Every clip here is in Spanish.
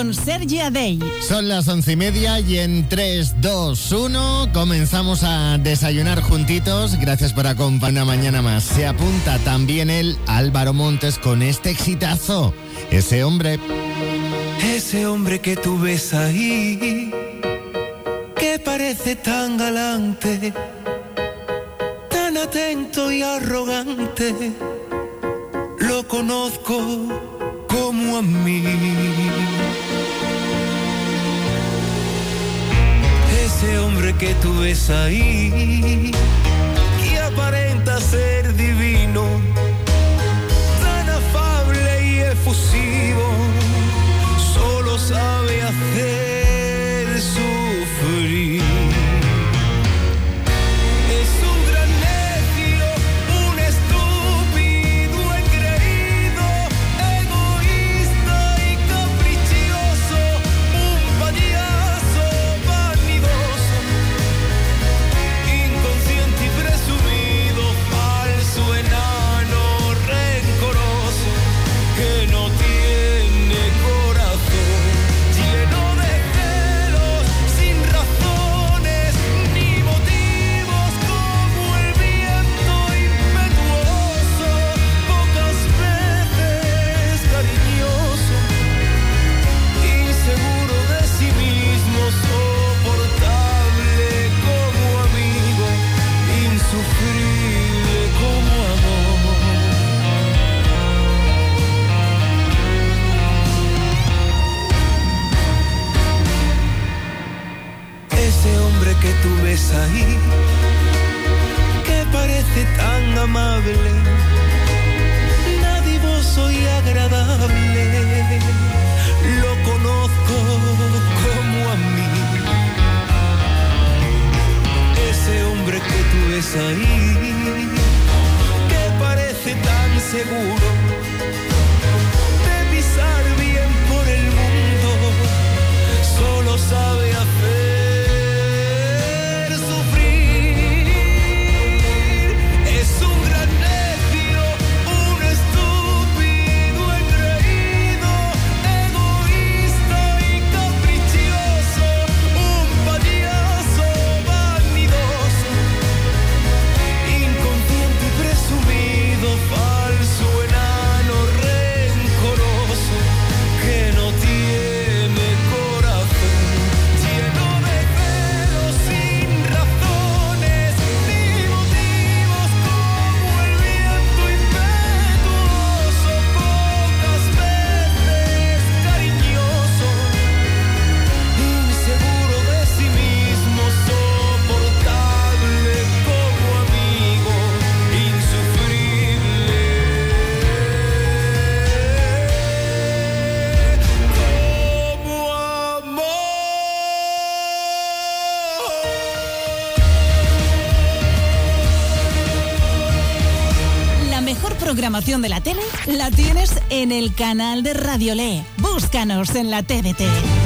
Con Sergi Adey. Son las once y media y en 3, 2, 1 comenzamos a desayunar juntitos. Gracias por acompañar una mañana más. Se apunta también el Álvaro Montes con este exitazo. Ese hombre. Ese hombre que tú ves ahí, que parece tan galante, tan atento y arrogante, lo conozco como a mí. Ese hombre que tú ves ahí, ahí, que parece tan seguro de la tele la tienes en el canal de Radiolé. Búscanos en la TDT.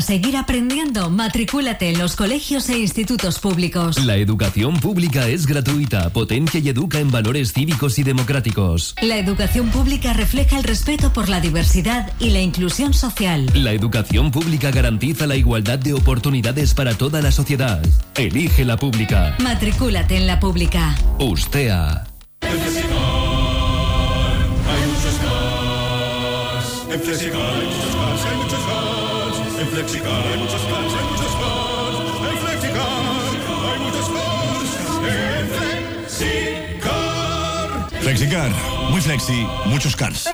Para seguir aprendiendo, matricúlate en los colegios e institutos públicos. La educación pública es gratuita, potencia y educa en valores cívicos y democráticos. La educación pública refleja el respeto por la diversidad y la inclusión social. La educación pública garantiza la igualdad de oportunidades para toda la sociedad. Elige la pública. Matricúlate en la pública. Ustea. En cars. En Flexicar hay muchos cars, Flexicar. Flexicar, muy flexi, muchos cars.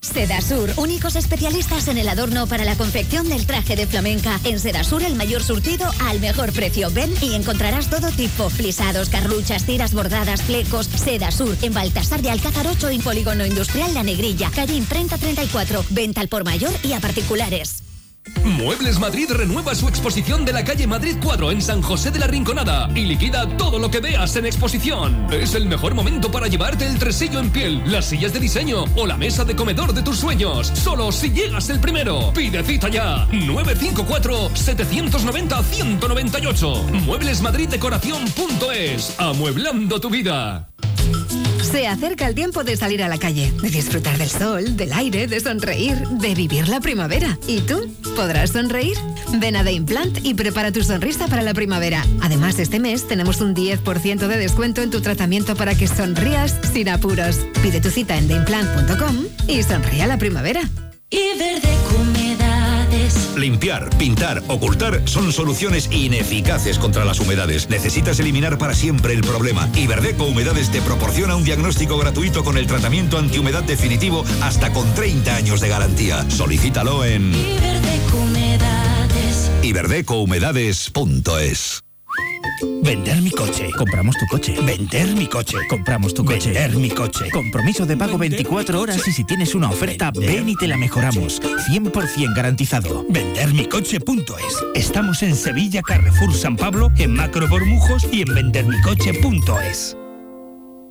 Sedasur, únicos especialistas en el adorno para la confección del traje de flamenca. En Sedasur, el mayor surtido al mejor precio. Ven y encontrarás todo tipo: plisados, carluchas, tiras bordadas, flecos. Sedasur, en Baltasar de Alcázar 8 y Polígono Industrial La Negrilla. Calle Imprenta 34. Venta al por mayor y a particulares. Muebles Madrid renueva su exposición de la calle Madrid Cuadro en San José de la Rinconada y liquida todo lo que veas en exposición. Es el mejor momento para llevarte el tresillo en piel, las sillas de diseño o la mesa de comedor de tus sueños. Solo si llegas el primero. Pide cita ya. 954-790-198. Mueblesmadriddecoración.es. Amueblando tu vida. Se acerca el tiempo de salir a la calle, de disfrutar del sol, del aire, de sonreír, de vivir la primavera. ¿Y tú? ¿Podrás sonreír? Ven a The Implant y prepara tu sonrisa para la primavera. Además, este mes tenemos un 10% de descuento en tu tratamiento para que sonrías sin apuros. Pide tu cita en theimplant.com y sonríe a la primavera. Y verde Limpiar, pintar, ocultar son soluciones ineficaces contra las humedades. Necesitas eliminar para siempre el problema. Iberdeco Humedades te proporciona un diagnóstico gratuito con el tratamiento antihumedad definitivo hasta con 30 años de garantía. Solicítalo en iberdecohumedades.es. Vender mi coche. Compramos tu coche. Vender mi coche. Compramos tu coche. Vender mi coche. Compromiso de pago 24 horas y si tienes una oferta, ven y te la mejoramos. 100% garantizado. Vendermicoche.es. Estamos en Sevilla, Carrefour San Pablo, en Macro Bormujos y en vendermicoche.es.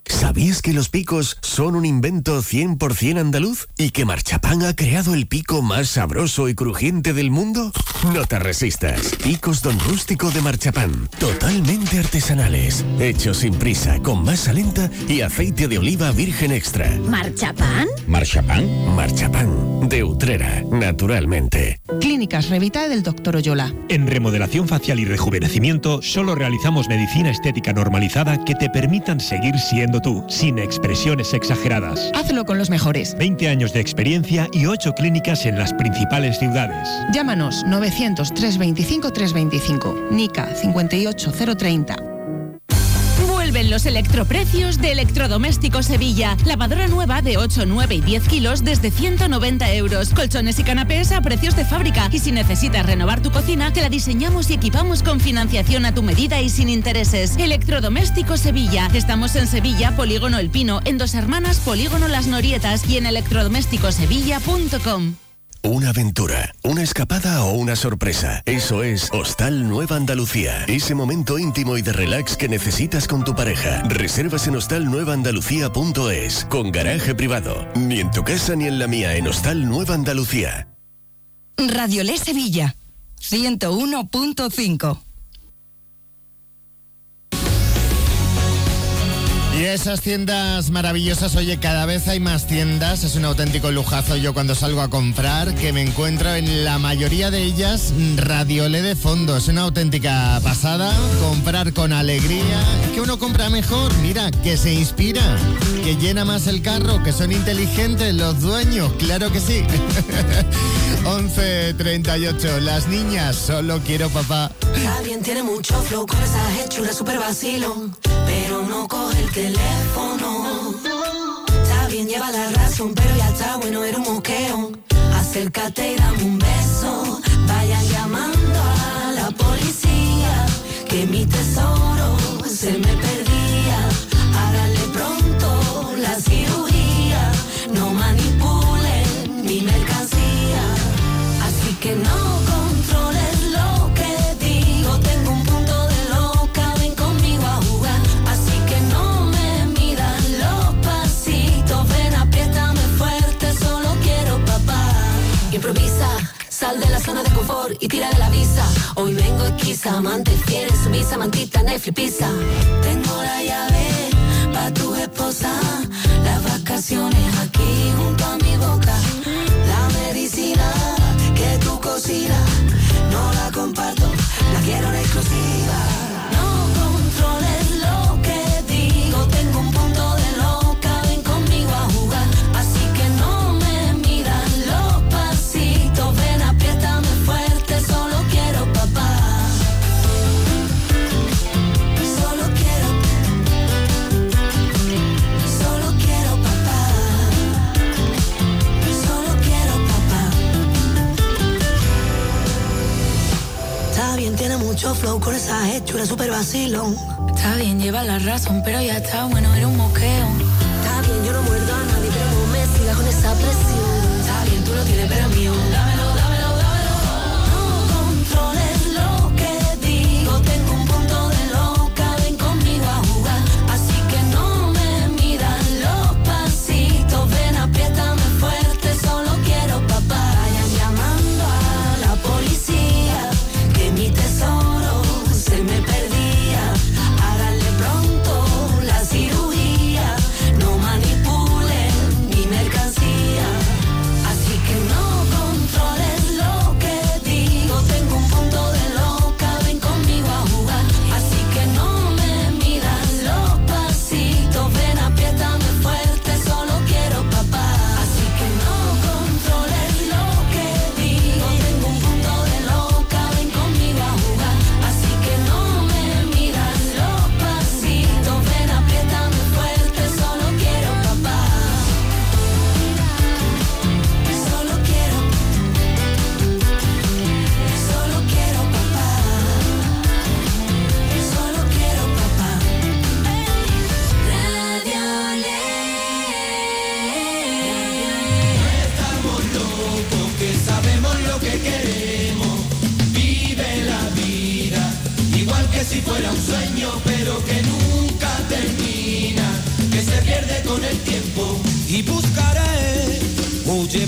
¿Sabías que los picos son un invento 100% andaluz? ¿Y que Marchapán ha creado el pico más sabroso y crujiente del mundo? No te resistas. Picos Don Rústico de Marchapán. Totalmente artesanales. Hechos sin prisa, con masa lenta y aceite de oliva virgen extra. ¿Marchapán? ¿Marchapán? Marchapán. De Utrera, naturalmente. Clínicas Revita del Dr. Oyola. En remodelación facial y rejuvenecimiento solo realizamos medicina estética normalizada que te permitan seguir siendo tú, sin expresiones exageradas. Hazlo con los mejores. 20 años de experiencia y 8 clínicas en las principales ciudades. Llámanos 900-325-325. NICA 58030. Vuelven los electroprecios de Electrodomésticos Sevilla. Lavadora nueva de 8, 9 y 10 kilos desde 190 euros. Colchones y canapés a precios de fábrica. Y si necesitas renovar tu cocina, te la diseñamos y equipamos con financiación a tu medida y sin intereses. Electrodomésticos Sevilla. Estamos en Sevilla, Polígono El Pino, en Dos Hermanas, Polígono Las Norietas y en electrodomésticosevilla.com. Una aventura, una escapada o una sorpresa. Eso es Hostal Nueva Andalucía. Ese momento íntimo y de relax que necesitas con tu pareja. Reservas en hostalnuevaandalucía.es con garaje privado. Ni en tu casa ni en la mía en Hostal Nueva Andalucía. Radiolé Sevilla 101.5 Esas tiendas maravillosas, oye, cada vez hay más tiendas, es un auténtico lujazo. Yo cuando salgo a comprar, que me encuentro en la mayoría de ellas radiolé de fondo, es una auténtica pasada, comprar con alegría, que uno compra mejor, mira, que se inspira, que llena más el carro, que son inteligentes los dueños, claro que sí. 11.38, las niñas, solo quiero papá. Alguien tiene mucho flow. Con esa hechura super vacilón, pero no coge el teléfono. Está bien, lleva la razón, pero ya está bueno, era un moqueo. Acércate y dame un beso. Vayan llamando a la policía, que mi tesoro se me perdía. Hágale pronto la cirugía, no manipulen mi mercancía. Así que no de la zona de confort y tira de la visa. Hoy vengo esquiza, amante fiel, sumisa, mantita, Netflix, pizza. Tengo la llave pa' tu esposa, las vacaciones aquí junto a mi boca. La medicina que tú cocinas, no la comparto, la quiero en exclusiva. Mucho flow con esa hechura super vacilón. Está bien, lleva la razón, pero ya está bueno, era un moqueo. Está bien, yo no muerdo a nadie, pero no me sigas con esa presión. Está bien, tú lo tienes, pero mío.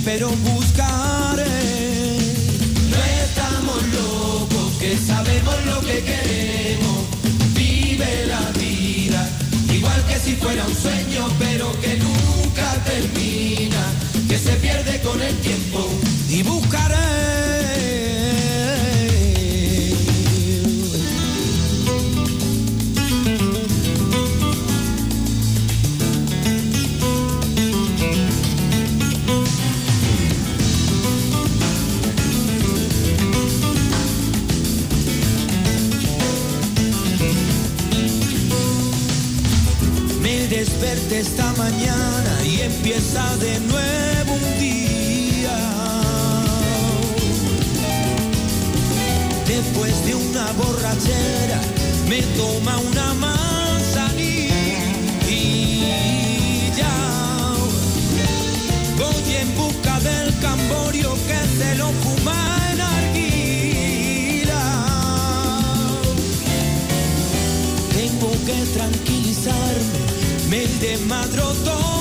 Pero buscaré. No estamos locos, que sabemos lo que queremos. Vive la vida, igual que si fuera un sueño, pero que nunca termina, que se pierde con el tiempo. Y buscaré. Me desperté esta mañana y empieza de nuevo un día. Después de una borrachera me toma una manzanilla. Voy en busca del camborio que se lo fuma en arguila. Tengo que tranquilizarme, me desmadro todos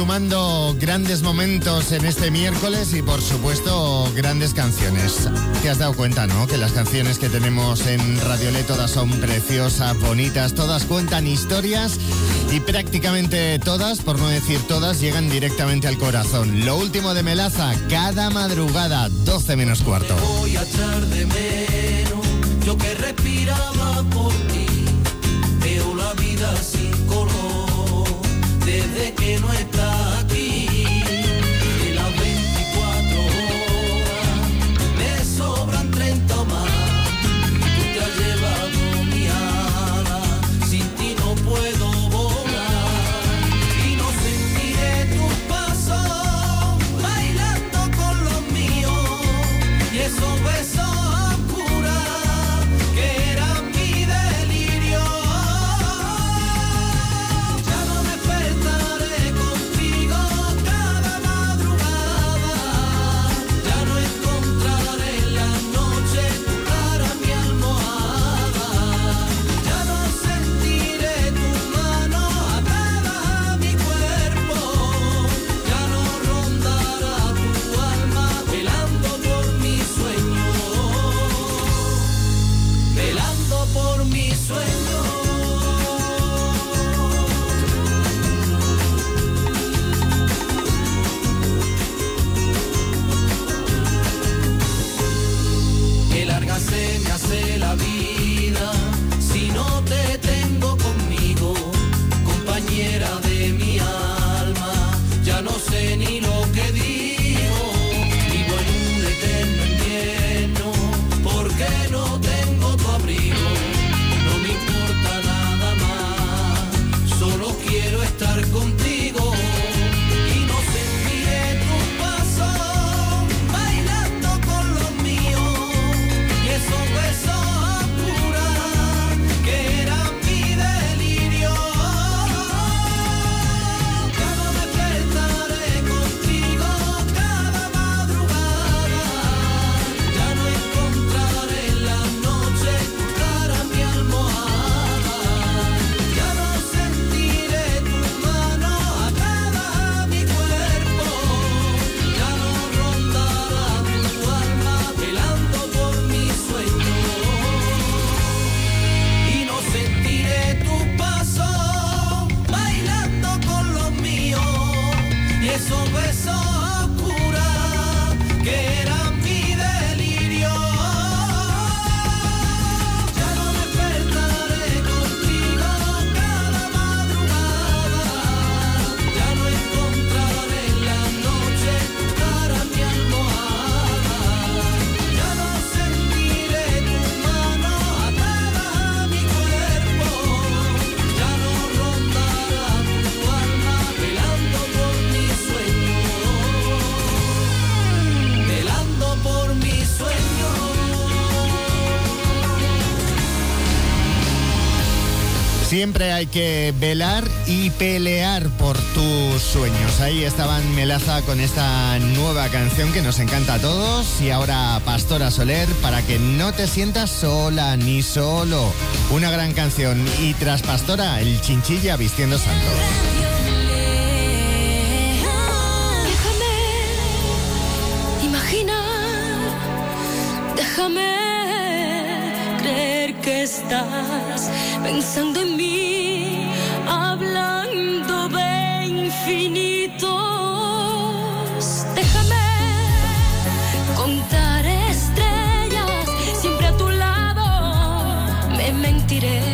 sumando grandes momentos en este miércoles y por supuesto grandes canciones. Te has dado cuenta, ¿no? Que las canciones que tenemos en Radiolet todas son preciosas, bonitas, todas cuentan historias y prácticamente todas, por no decir todas, llegan directamente al corazón. Lo último de Melaza, cada madrugada, 12 menos cuarto. voy a echar de menos. Yo que respiraba por ti, veo la vida sin color desde que no está Siempre hay que velar y pelear por tus sueños. Ahí estaban Melaza con esta nueva canción que nos encanta a todos y ahora Pastora Soler para que no te sientas sola ni solo. Una gran canción y tras Pastora el chinchilla vistiendo santos. Déjame creer que estás pensando en mí, hablando de infinitos. Déjame contar estrellas, siempre a tu lado me mentiré.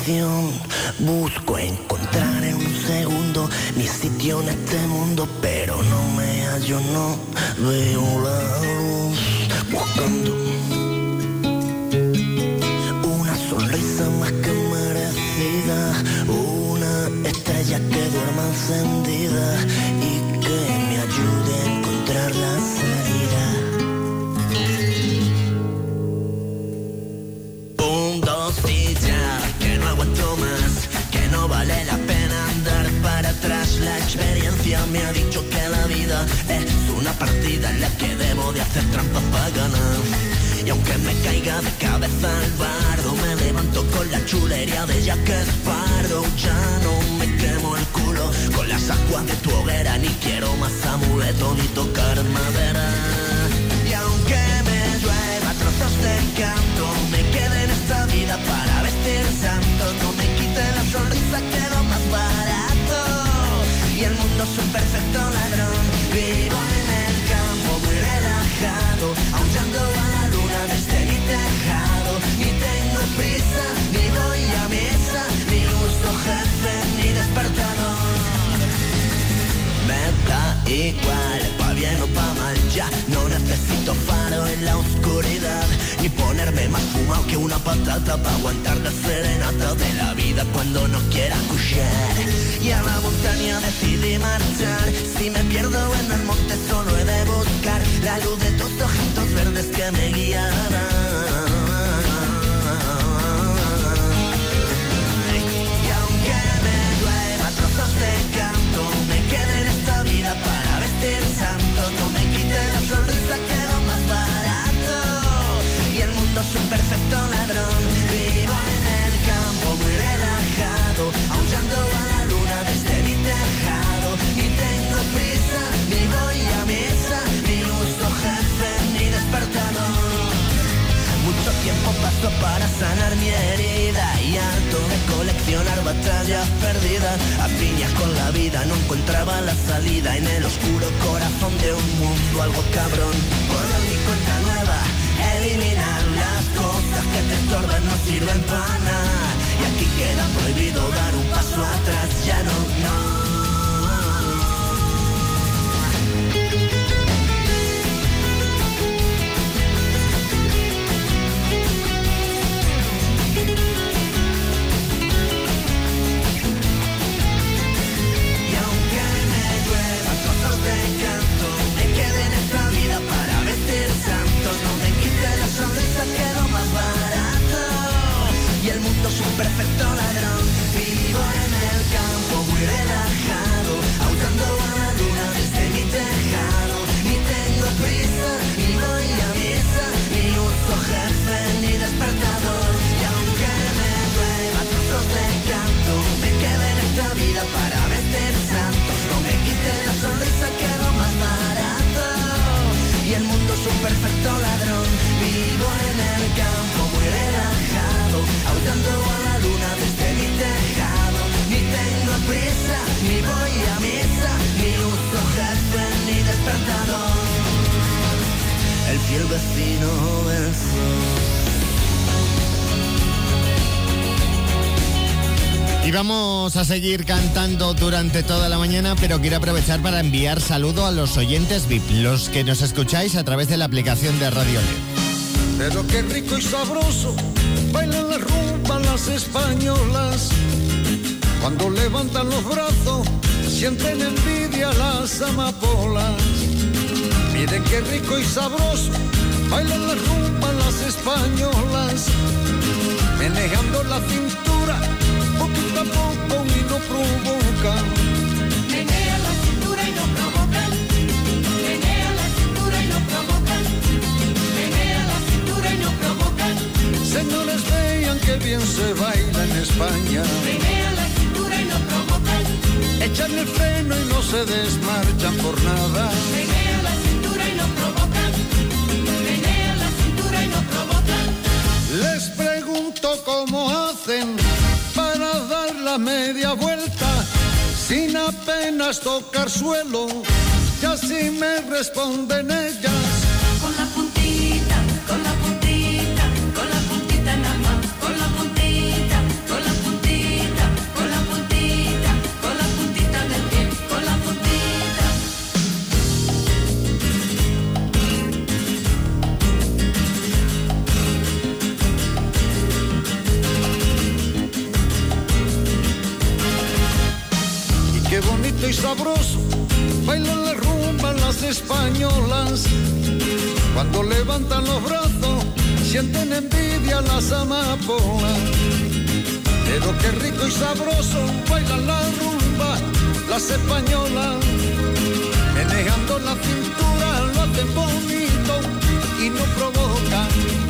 perfume. El fiel vecino del sol. Y vamos a seguir cantando durante toda la mañana, pero quiero aprovechar para enviar saludo a los oyentes VIP, los que nos escucháis a través de la aplicación de Radio Le. Pero qué rico y sabroso bailan la rumba las españolas. Cuando levantan los brazos, sienten envidia las amapolas. Miren qué rico y sabroso bailan la rumba las españolas. Menejando la cintura, poquito a poco y no provocan. Menea la cintura y no provocan. Menea la cintura y no provocan. Menea la cintura y no provocan. Señores, vean que bien se baila en España. Menea la cintura y no provocan. Echan el freno y no se desmarchan por nada. Menea Les pregunto cómo hacen para dar la media vuelta sin apenas tocar suelo. Y así me responden ellas. Bonito y sabroso bailan la rumba las españolas. Cuando levantan los brazos, sienten envidia las amapolas. Pero qué rico y sabroso bailan la rumba las españolas. Menejando la cintura lo hacen bonito y no provocan.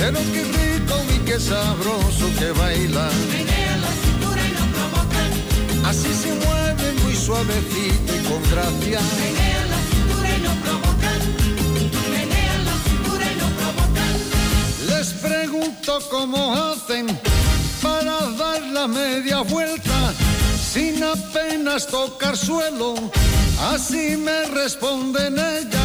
Pero qué rico y qué sabroso que bailan. Menea la cintura y no provocan. Así se mueven muy suavecito y con gracia. Menea la cintura y no provocan. Menea la cintura y no provocan. Les pregunto cómo hacen para dar la media vuelta sin apenas tocar suelo. Así me responden ellas.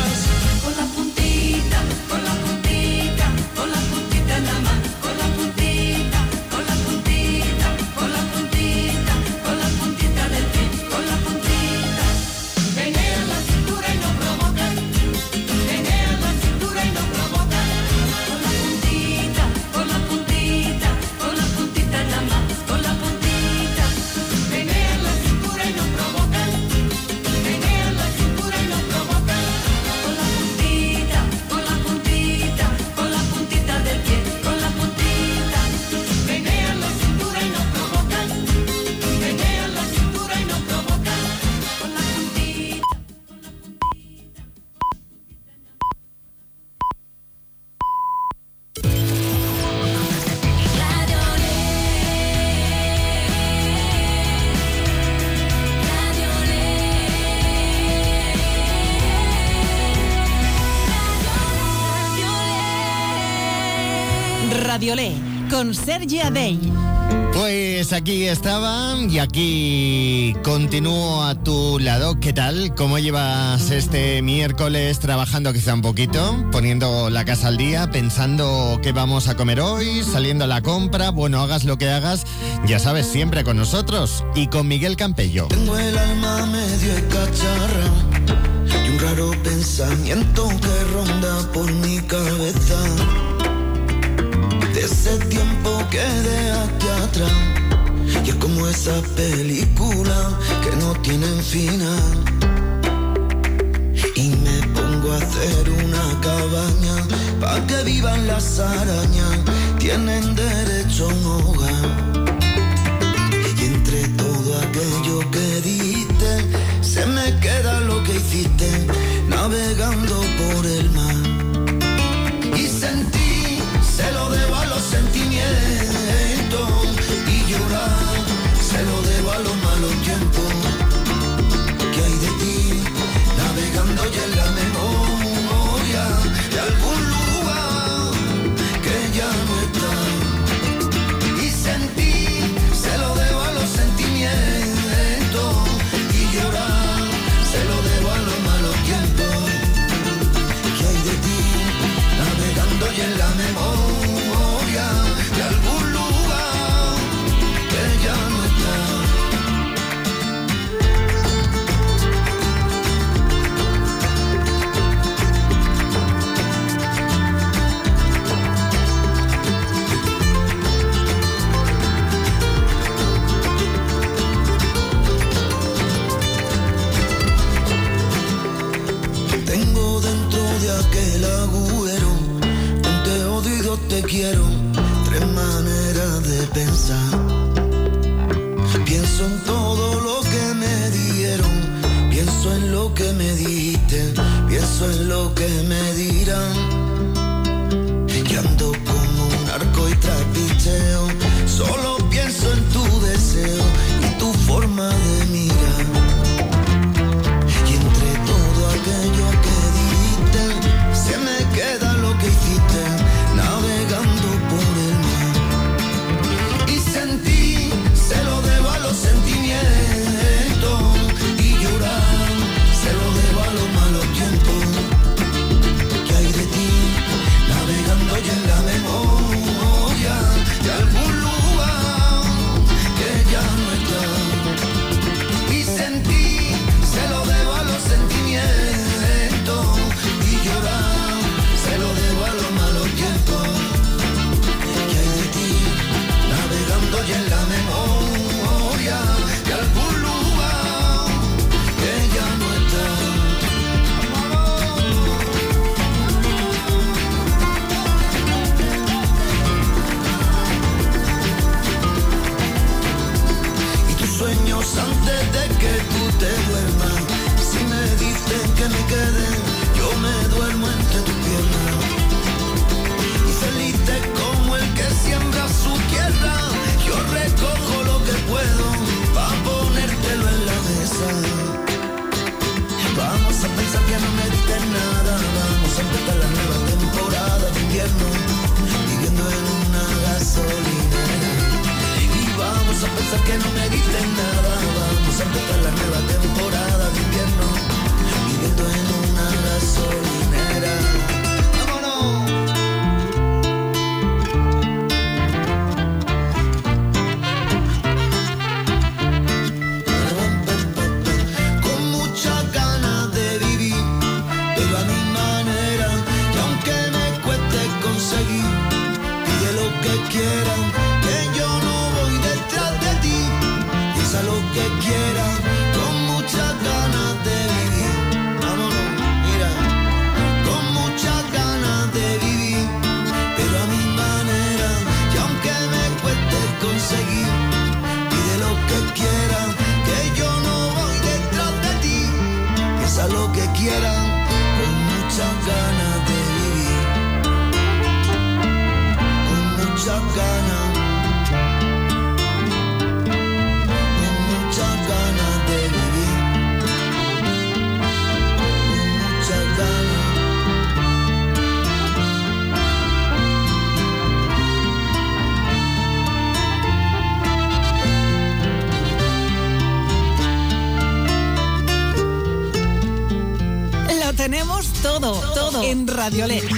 Con Sergi Adey. Pues aquí estaba y aquí continúo a tu lado. ¿Qué tal? ¿Cómo llevas este miércoles trabajando quizá un poquito? Poniendo la casa al día, pensando qué vamos a comer hoy, saliendo a la compra. Bueno, hagas lo que hagas, ya sabes, siempre con nosotros y con Miguel Campello. Tengo el alma medio cacharra y un raro pensamiento que ronda por mi cabeza. De ese tiempo que dejaste atrás. Y es como esa película que no tienen final. Y me pongo a hacer una cabaña para que vivan las arañas. Tienen derecho a un hogar. Y entre todo aquello que diste, se me queda lo que hiciste navegando por el mar. Y sentí, se lo debo sentimientos. Y llorar, se lo debo a los malos tiempos. Que hay de ti, navegando ya en la memoria de algún te quiero, tres maneras de pensar. Pienso en todo lo que me dieron, pienso en lo que me diste, pienso en lo que me dirán. Y ando como un arco y trapicheo, solo pienso en tu deseo y tu forma de mirar. Radiolet.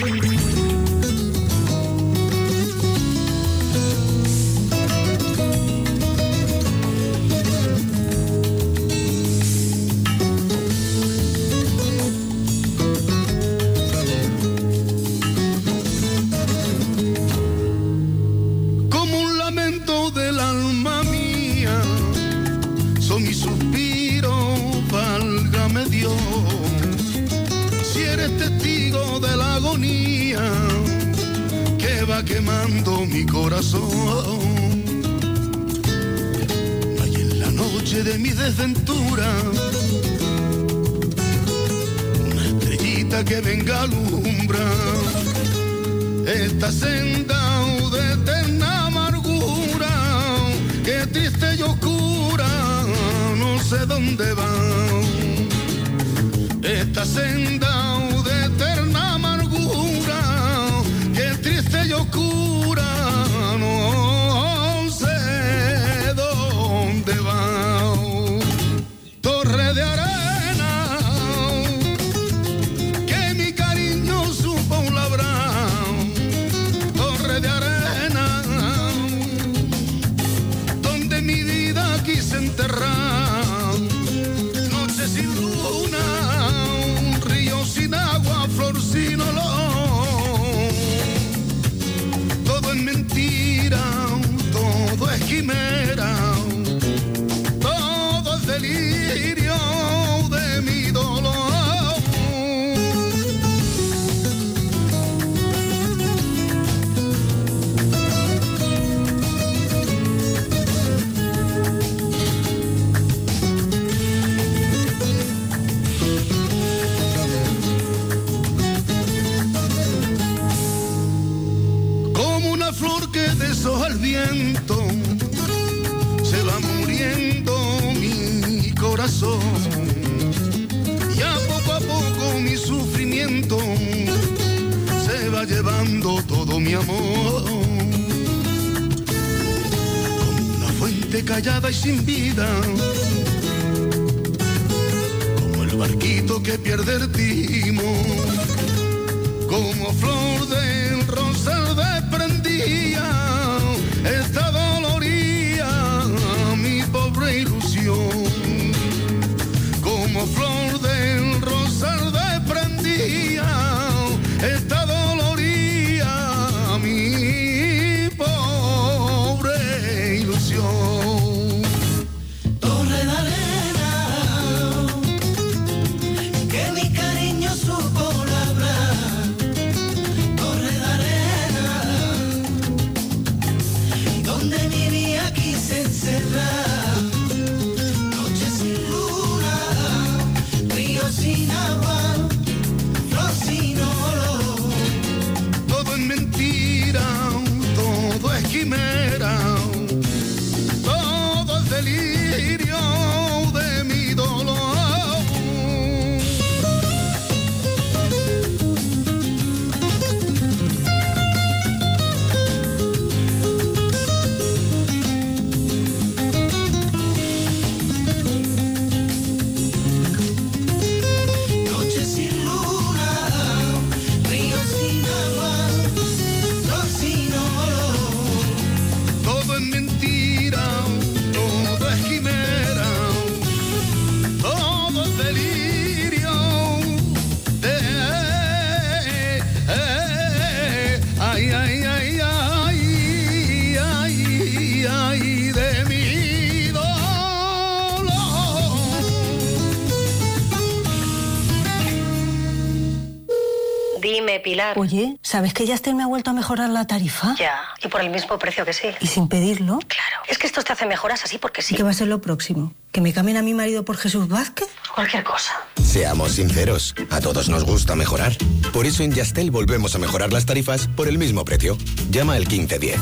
Oye, ¿sabes que Yastel me ha vuelto a mejorar la tarifa? Ya, y por el mismo precio que sí. ¿Y sin pedirlo? Claro, es que esto te hace mejoras así porque sí. ¿Qué va a ser lo próximo? ¿Que me cambien a mi marido por Jesús Vázquez? Cualquier cosa. Seamos sinceros, a todos nos gusta mejorar. Por eso en Yastel volvemos a mejorar las tarifas por el mismo precio. Llama al 1510.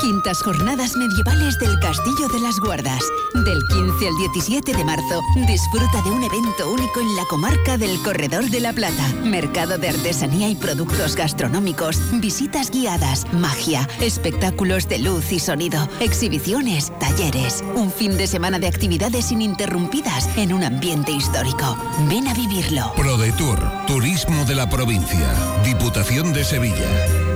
Quintas jornadas medievales del Castillo de las Guardas. Del 15 al 17 de marzo, disfruta de un evento único en la comarca del Corredor de la Plata. Mercado de artesanía y productos gastronómicos, visitas guiadas, magia, espectáculos de luz y sonido, exhibiciones, talleres. Un fin de semana de actividades ininterrumpidas en un ambiente histórico. Ven a vivirlo. ProDetour, Turismo de la Provincia, Diputación de Sevilla.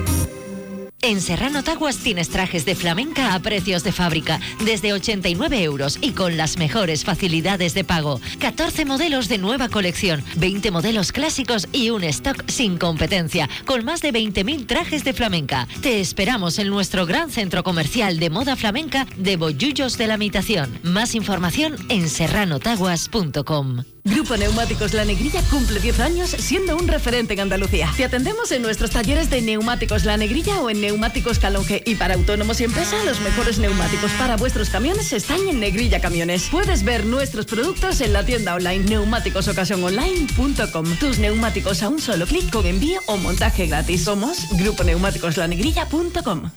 En Serrano Taguas tienes trajes de flamenca a precios de fábrica, desde 89 euros y con las mejores facilidades de pago. 14 modelos de nueva colección, 20 modelos clásicos y un stock sin competencia, con más de 20.000 trajes de flamenca. Te esperamos en nuestro gran centro comercial de moda flamenca de Bollullos de la Mitación. Más información en serranotaguas.com. Grupo Neumáticos La Negrilla cumple 10 años siendo un referente en Andalucía. Te atendemos en nuestros talleres de Neumáticos La Negrilla o en Neumáticos Calonge. Y para autónomos y empresa, los mejores neumáticos para vuestros camiones están en Negrilla Camiones. Puedes ver nuestros productos en la tienda online neumáticosocasiononline.com. Tus neumáticos a un solo clic con envío o montaje gratis. Somos Grupo Neumáticos Lanegrilla.com.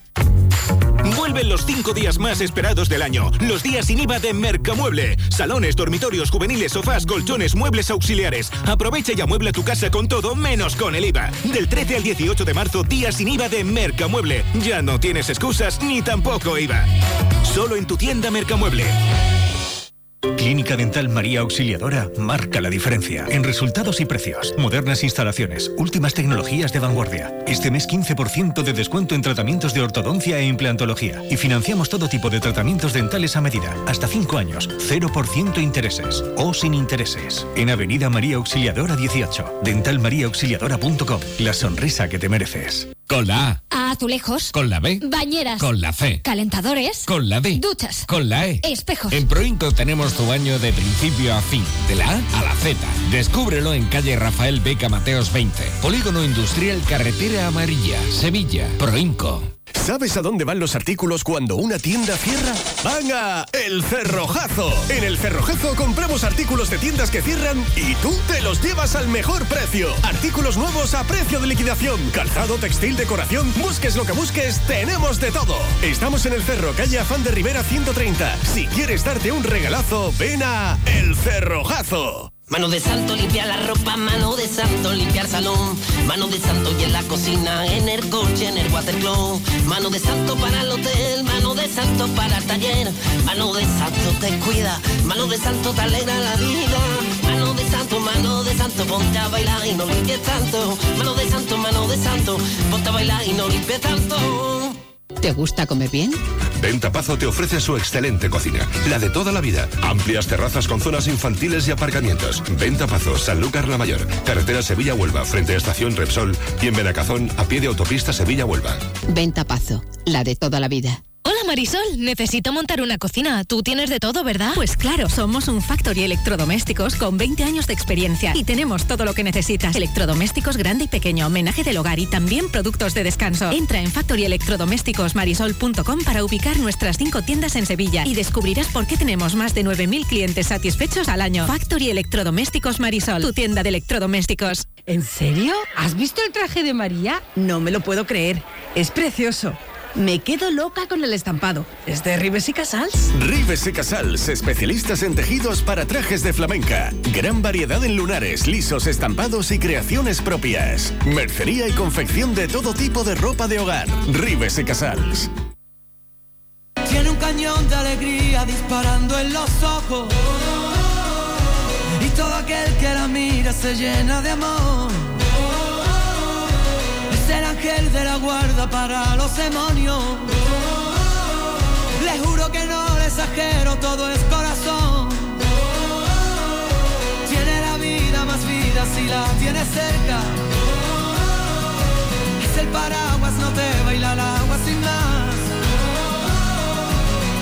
Vuelven los cinco días más esperados del año. Los días sin IVA de Mercamueble. Salones, dormitorios, juveniles, sofás, colchones, muebles auxiliares. Aprovecha y amuebla tu casa con todo menos con el IVA. Del 13 al 18 de marzo, días sin IVA de Mercamueble. Ya no tienes excusas ni tampoco IVA. Solo en tu tienda Mercamueble. Clínica Dental María Auxiliadora marca la diferencia en resultados y precios. Modernas instalaciones, últimas tecnologías de vanguardia. Este mes 15% de descuento en tratamientos de ortodoncia e implantología. Y financiamos todo tipo de tratamientos dentales a medida. Hasta 5 años, 0% intereses o sin intereses. En Avenida María Auxiliadora 18, dentalmariaauxiliadora.com. La sonrisa que te mereces. Con la A. Azulejos. Con la B. Bañeras. Con la C. Calentadores. Con la D. Duchas. Con la E. Espejos. En Proinco tenemos tu baño de principio a fin, de la A a la Z. Descúbrelo en calle Rafael Beca Mateos 20, Polígono Industrial Carretera Amarilla, Sevilla. Proinco. ¿Sabes a dónde van los artículos cuando una tienda cierra? ¡Van a El Cerrojazo! En El Cerrojazo compramos artículos de tiendas que cierran y tú te los llevas al mejor precio. Artículos nuevos a precio de liquidación. Calzado, textil, decoración. Busques lo que busques, tenemos de todo. Estamos en El Cerro, calle Afán de Rivera 130. Si quieres darte un regalazo, ven a El Cerrojazo. Mano de santo limpia la ropa, mano de santo limpiar salón, mano de santo y en la cocina, en el coche, en el watercloak, mano de santo para el hotel, mano de santo para el taller, mano de santo te cuida, mano de santo te alegra la vida, mano de santo, mano de santo, ponte a bailar y no limpies tanto, mano de santo, mano de santo, ponte a bailar y no limpies tanto. ¿Te gusta comer bien? Ventapazo te ofrece su excelente cocina, la de toda la vida. Amplias terrazas con zonas infantiles y aparcamientos. Ventapazo, Sanlúcar la Mayor, carretera Sevilla-Huelva, frente a estación Repsol y en Benacazón, a pie de autopista Sevilla-Huelva. Ventapazo, la de toda la vida. Hola Marisol, necesito montar una cocina. Tú tienes de todo, ¿verdad? Pues claro, somos un Factory Electrodomésticos con 20 años de experiencia y tenemos todo lo que necesitas. Electrodomésticos grande y pequeño, homenaje del hogar y también productos de descanso. Entra en factoryelectrodomésticosmarisol.com para ubicar nuestras cinco tiendas en Sevilla y descubrirás por qué tenemos más de 9.000 clientes satisfechos al año. Factory Electrodomésticos Marisol, tu tienda de electrodomésticos. ¿En serio? ¿Has visto el traje de María? No me lo puedo creer. Es precioso. Me quedo loca con el estampado. ¿Es de Rives y Casals? Rives y Casals, especialistas en tejidos para trajes de flamenca. Gran variedad en lunares, lisos, estampados y creaciones propias. Mercería y confección de todo tipo de ropa de hogar. Rives y Casals. Tiene un cañón de alegría disparando en los ojos. Y todo aquel que la mira se llena de amor. Ángel de la guarda para los demonios. Le juro que no le exagero, todo es corazón. Tiene la vida más vida si la tiene cerca. Es el paraguas, no te baila el agua sin más.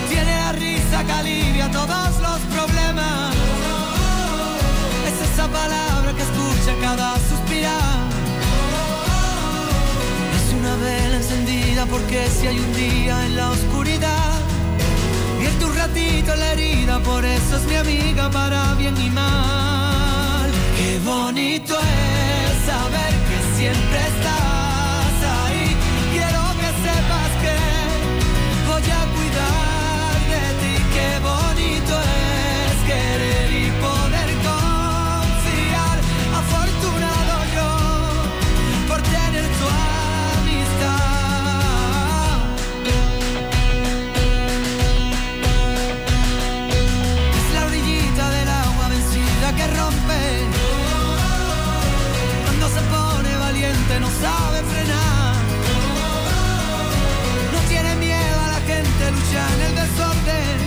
Tiene la risa que alivia todos los problemas. Es esa palabra que escucha cada suspirar. Vela encendida porque si hay un día en la oscuridad. Vierte un ratito la herida, por eso es mi amiga para bien y mal. Qué bonito es saber que siempre estás gente no sabe frenar. No tiene miedo a la gente, lucha en el desorden.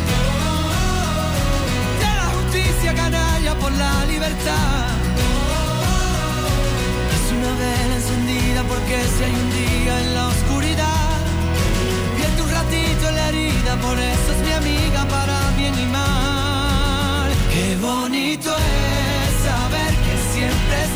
De la justicia canalla por la libertad. Es una vela encendida porque si hay un día en la oscuridad, vierte un ratito en la herida, por eso es mi amiga para bien y mal. Qué bonito es saber que siempre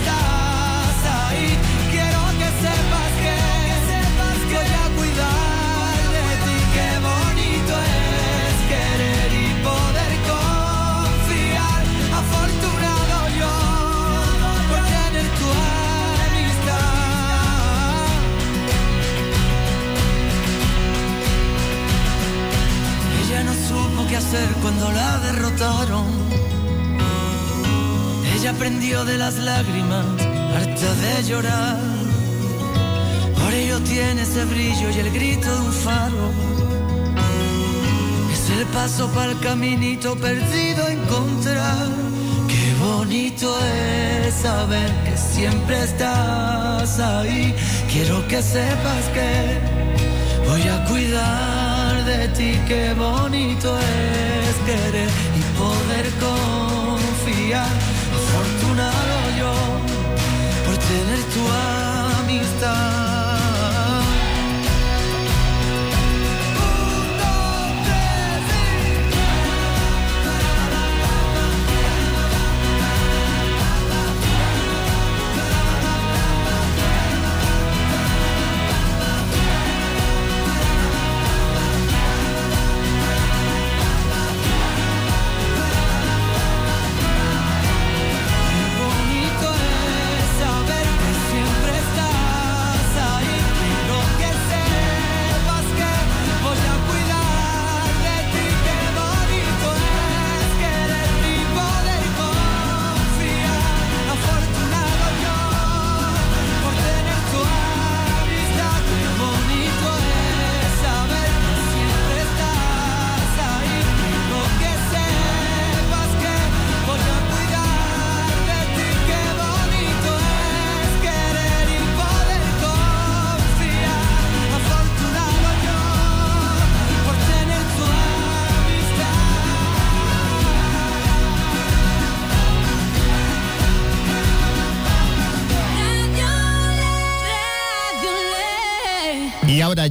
de las lágrimas, harta de llorar. Por ello tiene ese brillo y el grito de un faro. Es el paso para el caminito perdido encontrar. Qué bonito es saber que siempre estás ahí. Quiero que sepas que voy a cuidar de ti. Qué bonito es querer y poder confiar. Por tener tu amistad.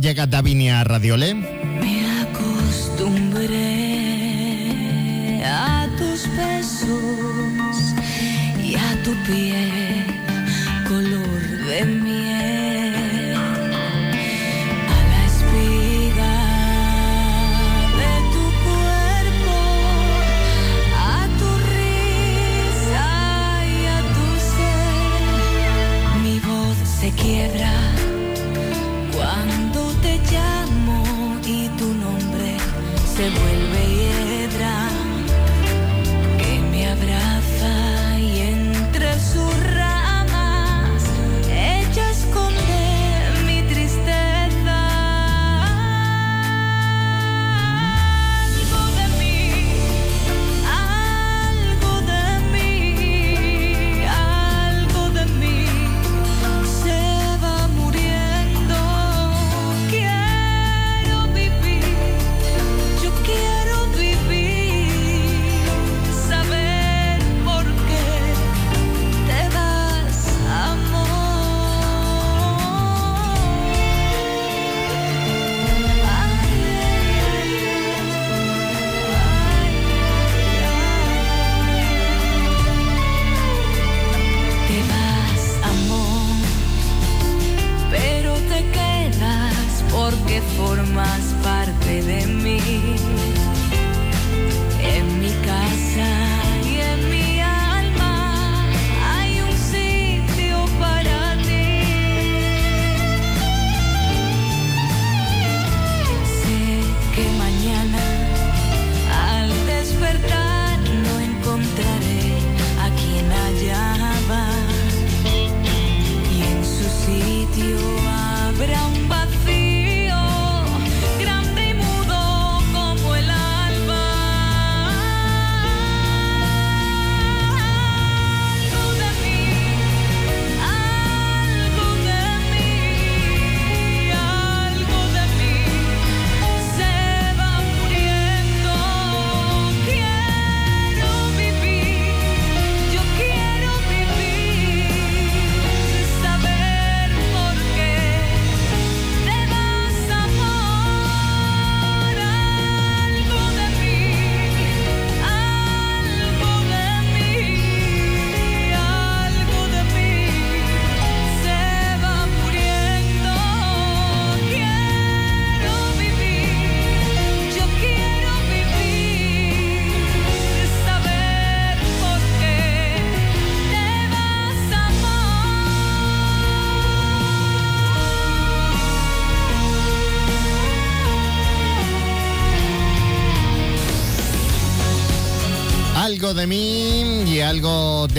Llega Davinia a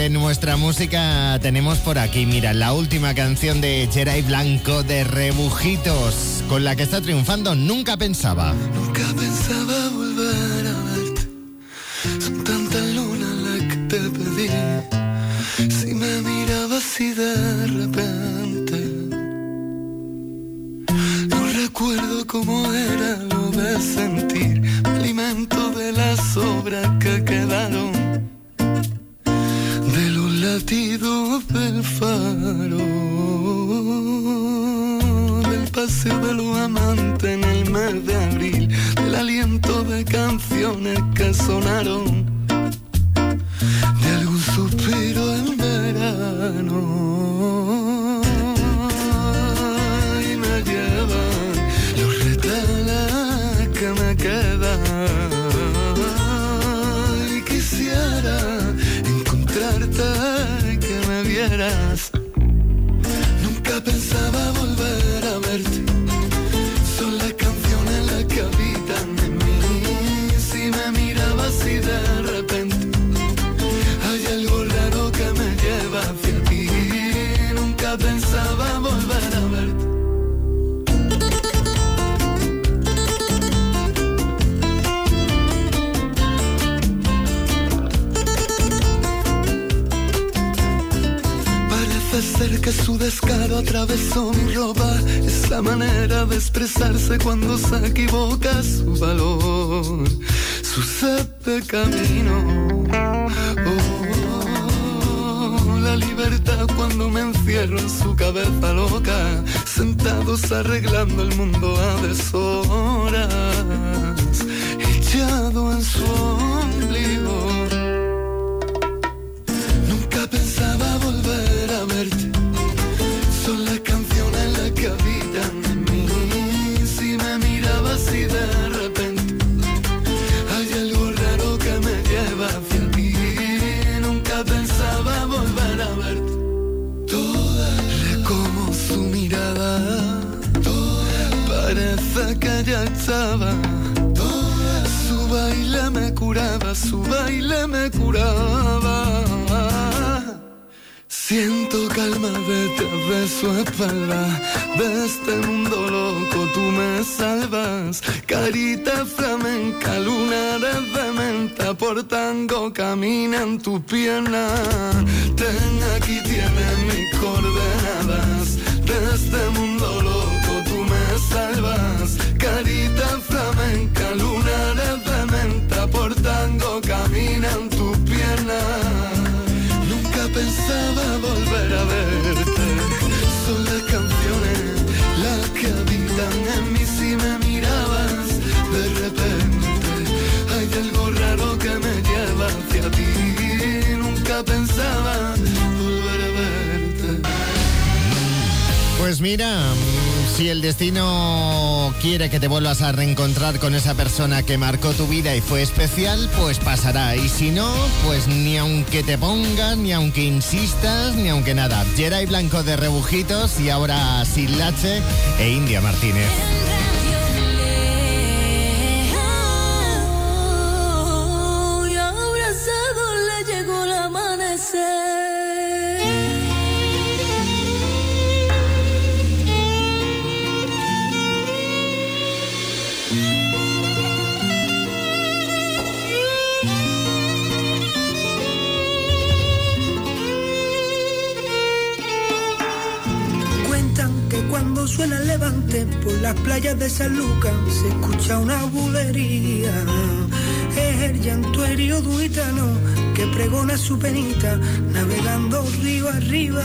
nuestra música tenemos por aquí. Mira, la última canción de Geray Blanco de Rebujitos, con la que está triunfando Nunca Pensaba. Nunca pensaba la manera de expresarse cuando se equivoca su valor, su sed de camino. Oh, la libertad cuando me encierro en su cabeza loca, sentados arreglando el mundo a deshoras, echado en su Su baile me curaba, su baile me curaba. Siento calma detrás de su espalda. De este mundo loco tú me salvas. Carita flamenca, luna de menta. Por tango camina en tu pierna. Ten aquí tienes mis coordenadas. De este mundo loco tú me salvas. Carita flamenca, luna de menta. Por tango camina en tu pierna. Nunca pensaba volver a verte. Son las canciones las que habitan en mí si me mirabas de repente. Hay algo raro que me lleva hacia ti. Nunca pensaba volver a verte. Pues mira, si el destino quiere que te vuelvas a reencontrar con esa persona que marcó tu vida y fue especial, pues pasará. Y si no, pues ni aunque te pongas, ni aunque insistas, ni aunque nada. Geray Blanco de Rebujitos y ahora Silache e India Martínez. Por las playas de San Lucas se escucha una bulería. Es el llanto herido que pregona su penita navegando río arriba.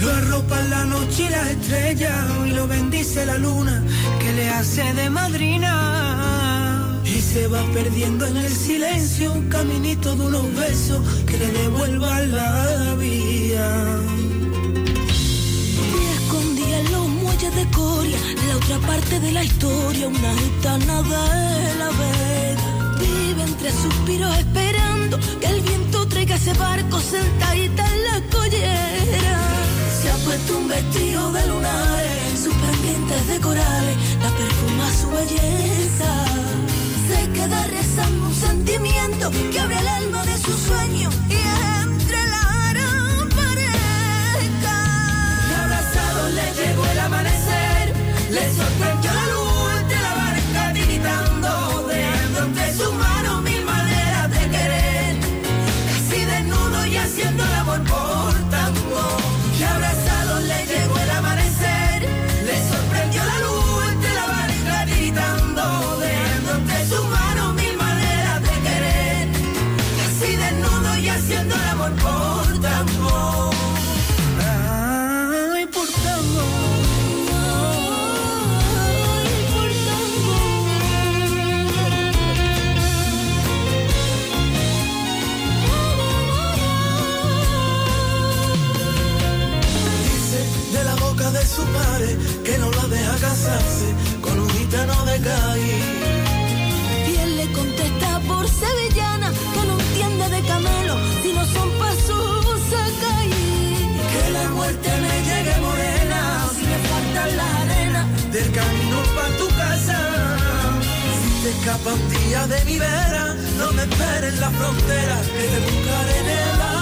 Lo arropa la noche y las estrellas y lo bendice la luna que le hace de madrina. Y se va perdiendo en el silencio caminito de unos besos que le devuelvan la vida. De Coria, la otra parte de la historia, una gitana de la vega. Vive entre suspiros esperando que el viento traiga ese barco sentadita en la collera. Se ha puesto un vestido de lunares, sus pendientes de corales, la perfuma su belleza. Se queda rezando un sentimiento que abre el alma de su sueño y entre amanecer, le sorprendió la luz su padre que no la deja casarse con un gitano de calle. Y él le contesta por sevillana que no entiende de camelo si no son pasos a caer. Que la muerte me llegue morena si me falta la arena del camino pa' tu casa. Si te escapas un día de mi vera, no me esperes en la frontera que te buscaré en el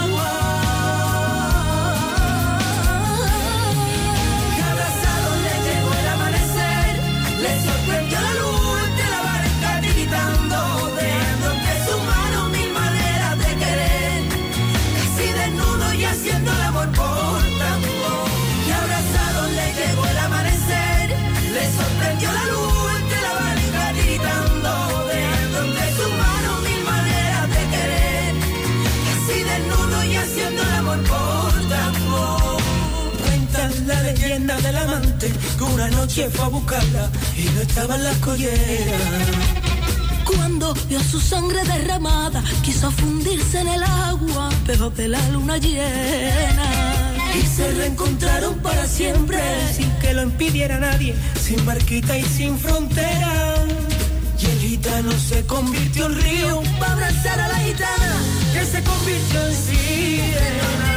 amanecer, le que una noche fue a buscarla y no estaba en las colleras. Cuando vio su sangre derramada, quiso fundirse en el agua, pero de la luna llena. Y se reencontraron para siempre, sin que lo impidiera nadie, sin barquita y sin frontera. Y el gitano se convirtió en río para abrazar a la gitana, que se convirtió en sirena.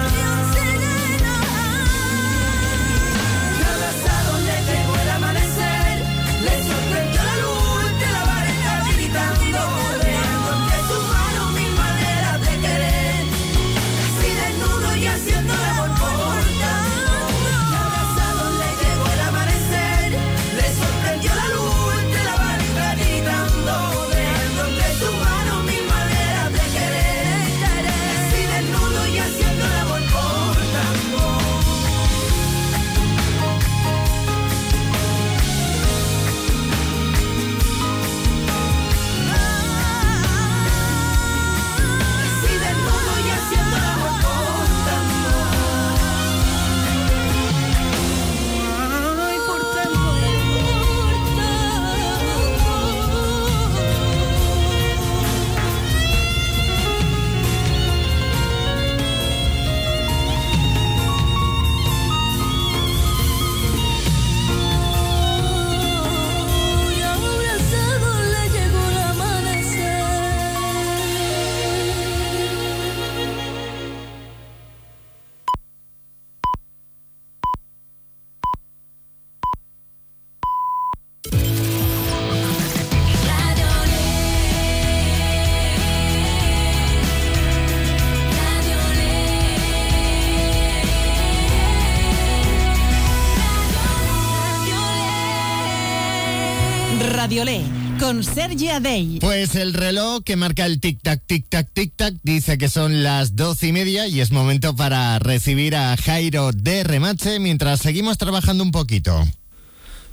Con Sergi Adey. Pues el reloj que marca el tic-tac, tic-tac, tic-tac dice que son las doce y media y es momento para recibir a Jairo de Remache mientras seguimos trabajando un poquito.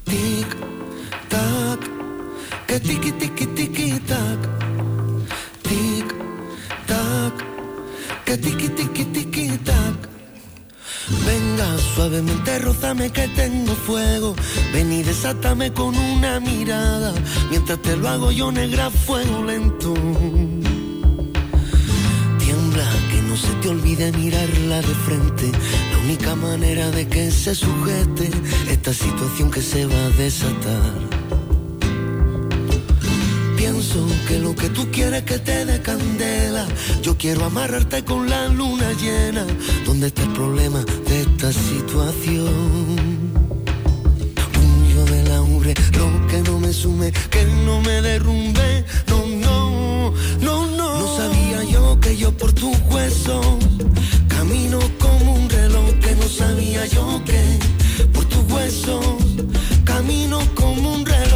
Tic, tac, que tiki tiki tiki tac. Tic, tac, que tiki tiki tiki tac. Venga, suavemente rozame que tengo fuego. Ven y desátame con una mirada. Mientras te lo hago yo negra fuego lento. Tiembla, que no se te olvide mirarla de frente. La única manera de que se sujete esta situación que se va a desatar. Pienso que lo que tú quieres que te dé candela. Yo quiero amarrarte con la luna llena. ¿Dónde está el problema de esta situación? Puño de laure, lo que no me sume, que no me derrumbe. No, no, yo por tus huesos. Camino como un reloj que no sabía yo que por tus huesos. Camino como un reloj.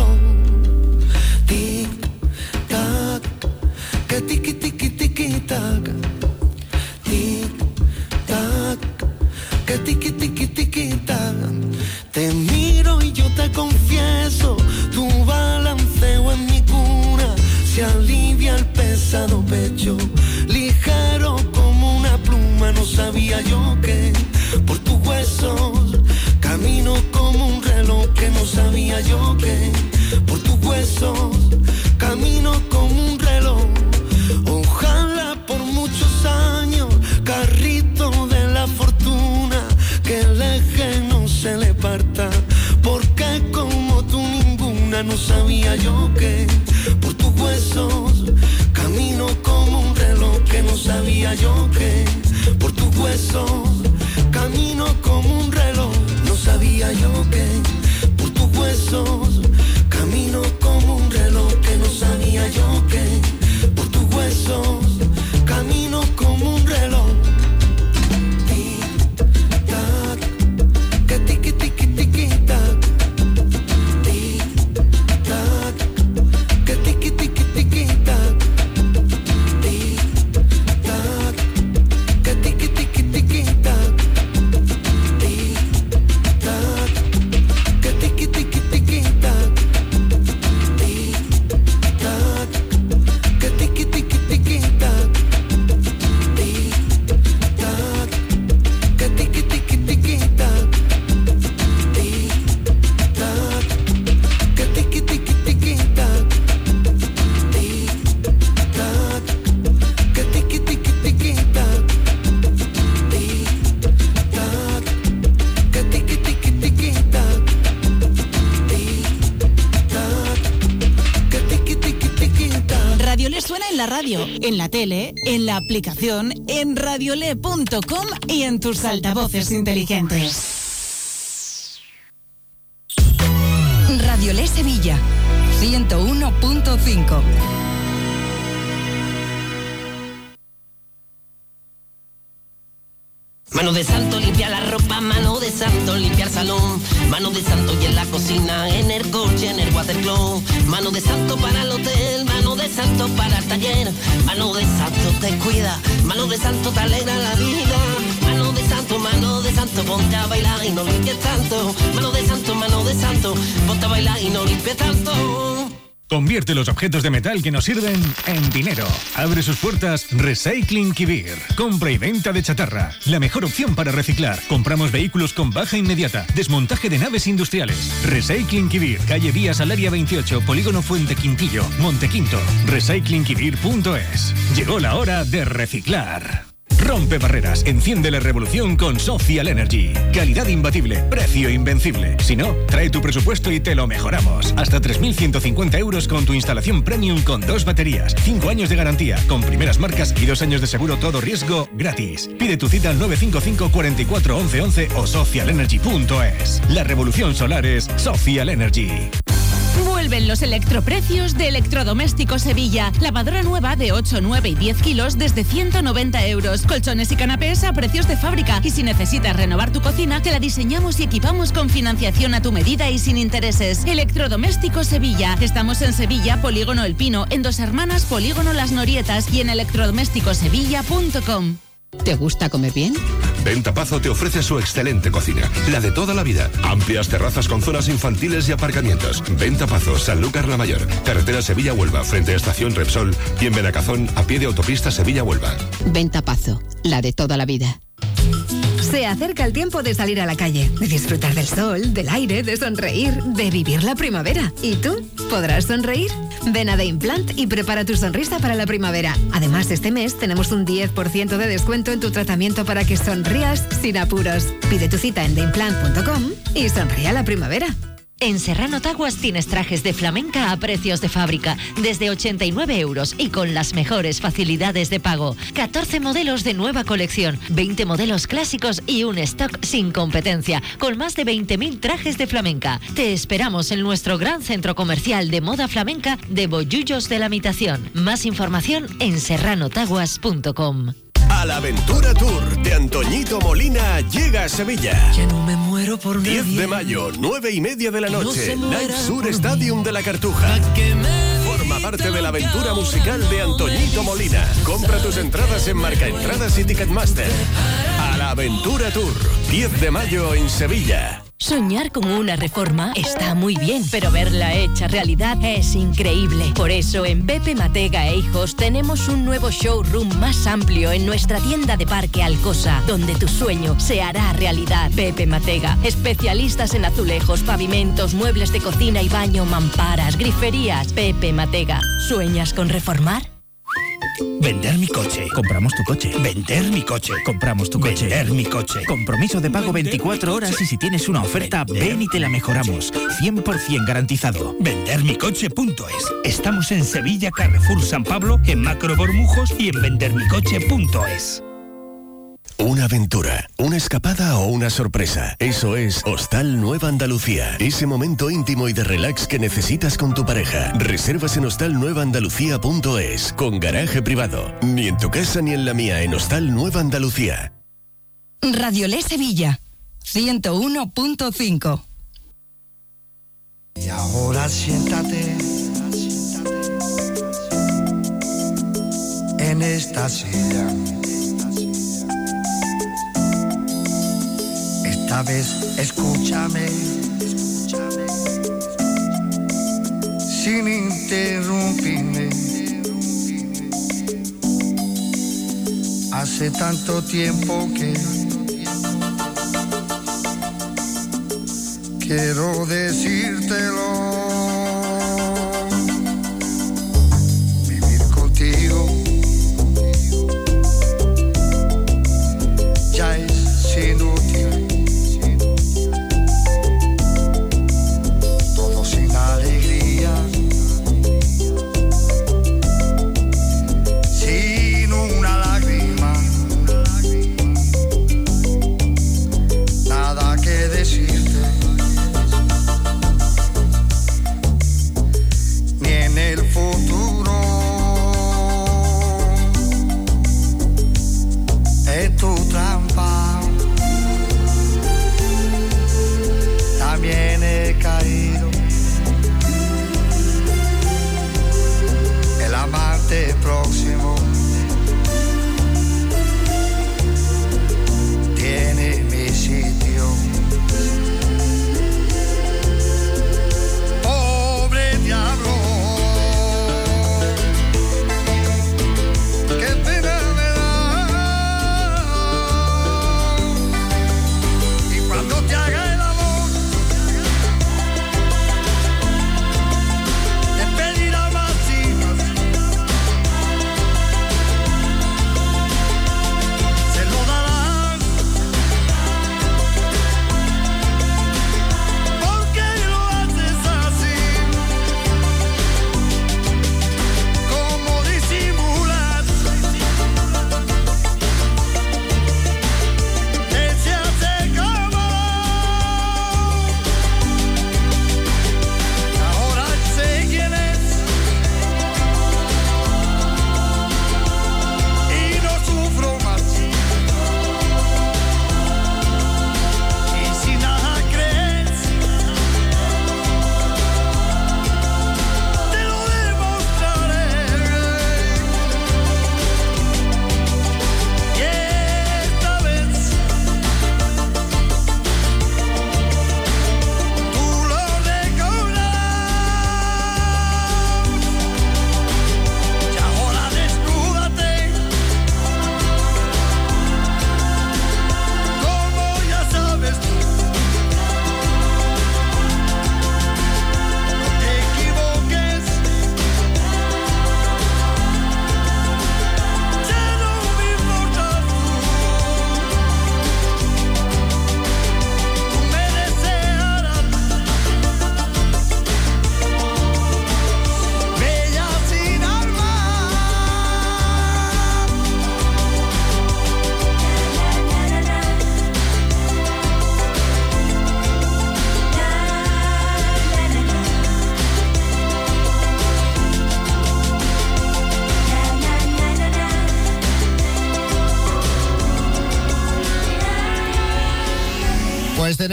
Tiki tiki tiki tac. Tic, tac, que tiki tiki tiki tac. Te miro y yo te confieso, tu balanceo en mi cuna se alivia el pesado pecho, ligero como una pluma, no sabía yo que por tus huesos camino como un reloj que no sabía yo que por tus huesos camino como un no sabía yo que por tus huesos camino como un reloj que no sabía yo que por tus huesos camino como un reloj, no sabía yo que por tus huesos camino como un reloj que no sabía yo que por tus huesos en la aplicación, en radiolé.com y en tus altavoces inteligentes. Radiolé Sevilla 101.5 santo te alegra la vida, mano de santo, mano de santo, ponte a bailar y no limpies tanto, mano de santo, mano de santo, ponte a bailar y no limpies tanto. Convierte los objetos de metal que nos sirven en dinero. Abre sus puertas Recycling Kibir. Compra y venta de chatarra. La mejor opción para reciclar. Compramos vehículos con baja inmediata. Desmontaje de naves industriales. Recycling Kibir. Calle Vía Salaria 28. Polígono Fuente Quintillo. Montequinto. Recyclingkibir.es. Llegó la hora de reciclar. Rompe barreras, enciende la revolución con Social Energy. Calidad imbatible, precio invencible. Si no, trae tu presupuesto y te lo mejoramos. Hasta 3.150 euros con tu instalación premium con dos baterías, 5 años de garantía, con primeras marcas y dos años de seguro todo riesgo gratis. Pide tu cita al 955 44 11 11 o socialenergy.es. La revolución solar es Social Energy. Vuelven los electroprecios de Electrodomésticos Sevilla. Lavadora nueva de 8, 9 y 10 kilos desde 190 euros. Colchones y canapés a precios de fábrica. Y si necesitas renovar tu cocina, te la diseñamos y equipamos con financiación a tu medida y sin intereses. Electrodomésticos Sevilla. Estamos en Sevilla, Polígono El Pino, en Dos Hermanas, Polígono Las Norietas y en electrodomésticosevilla.com. ¿Te gusta comer bien? Ventapazo te ofrece su excelente cocina, la de toda la vida. Amplias terrazas con zonas infantiles y aparcamientos. Ventapazo, Sanlúcar la Mayor. Carretera Sevilla-Huelva, frente a Estación Repsol. Y en Benacazón, a pie de autopista Sevilla-Huelva. Ventapazo, la de toda la vida. Se acerca el tiempo de salir a la calle, de disfrutar del sol, del aire, de sonreír, de vivir la primavera. ¿Y tú? ¿Podrás sonreír? Ven a The Implant y prepara tu sonrisa para la primavera. Además, este mes tenemos un 10% de descuento en tu tratamiento para que sonrías sin apuros. Pide tu cita en theimplant.com y sonríe a la primavera. En Serrano Taguas tienes trajes de flamenca a precios de fábrica, desde 89 euros y con las mejores facilidades de pago. 14 modelos de nueva colección, 20 modelos clásicos y un stock sin competencia, con más de 20.000 trajes de flamenca. Te esperamos en nuestro gran centro comercial de moda flamenca de Bollullos de la Mitación. Más información en serranotaguas.com. A la Aventura Tour de Antoñito Molina llega a Sevilla. Ya no me muero por 10 de mayo, 9 y media de la no noche, muera Live Sur Stadium de la Cartuja. Forma parte de la aventura musical de Antoñito Molina. Compra tus entradas en Marca Entradas y Ticketmaster. A la Aventura Tour, 10 de mayo en Sevilla. Soñar con una reforma está muy bien, pero verla hecha realidad es increíble. Por eso en Pepe Matega e Hijos tenemos un nuevo showroom más amplio en nuestra tienda de Parque Alcosa, donde tu sueño se hará realidad. Pepe Matega, especialistas en azulejos, pavimentos, muebles de cocina y baño, mamparas, griferías. Pepe Matega, ¿sueñas con reformar? Vender mi coche. Compramos tu coche. Vender mi coche. Compramos tu coche. Vender mi coche. Compromiso de pago 24 horas y si tienes una oferta, ven y te la mejoramos. 100% garantizado. Vendermicoche.es. Estamos en Sevilla, Carrefour San Pablo, en Macro Bormujos y en vendermicoche.es. Una aventura, una escapada o una sorpresa. Eso es Hostal Nueva Andalucía. Ese momento íntimo y de relax que necesitas con tu pareja. Reservas en hostalnuevaandalucía.es con garaje privado. Ni en tu casa ni en la mía en Hostal Nueva Andalucía. Radio Le Sevilla, 101.5. Y ahora siéntate en esta silla. Esta vez escúchame sin interrumpirme. Hace tanto tiempo que quiero decírtelo.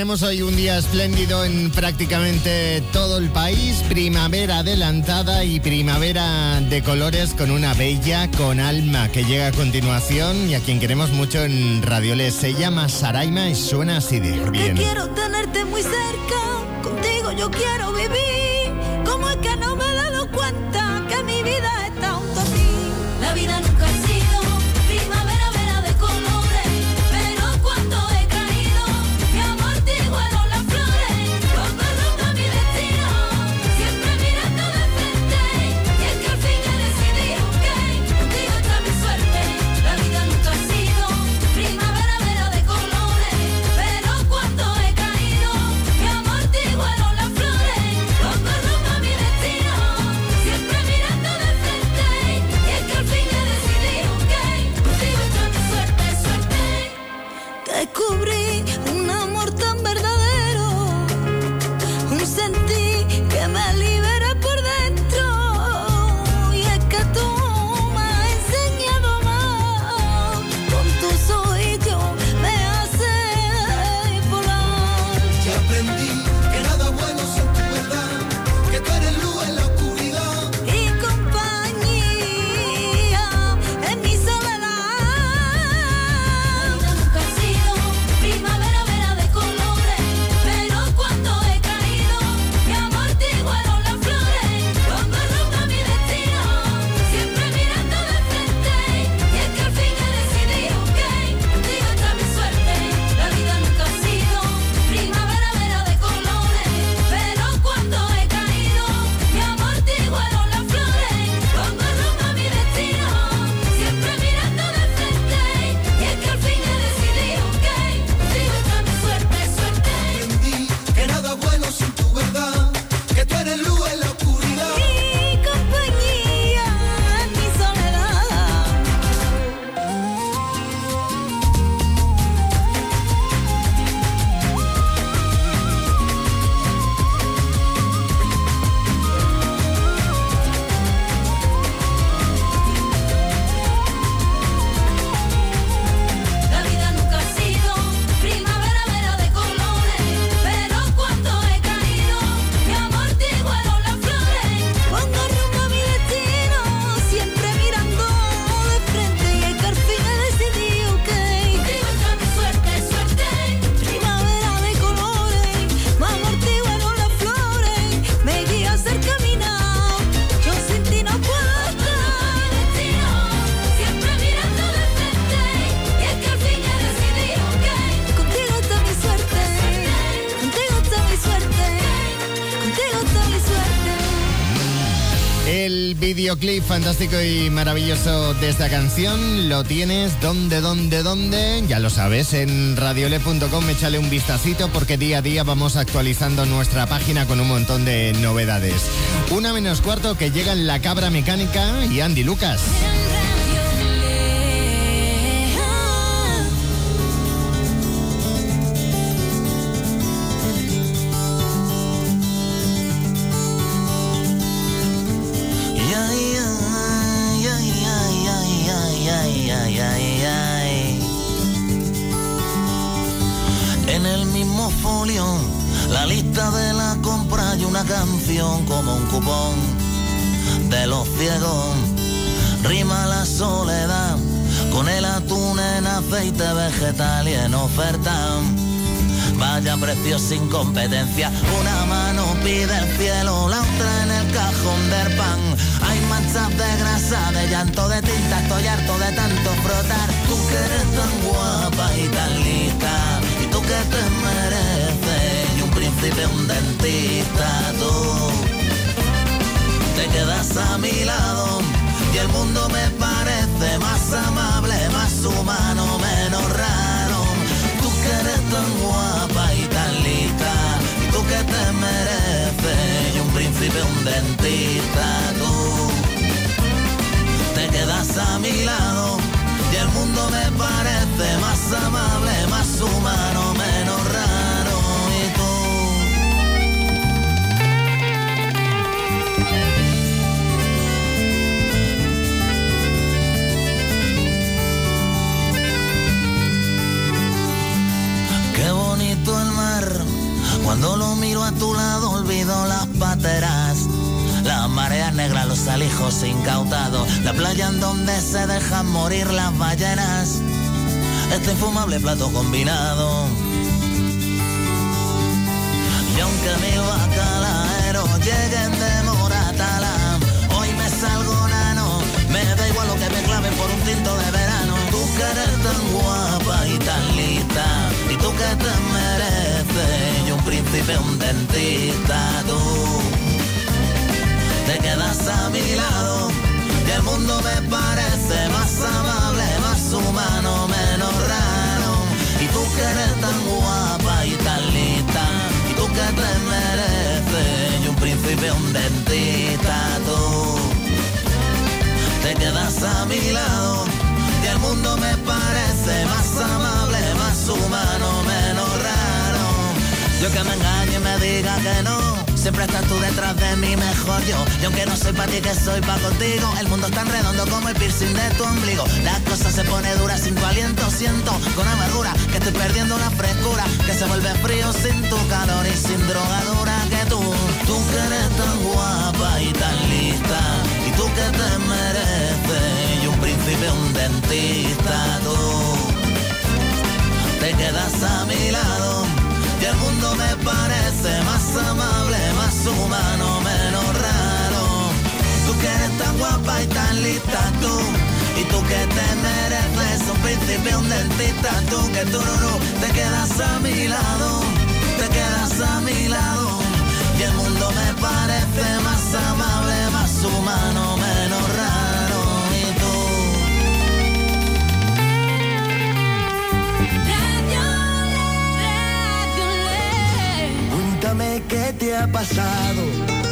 Hoy un día espléndido en prácticamente todo el país, primavera adelantada y primavera de colores con una bella con alma que llega a continuación y a quien queremos mucho en Radioles. Se llama Saraima y suena así de bien. Quiero tenerte muy cerca, contigo yo quiero vivir. fantástico y maravilloso de esta canción lo tienes donde, donde, donde, ya lo sabes, en radiole.com échale un vistacito porque día a día vamos actualizando nuestra página con un montón de novedades. Una menos cuarto que llegan La Cabra Mecánica y Andy Lucas. sin competencia. Una mano pide el cielo, la otra en el cajón del pan. Hay manchas de grasa, de llanto, de tinta, estoy harto de tanto frotar. Tú que eres tan guapa y tan lista, y tú que te mereces, y un príncipe, un dentista, tú. Te quedas a mi lado y el mundo me parece más amable, más humano. bendita tú. Te quedas a mi lado y el mundo me parece más amable, más humano, menos raro. Y tú. Qué bonito el mar, cuando lo miro a tu lado olvido las pateras las mareas negras, los alijos incautados, la playa en donde se dejan morir las ballenas. Este infumable plato combinado. Y aunque mi bacalaero lleguen de Moratala, hoy me salgo nano. Me da igual lo que me claven por un tinto de verano. Tú que eres tan guapa y tan lista, y tú que te mereces, y un príncipe, un dentista, tú te quedas a mi lado y el mundo me parece más amable, más humano, menos raro. Y tú que eres tan guapa y tan lista, y tú que te mereces, y un príncipe, un dentista, tú te quedas a mi lado y el mundo me parece más amable, más humano, menos raro. Yo que me engañe y me diga que no. Siempre estás tú detrás de mí, mejor yo. Y aunque no soy para ti, que soy para contigo. El mundo es tan redondo como el piercing de tu ombligo. Las cosas se pone duras sin tu aliento. Siento con amargura que estoy perdiendo la frescura. Que se vuelve frío sin tu calor y sin drogadura que tú. Tú que eres tan guapa y tan lista. Y tú que te mereces. Y un príncipe, un dentista, tú. Te quedas a mi lado el mundo me parece más amable, más humano, menos raro. Tú que eres tan guapa y tan lista, tú. Y tú que te mereces un príncipe, un dentista, tú que tú no, te quedas a mi lado, te quedas a mi lado. Y el mundo me parece más amable, más humano, Cuéntame qué te ha pasado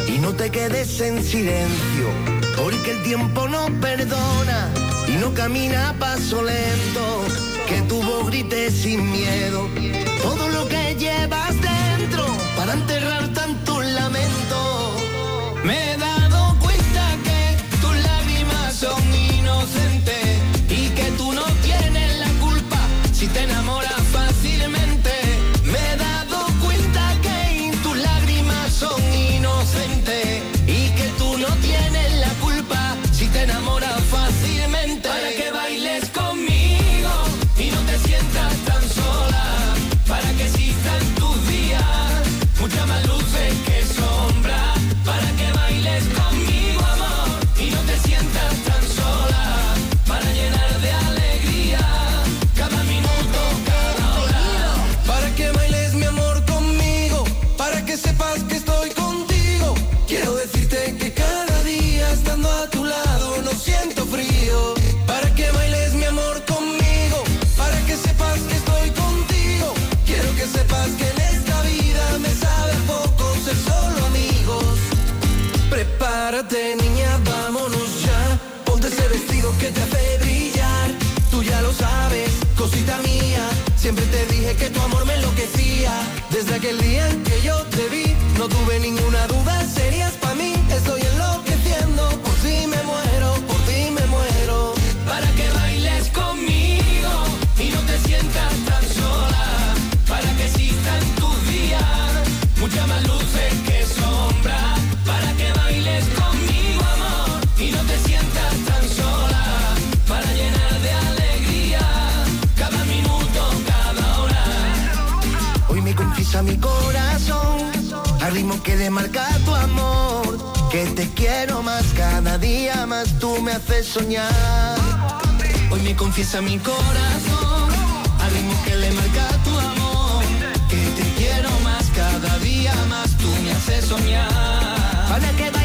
y no te quedes en silencio, porque el tiempo no perdona y no camina a paso lento. Que tu voz grite sin miedo todo lo que llevas dentro para enterrar tanto lamento. Me soñar. Hoy me confiesa mi corazón, al ritmo que le marca tu amor. Que te quiero más, cada día más tú me haces soñar.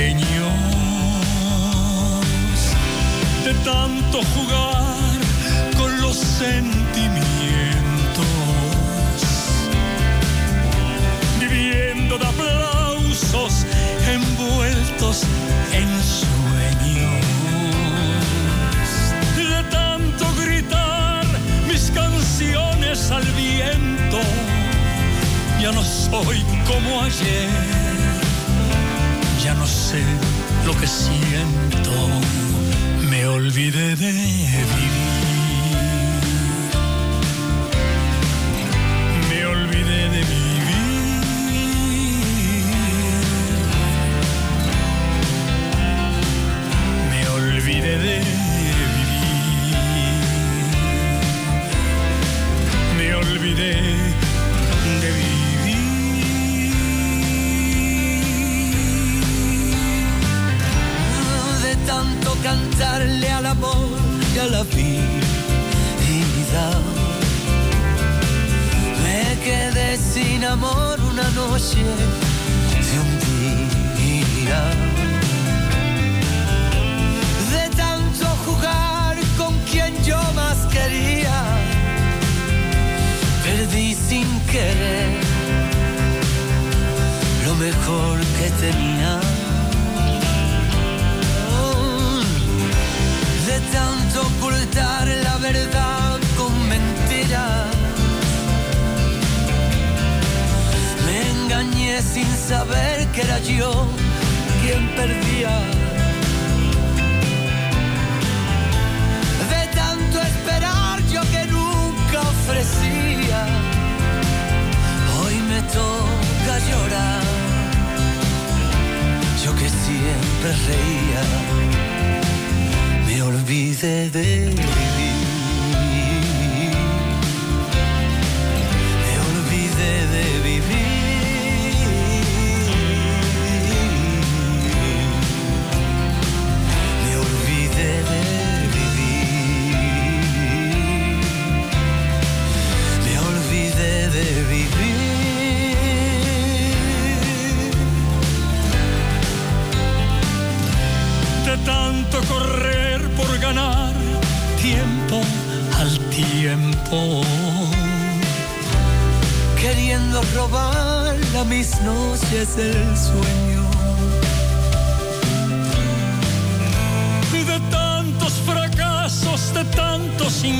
Pequeños de tanto jugar con los sentimientos, viviendo de aplausos envueltos en sueños, de tanto gritar mis canciones al viento, ya no soy como ayer, ya no lo que siento me olvidé de vivir.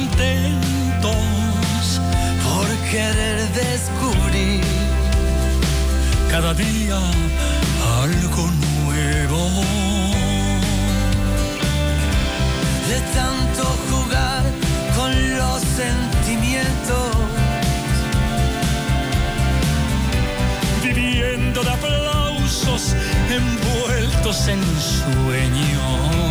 Tantos intentos, por querer descubrir cada día algo nuevo de tanto jugar con los sentimientos. Viviendo de aplausos envueltos en sueños.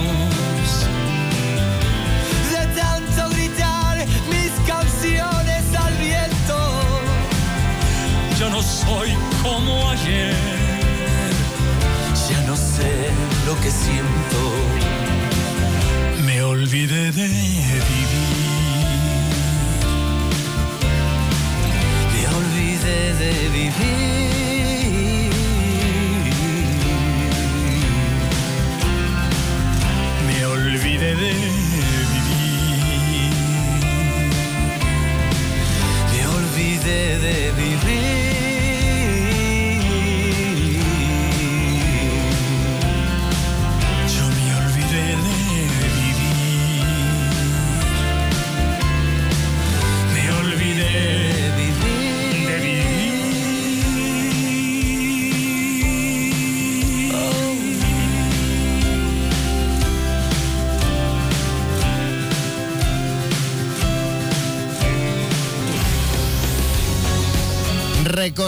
No soy como ayer. Ya no sé lo que siento me olvidé de vivir. Me olvidé de vivir. Me olvidé de vivir. Me olvidé de vivir.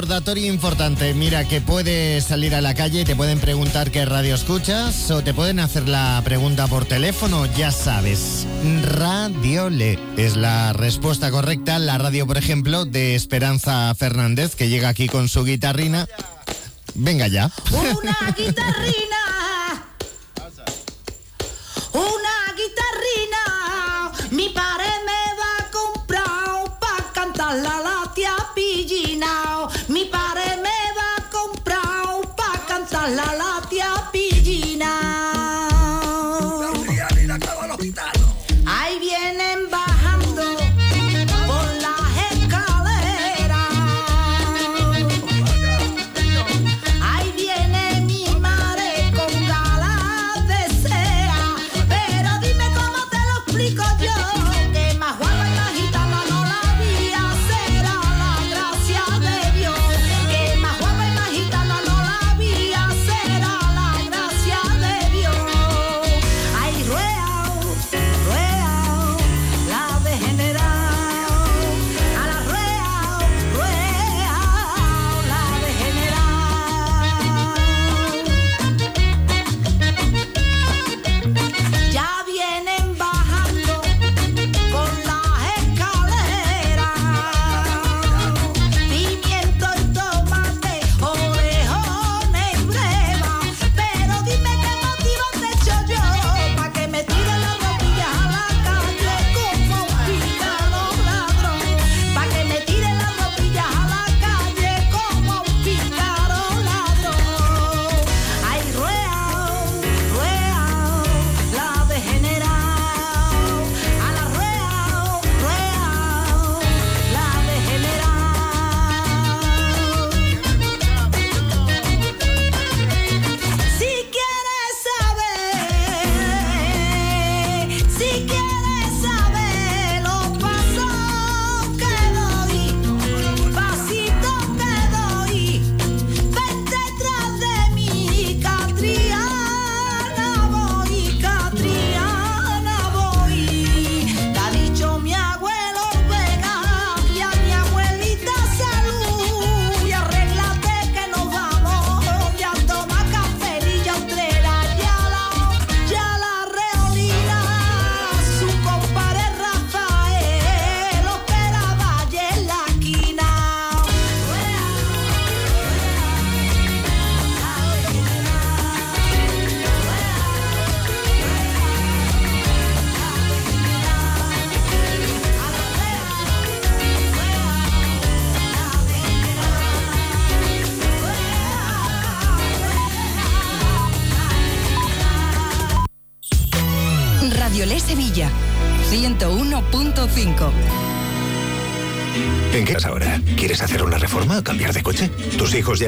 Recordatorio importante, mira que puedes salir a la calle y te pueden preguntar qué radio escuchas o te pueden hacer la pregunta por teléfono, ya sabes. Radio Le es la respuesta correcta, la radio por ejemplo de Esperanza Fernández que llega aquí con su guitarrina. Venga ya. Una guitarrina.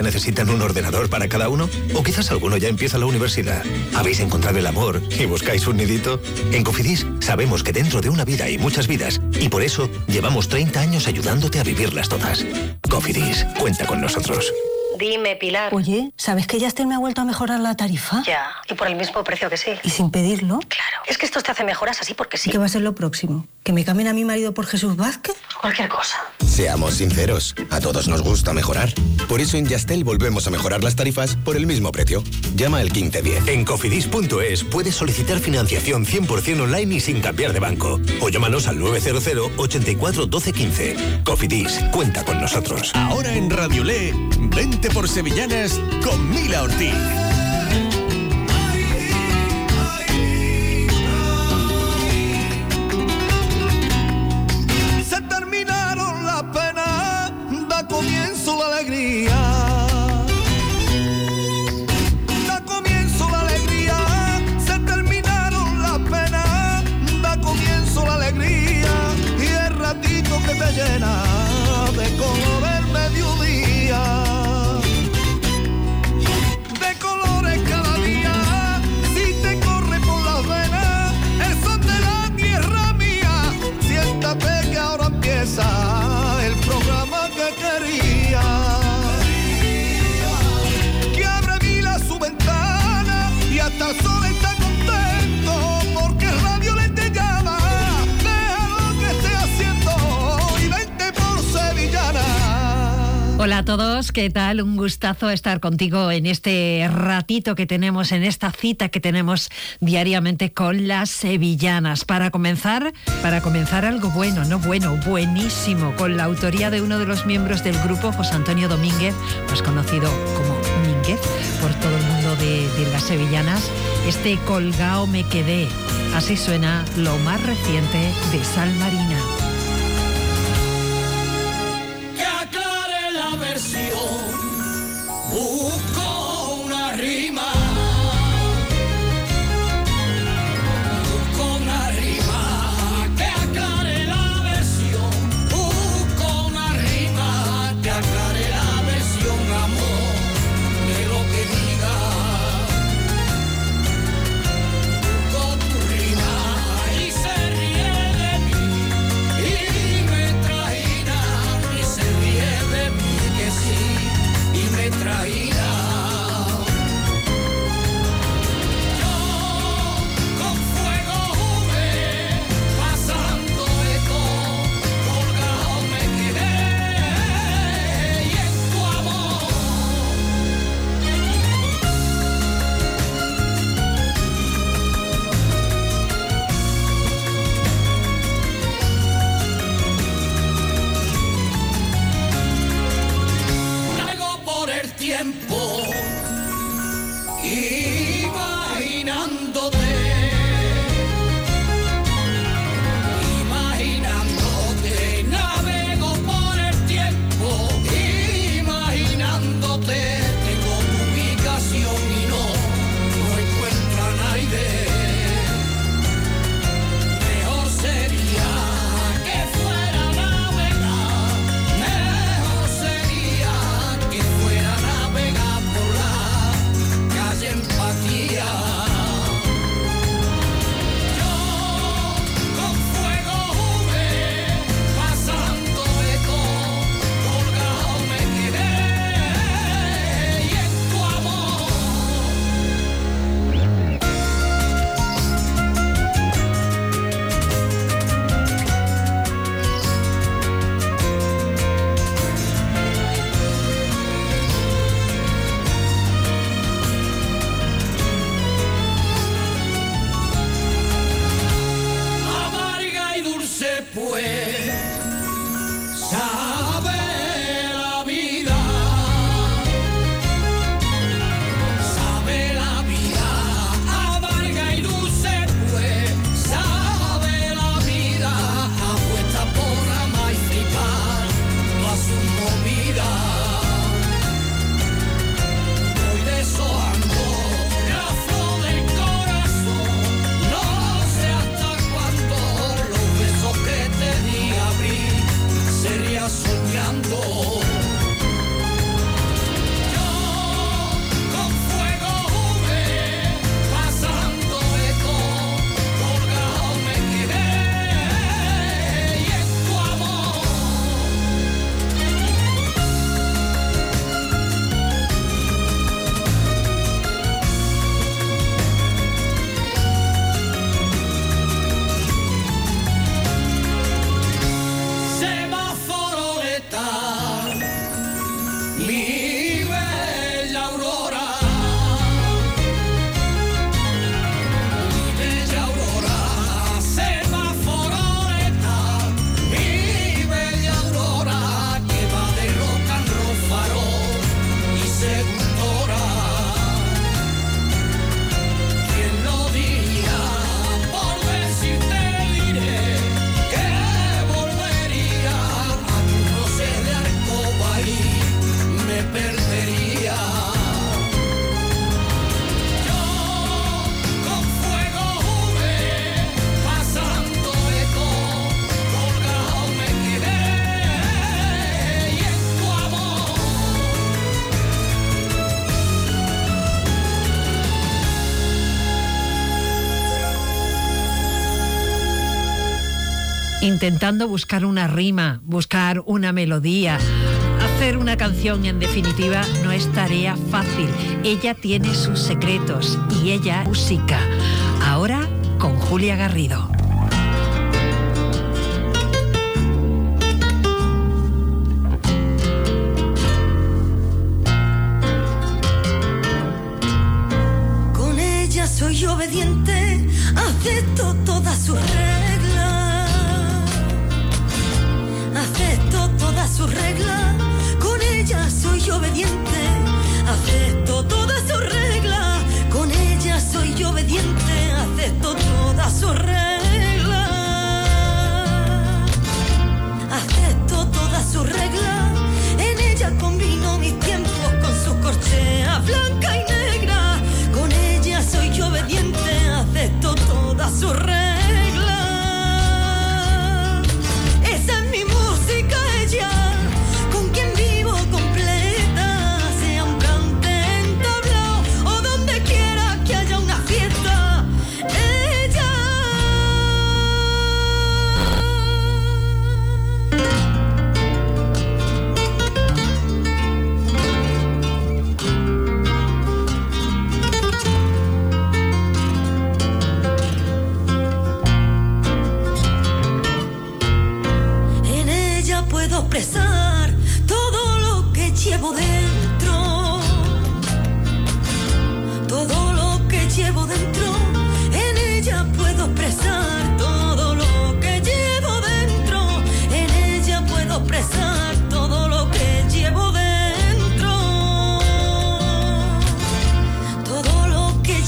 Necesitan un ordenador para cada uno? ¿O quizás alguno ya empieza la universidad? ¿Habéis encontrado el amor y buscáis un nidito? En Cofidis sabemos que dentro de una vida hay muchas vidas y por eso llevamos 30 años ayudándote a vivirlas todas. Cofidis, cuenta con nosotros. Dime, Pilar. Oye, ¿sabes que Yastel me ha vuelto a mejorar la tarifa? Ya, y por el mismo precio que sí. ¿Y sin pedirlo? Claro. Es que esto te hace mejoras así porque sí. ¿Qué va a ser lo próximo? ¿Que me cambien a mi marido por Jesús Vázquez? Cualquier cosa. Seamos sinceros, a todos nos gusta mejorar. Por eso en Yastel volvemos a mejorar las tarifas por el mismo precio. Llama al 1510. En cofidis.es puedes solicitar financiación 100% online y sin cambiar de banco. O llámanos al 900 84 12 15. Cofidis, cuenta con nosotros. Ahora en Radio Le, vente por Sevillanas con Mila Ortiz. Hola a todos, ¿qué tal? Un gustazo estar contigo en este ratito que tenemos, en esta cita que tenemos diariamente con las sevillanas. Para comenzar, para comenzar algo bueno, no bueno, buenísimo, con la autoría de uno de los miembros del grupo, José Antonio Domínguez, más conocido como Mínguez por todo el mundo de, de las sevillanas. Este colgao me quedé. Así suena lo más reciente de Sal Marina. intentando buscar una rima, buscar una melodía. Hacer una canción, en definitiva, no es tarea fácil. Ella tiene sus secretos y ella música. Ahora con Julia Garrido.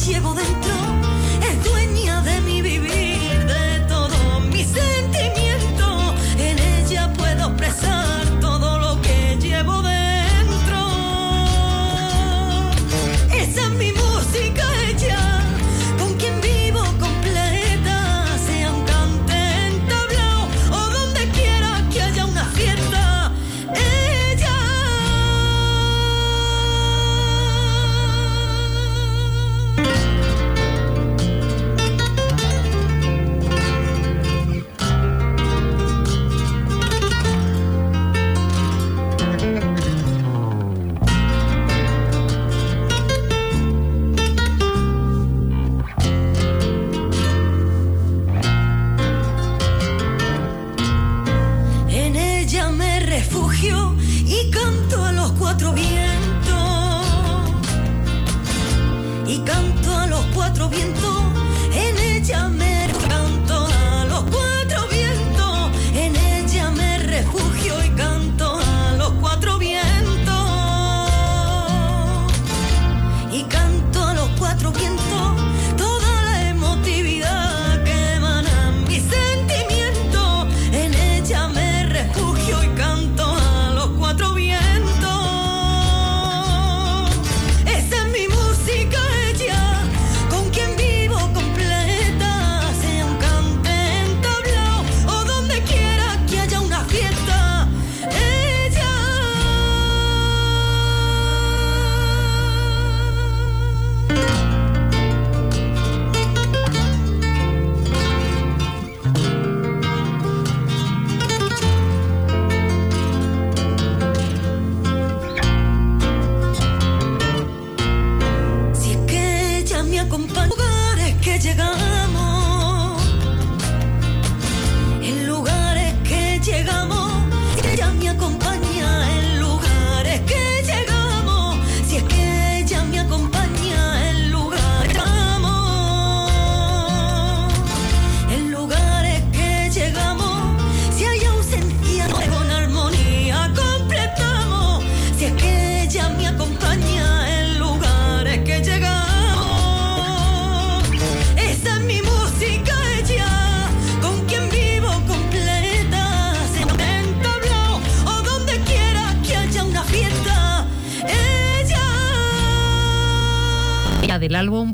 llevo dentro.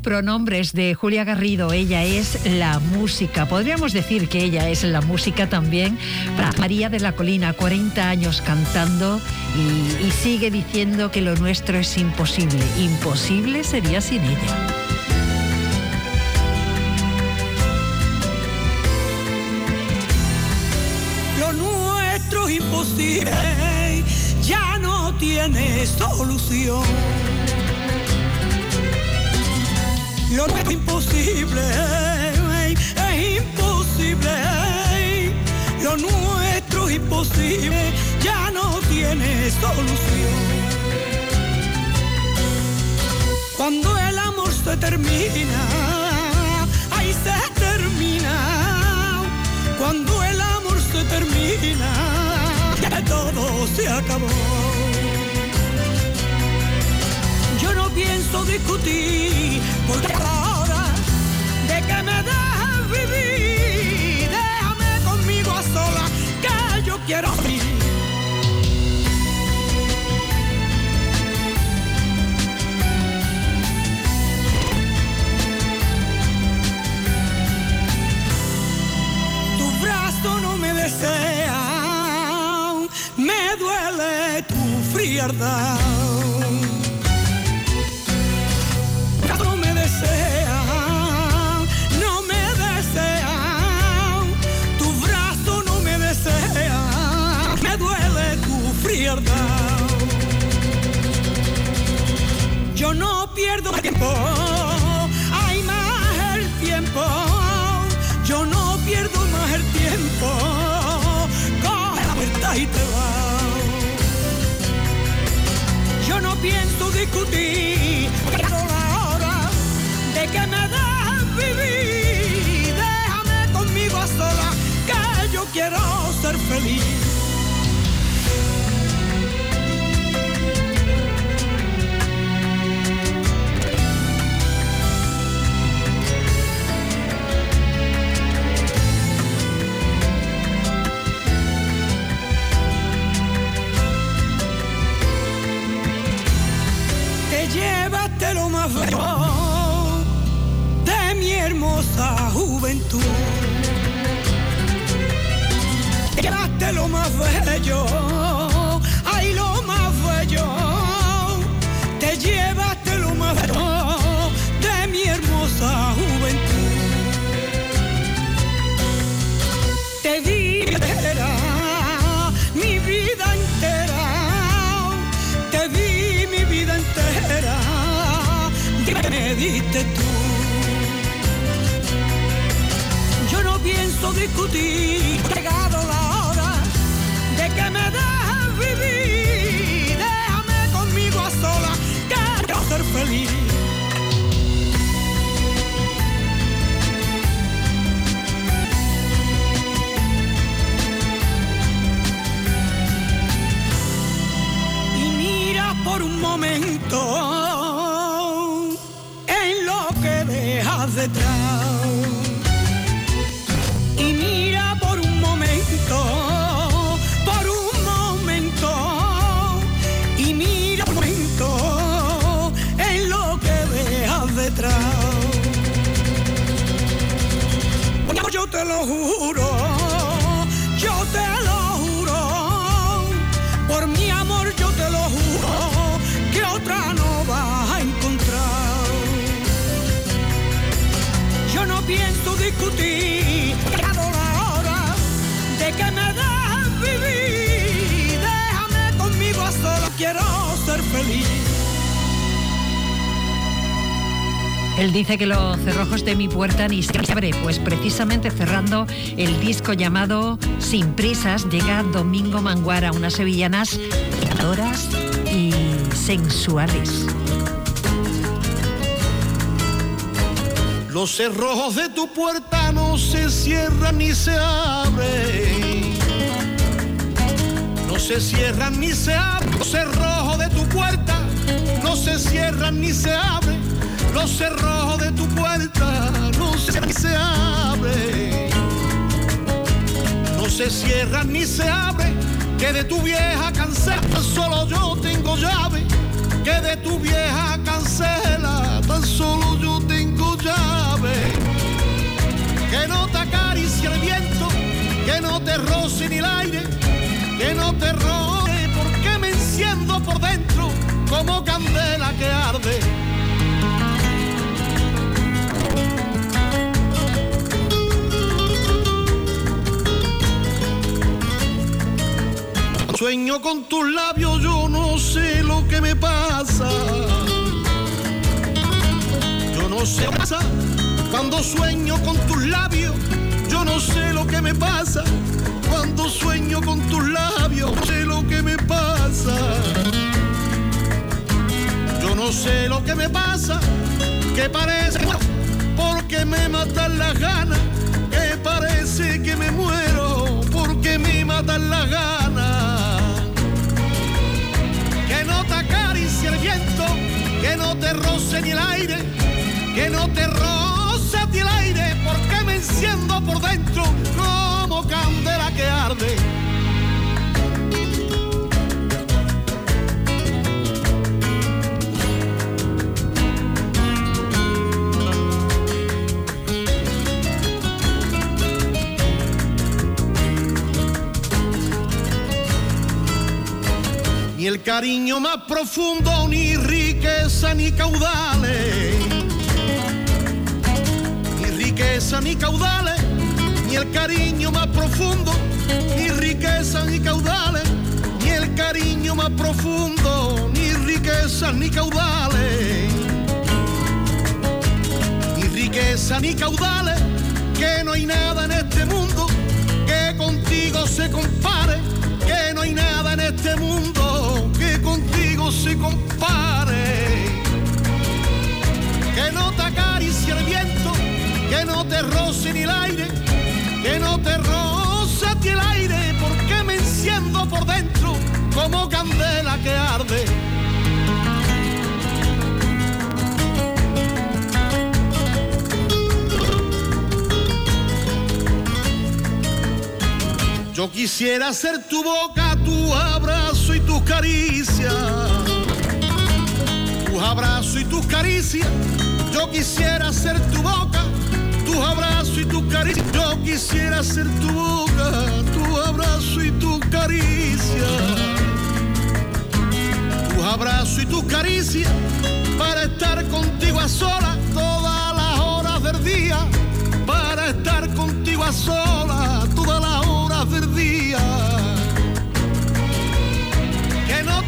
pronombres de Julia Garrido. Ella es la música. Podríamos decir que ella es la música también para María de la Colina, 40 años cantando y sigue diciendo que lo nuestro es imposible. Imposible sería sin ella. termina, ahí se termina. Cuando el amor se termina, ya todo se acabó. Yo no pienso discutir, porque ahora de que me dejes vivir, déjame conmigo a sola, que yo quiero No me desea, no me desea, tu brazo no me desea, me duele tu frialdad. Yo no pierdo tiempo, hay más el tiempo. Yo no pierdo más el tiempo. Coge la vuelta y te discutir, pero la de que me dejes vivir, déjame conmigo a sola, que yo quiero ser feliz. De mi hermosa juventud. Te lo más bello, diste tú. Yo no pienso discutir, llegado la hora de que me dejes vivir, déjame conmigo a sola, quiero ser feliz. y mira por un momento Yo te lo juro, yo te lo juro, por mi amor yo te lo juro, que otra no vas a encontrar. Yo no pienso discutir, llegado hora de que me dejes vivir, déjame conmigo solo, quiero ser feliz. Él dice que los cerrojos de mi puerta ni se abre, pues precisamente cerrando el disco llamado Sin prisas llega Domingo Manguara, unas sevillanas adoras y sensuales. Los cerrojos de tu puerta no se cierran ni se abren. No se cierran ni se abren. Los cerrojos de tu puerta no se cierran ni se abren. Los cerrojos de tu puerta no se ni se abren. No se cierran ni se abren. Que de tu vieja cancela tan solo yo tengo llave. Que de tu vieja cancela tan solo yo tengo llave. Que no te acaricie el viento, que no te roce ni el aire, que no te roce porque me enciendo por dentro como candela que arde. Sueño con tus labios, yo no sé lo que me pasa. Yo no sé qué pasa cuando sueño con tus labios. Yo no sé lo que me pasa cuando sueño con tus labios. Sé lo que me pasa. Yo no sé lo que me pasa, que parece porque me matan las ganas, que parece que me muero porque me matan las ganas. Viento, que no te roce ni el aire, que no te roce ti el aire, porque me enciendo por dentro como candela que arde. Ni el cariño más profundo, ni riqueza, ni caudales. Ni riqueza, ni caudales. Ni el cariño más profundo, ni riqueza, ni caudales. Ni el cariño más profundo, ni riqueza, ni caudales. Ni riqueza, ni caudales. Que no hay nada en este mundo que contigo se compare. Que no hay nada en este mundo contigo se compare. Que no te acaricie el viento, que no te roce ni el aire, que no te roce a ti el aire, porque me enciendo por dentro como candela que arde. Yo quisiera ser tu boca, tu abrazo y tus caricias. Tus abrazos y tus caricias. Yo quisiera ser tu boca, tus abrazos y tus caricias. Yo quisiera ser tu boca, tu abrazo y tus caricias. Tus abrazos y tus caricias para estar contigo a solas todas las horas del día. Para estar contigo a solas todas las horas del día.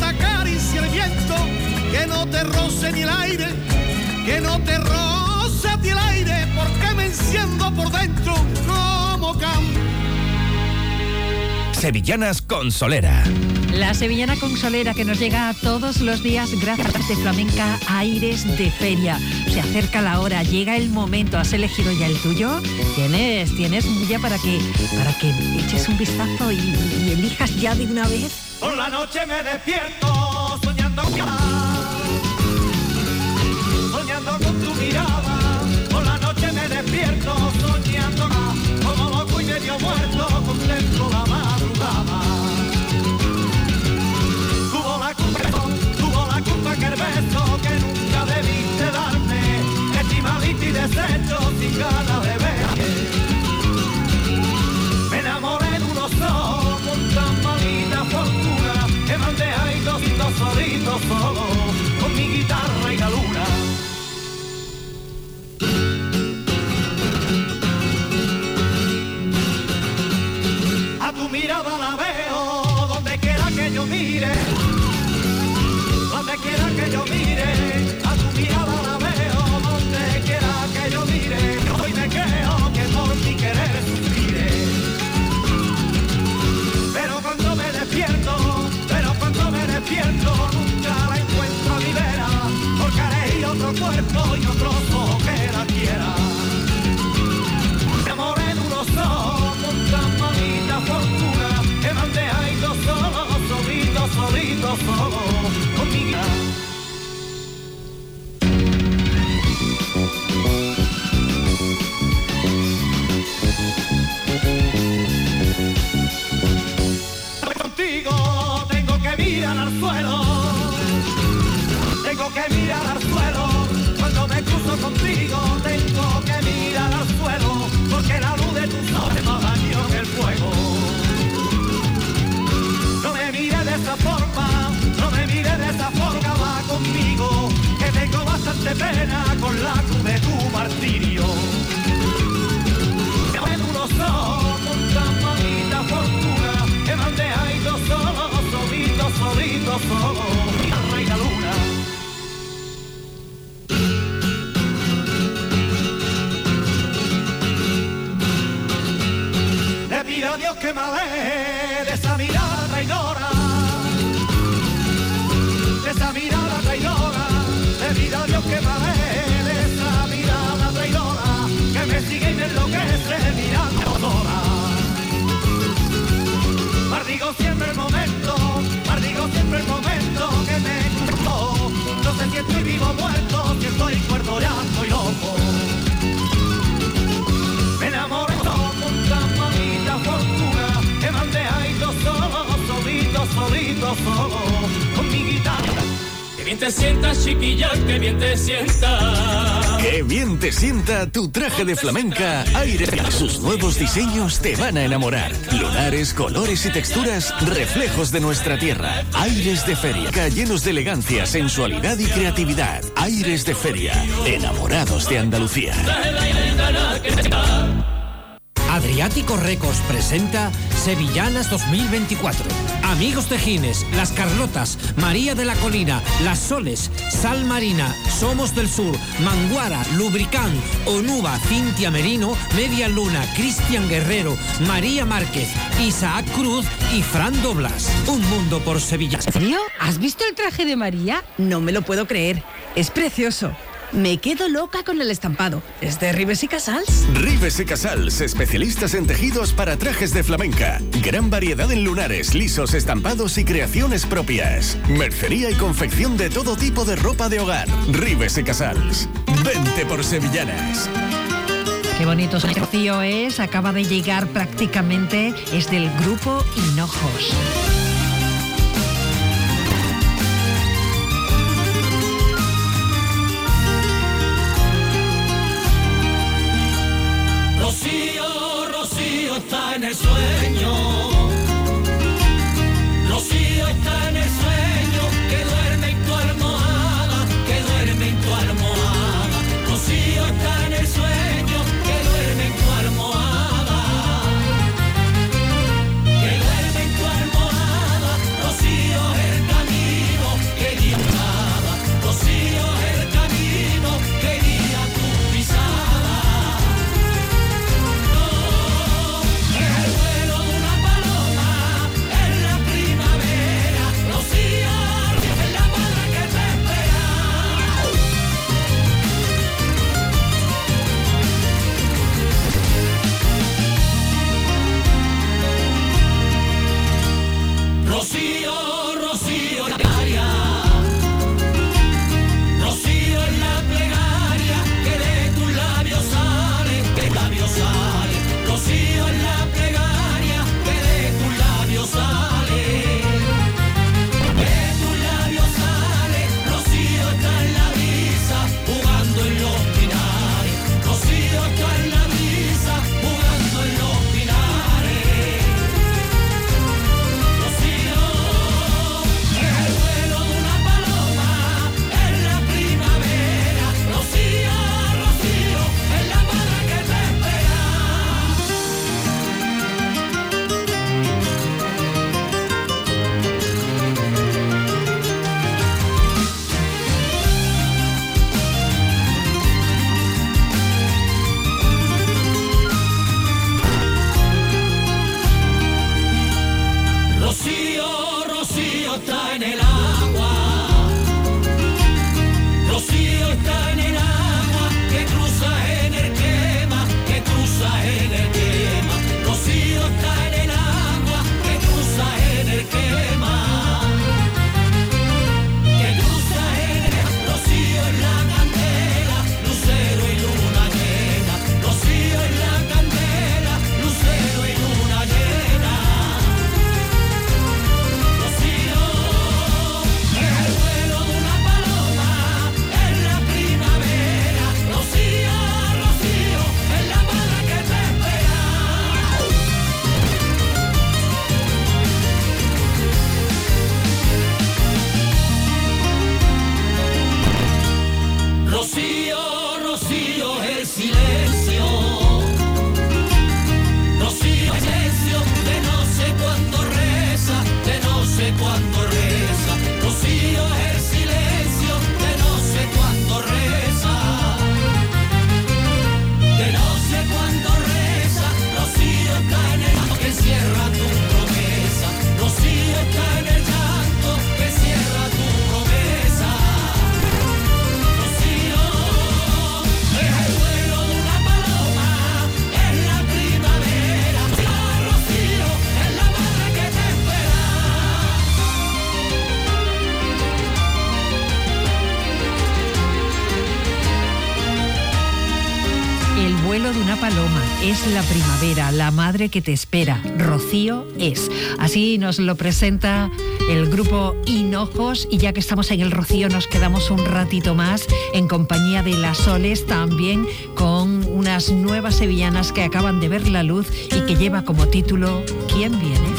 Te acaricie el viento, que no te roce ni el aire, que no te roce a ti el aire, porque me enciendo por dentro como cambio. Sevillanas con Solera. La sevillana consolera que nos llega todos los días gracias de Flamenca Aires de Feria. Se acerca la hora, llega el momento. ¿Has elegido ya el tuyo? Tienes, tienes ya para que, para que eches un vistazo y, y elijas ya de una vez. Por la noche me despierto soñando soñando con tu mirada. Por la noche me despierto soñando como loco y medio muerto contemplo la madrugada. Tuvo la culpa, tuvo la culpa que el beso que nunca debiste darme, estimadito y deshecho sin ganas de dos solitos solo con mi guitarra y la luna. A tu mirada la veo donde quiera que yo mire, donde quiera que yo mire. Con la cruz de tu martirio. En unos ojos con tan malita fortuna, que mandé ahí dos solos, solitos, solitos, solo, y la luna. Le pido a Dios que me aleje de esa mirada traidora, de esa mirada traidora. Le pido a Dios que me aleje lo que es enloquece mirando Dora. Mardigo siempre el momento, mardigo siempre el momento que me gustó. No sé si estoy vivo muerto, si estoy cuerdo ya estoy loco. Me enamoré con mamita fortuna, que mandé ahí dos solo, solito, solito, solo bien te sienta, chiquilla, que bien te sienta. Qué bien te sienta tu traje de flamenca Aire. Sus nuevos diseños te van a enamorar. Lunares, colores y texturas, reflejos de nuestra tierra. Aires de feria, llenos de elegancia, sensualidad y creatividad. Aires de feria, enamorados de Andalucía. Adriático Records presenta Sevillanas 2024. Amigos Tejines, Las Carlotas, María de la Colina, Las Soles, Sal Marina, Somos del Sur, Manguara, Lubricán, Onuba, Cintia Merino, Media Luna, Cristian Guerrero, María Márquez, Isaac Cruz y Fran Doblas. Un mundo por Sevilla. ¿En? ¿Has visto el traje de María? No me lo puedo creer. Es precioso. Me quedo loca con el estampado. ¿Es de Ribes y Casals? Rives y Casals, especialistas en tejidos para trajes de flamenca. Gran variedad en lunares, lisos, estampados y creaciones propias. Mercería y confección de todo tipo de ropa de hogar. Rives y Casals. Vente por Sevillanas. Qué bonito Rocío es, acaba de llegar prácticamente, es del grupo Hinojos. la primavera, la madre que te espera, Rocío es. Así nos lo presenta el grupo Hinojos y ya que estamos en el Rocío nos quedamos un ratito más en compañía de las Soles también con unas nuevas sevillanas que acaban de ver la luz y que lleva como título ¿Quién viene?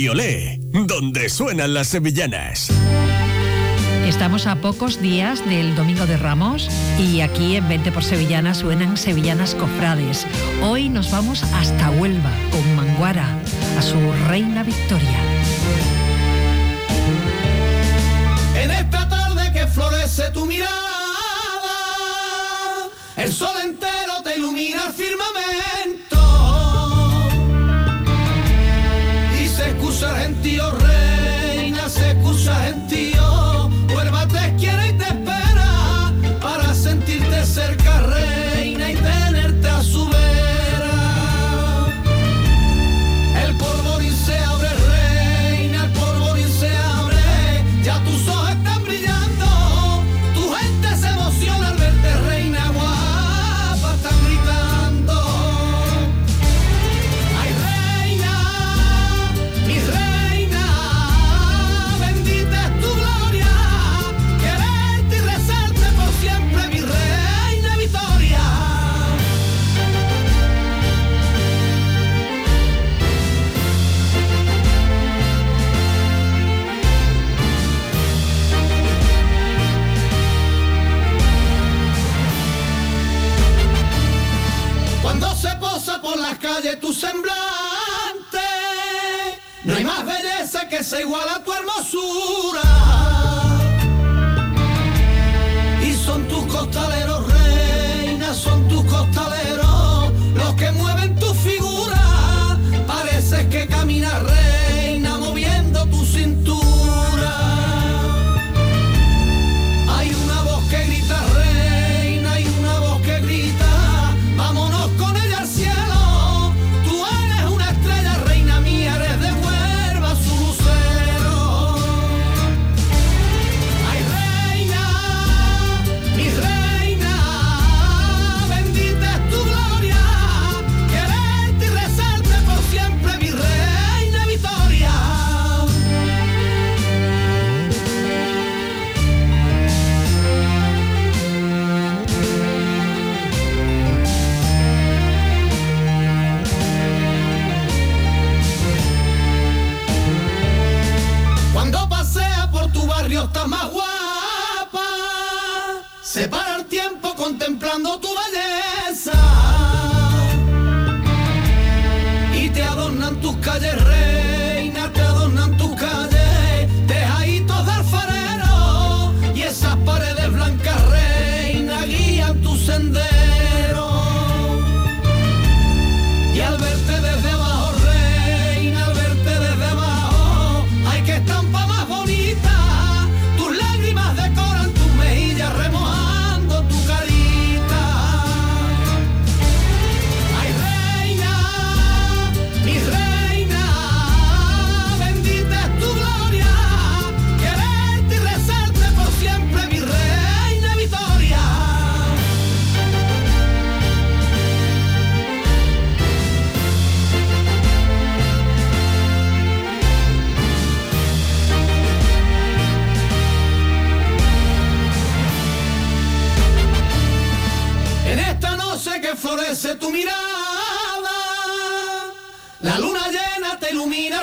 Radiolé, donde suenan las sevillanas. Estamos a pocos días del Domingo de Ramos y aquí en 20 por Sevillana suenan Sevillanas Cofrades. Hoy nos vamos hasta Huelva con Manguara, a su reina Victoria. En esta tarde que florece tu mirada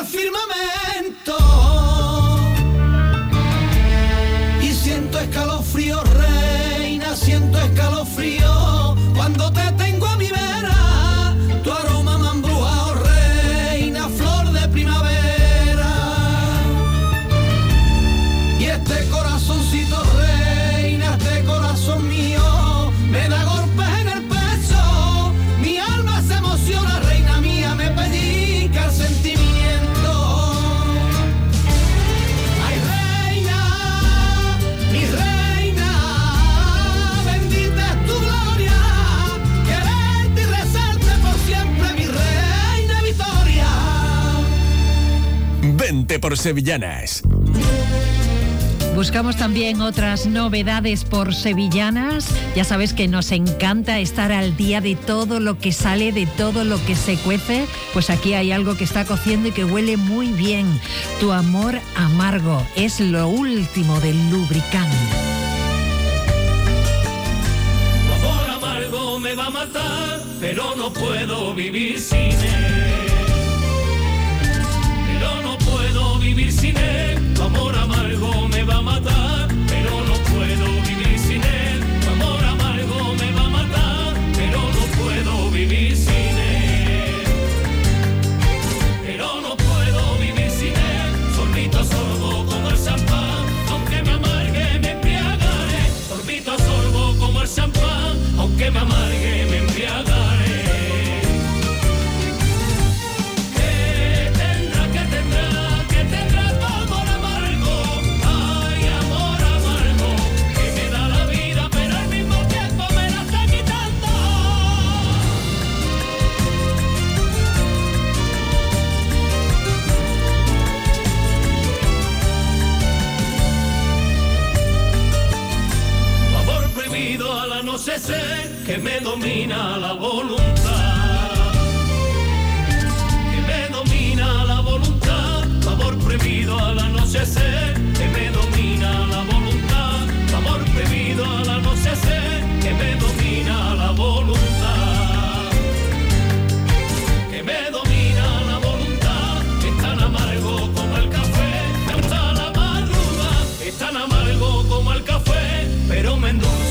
firmament Por Sevillanas. Buscamos también otras novedades por sevillanas. Ya sabes que nos encanta estar al día de todo lo que sale, de todo lo que se cuece. Pues aquí hay algo que está cociendo y que huele muy bien. Tu amor amargo es lo último del lubricante. Tu amor amargo me va a matar, pero no puedo vivir sin él. vivir sin él, tu amor amargo me va a matar, pero no puedo vivir sin él, tu amor amargo me va a matar, pero no puedo vivir sin él. Pero no puedo vivir sin él, sorbito sorbo como el champán, aunque me amargue me embriagaré, sorbito sorbo como el champán, aunque me amargue me embriagaré. Me domina la voluntad, que me domina la voluntad, amor prohibido al anochecer, que me domina la voluntad, amor prohibido al anochecer, que me domina la voluntad, que me domina la voluntad, es tan amargo como el café, me gusta la madrugada, es tan amargo como el café, pero me endulza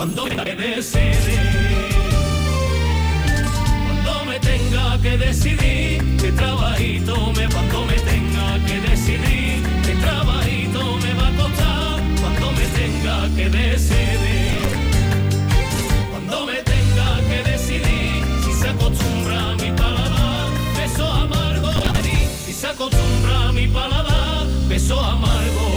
cuando me tenga que decidir. Cuando me tenga que decidir, qué trabajito me cuando me tenga que decidir. Qué trabajito me va a costar cuando me tenga que decidir. Cuando me tenga que decidir, si se acostumbra a mi paladar, beso amargo a. Si se acostumbra a mi paladar, beso amargo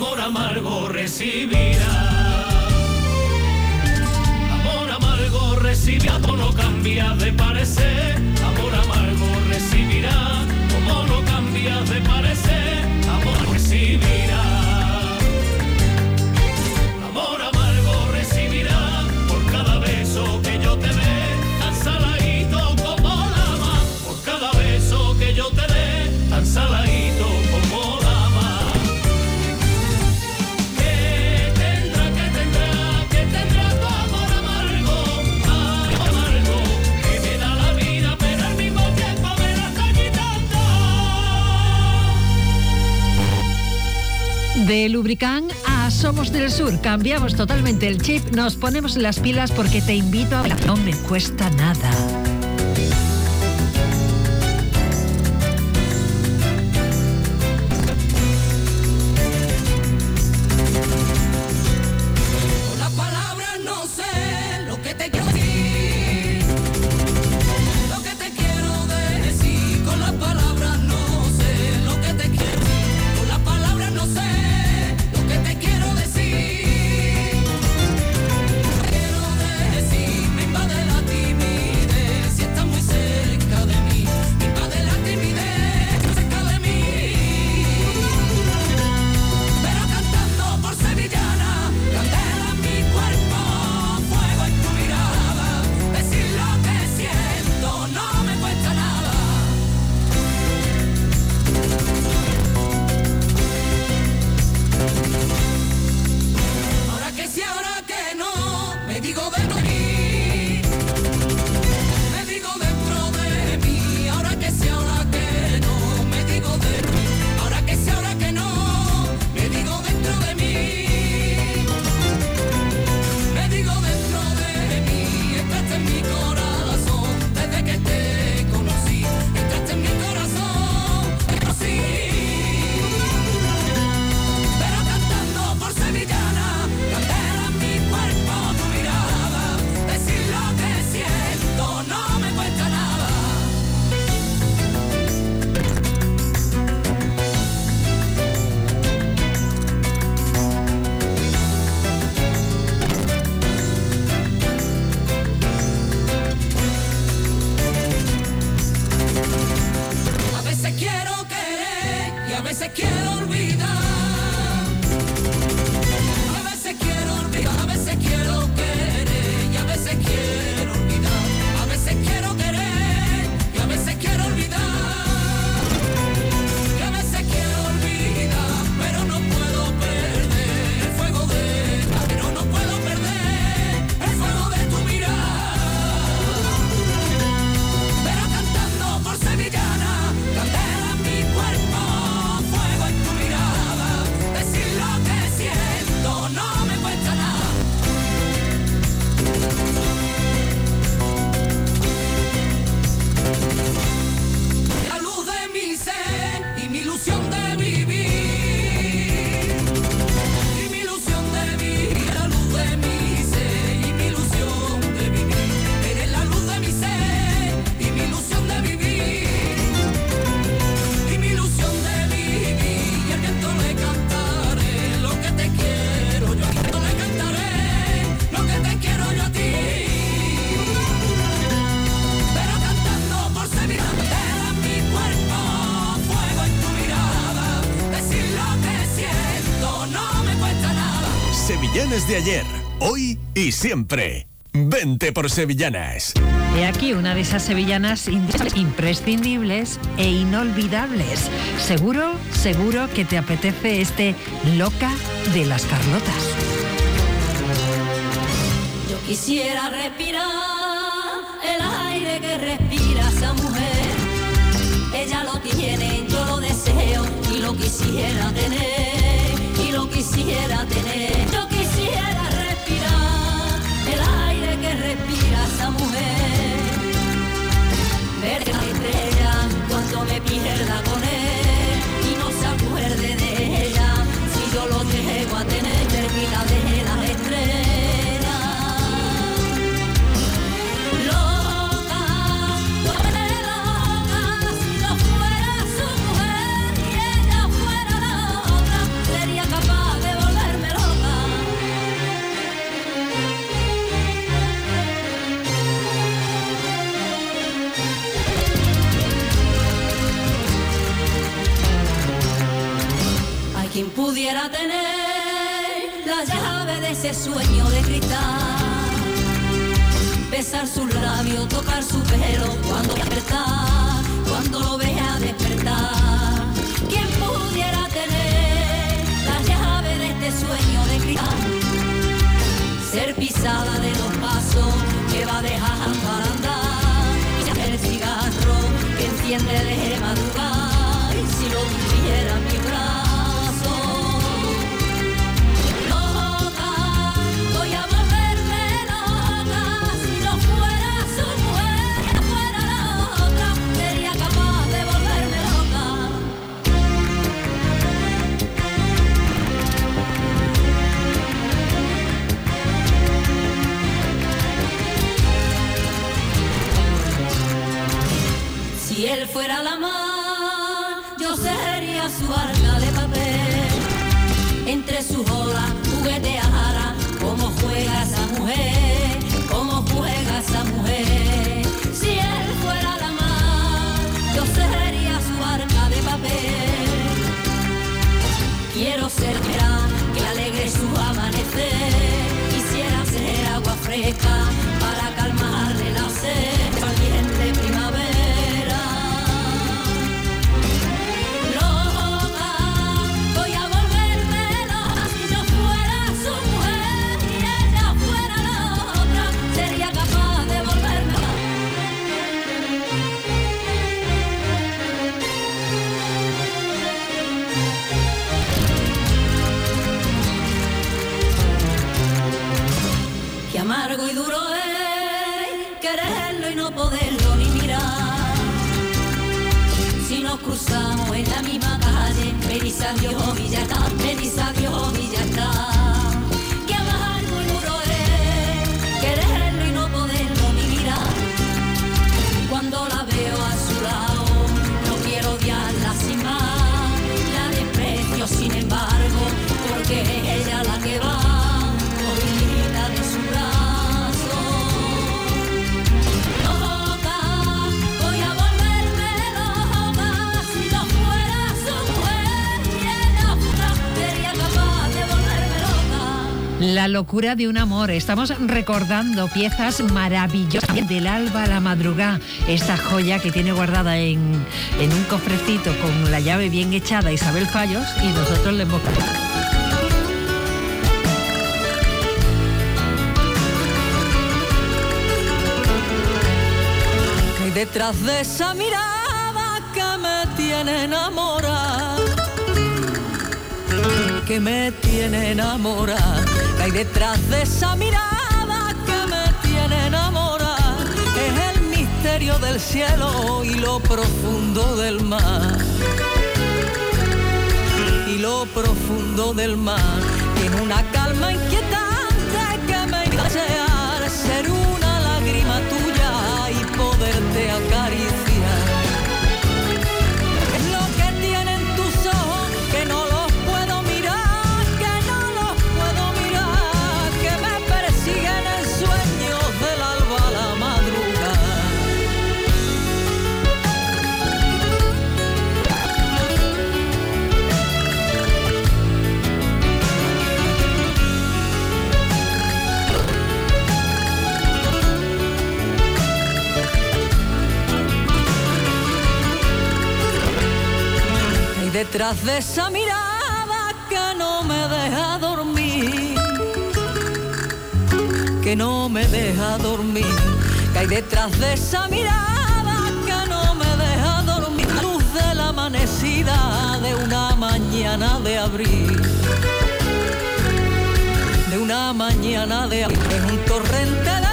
amor amargo recibirá. Amor amargo recibirá, no cambia de parecer, De Lubricán a Somos del Sur. Cambiamos totalmente el chip, nos ponemos las pilas porque te invito a... No me cuesta nada. De ayer, hoy y siempre. Vente por Sevillanas. He aquí una de esas sevillanas ind- imprescindibles e inolvidables. Seguro, seguro que te apetece este Loca de las Carlotas. Yo quisiera respirar el aire que respira esa mujer. Ella lo tiene, yo lo deseo y lo quisiera tener. Y lo quisiera tener. Cuando pudiera tener la llave de ese sueño de cristal besar sus labios, tocar su pelo cuando despertar, cuando lo vea despertar. ¿Quién pudiera tener la llave de este sueño de cristal? Ser pisada de los pasos que va dejando para andar, ser el cigarro que enciende de madrugada, fuera la mar, yo sería su arca de papel. Entre sus olas Cruzamos en la misma calle, me dice adiós y La locura de un amor. Estamos recordando piezas maravillosas del alba a la madrugada. Esta joya que tiene guardada en, en un cofrecito con la llave bien echada Isabel Fallos y nosotros le hemos detrás de esa mirada que me tiene enamorada, que me tiene enamorada, hay detrás de esa mirada que me tiene enamorada, es el misterio del cielo y lo profundo del mar. Y lo profundo del mar. Tiene una calma inquietante que me iba detrás de esa mirada que no me deja dormir, que no me deja dormir, que hay detrás de esa mirada que no me deja dormir, luz de la amanecida de una mañana de abril. De una mañana de abril, es un torrente de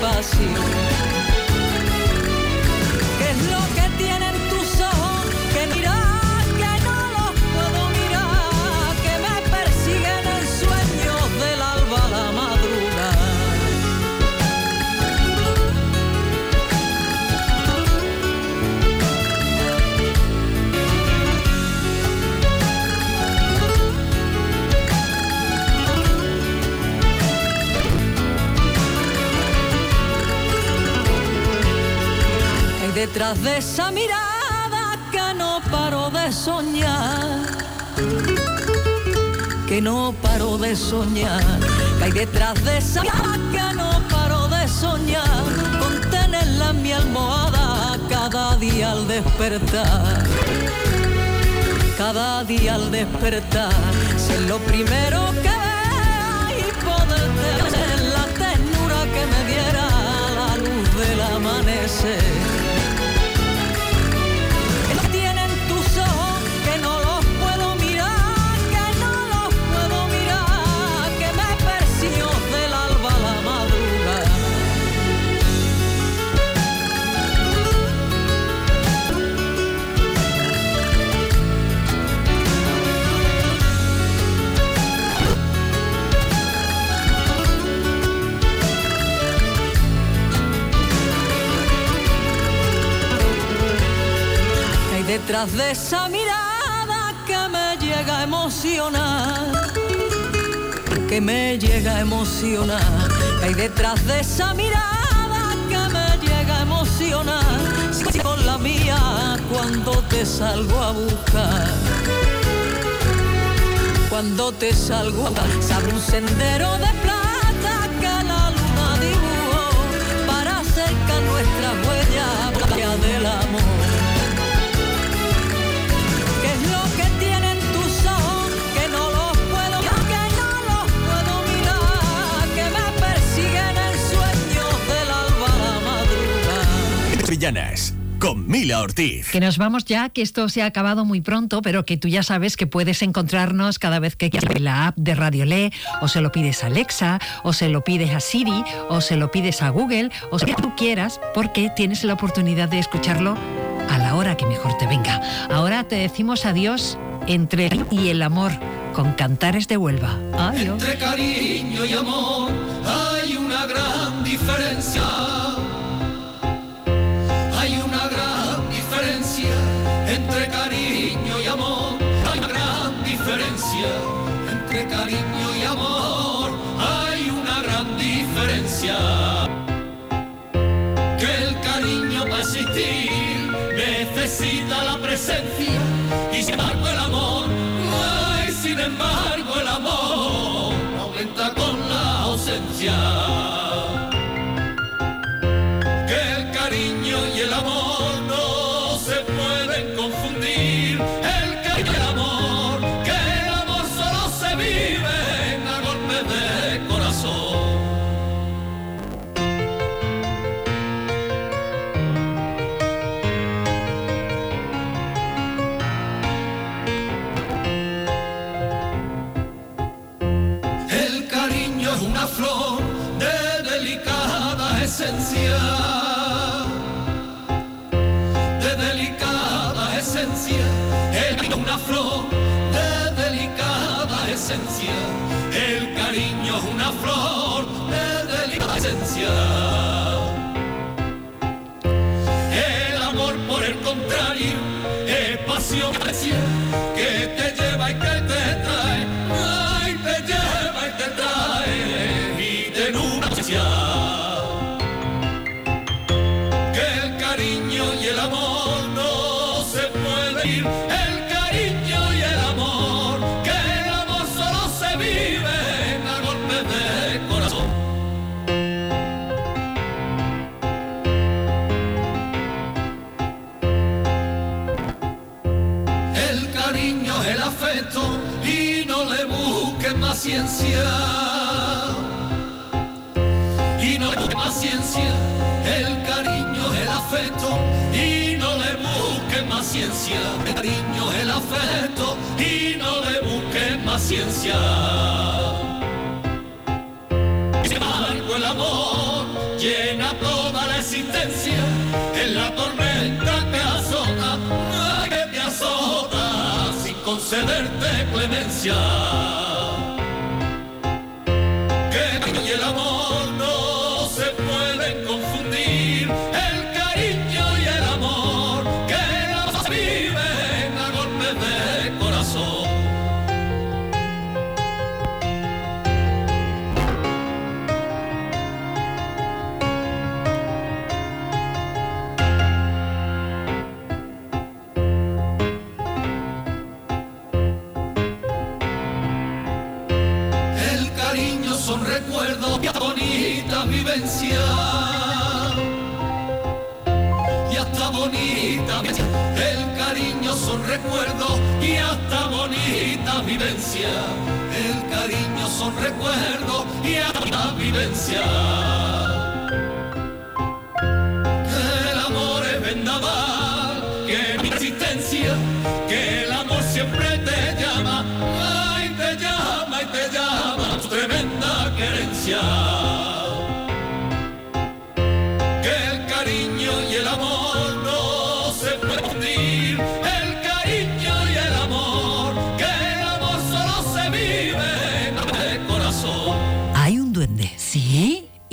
cariño y detrás de esa mirada que no paro de soñar, que no paro de soñar, que hay detrás de esa mirada que no paro de soñar, con tenerla en mi almohada cada día al despertar. Cada día al despertar, ser lo primero que vea y poder tener la ternura que me diera la luz del amanecer. Detrás de esa mirada que me llega a emocionar, que me llega a emocionar, que hay detrás de esa mirada que me llega a emocionar, si con la mía cuando te salgo a buscar. Cuando te salgo a buscar, se abre un sendero de plata Villanas, con Mila Ortiz. Que nos vamos ya, que esto se ha acabado muy pronto, pero que tú ya sabes que puedes encontrarnos cada vez que quieras en la app de Radio Le, o se lo pides a Alexa, o se lo pides a Siri, o se lo pides a Google, o si tú quieras, porque tienes la oportunidad de escucharlo a la hora que mejor te venga. Ahora te decimos adiós entre y el amor con Cantares de Huelva. Adiós. Entre cariño y amor hay una gran diferencia. Entre cariño y amor. Hay una gran diferencia entre cariño y amor. Hay una gran diferencia. Que el cariño para existir necesita la presencia y sin embargo el amor, ay, sin embargo el amor aumenta con la ausencia. Ciencia. Y no le busque más ciencia, el cariño, el afecto. Y no le busque más ciencia, el cariño, el afecto. Y no le busque más ciencia. Sin embargo, el amor llena toda la existencia en la tormenta que azota, que te azota sin concederte clemencia. Y hasta bonita vivencia. El cariño son recuerdos y hasta vivencia. Que el amor es vendaval, que mi existencia, que el amor siempre te llama, ay, te llama y te llama, tu tremenda querencia.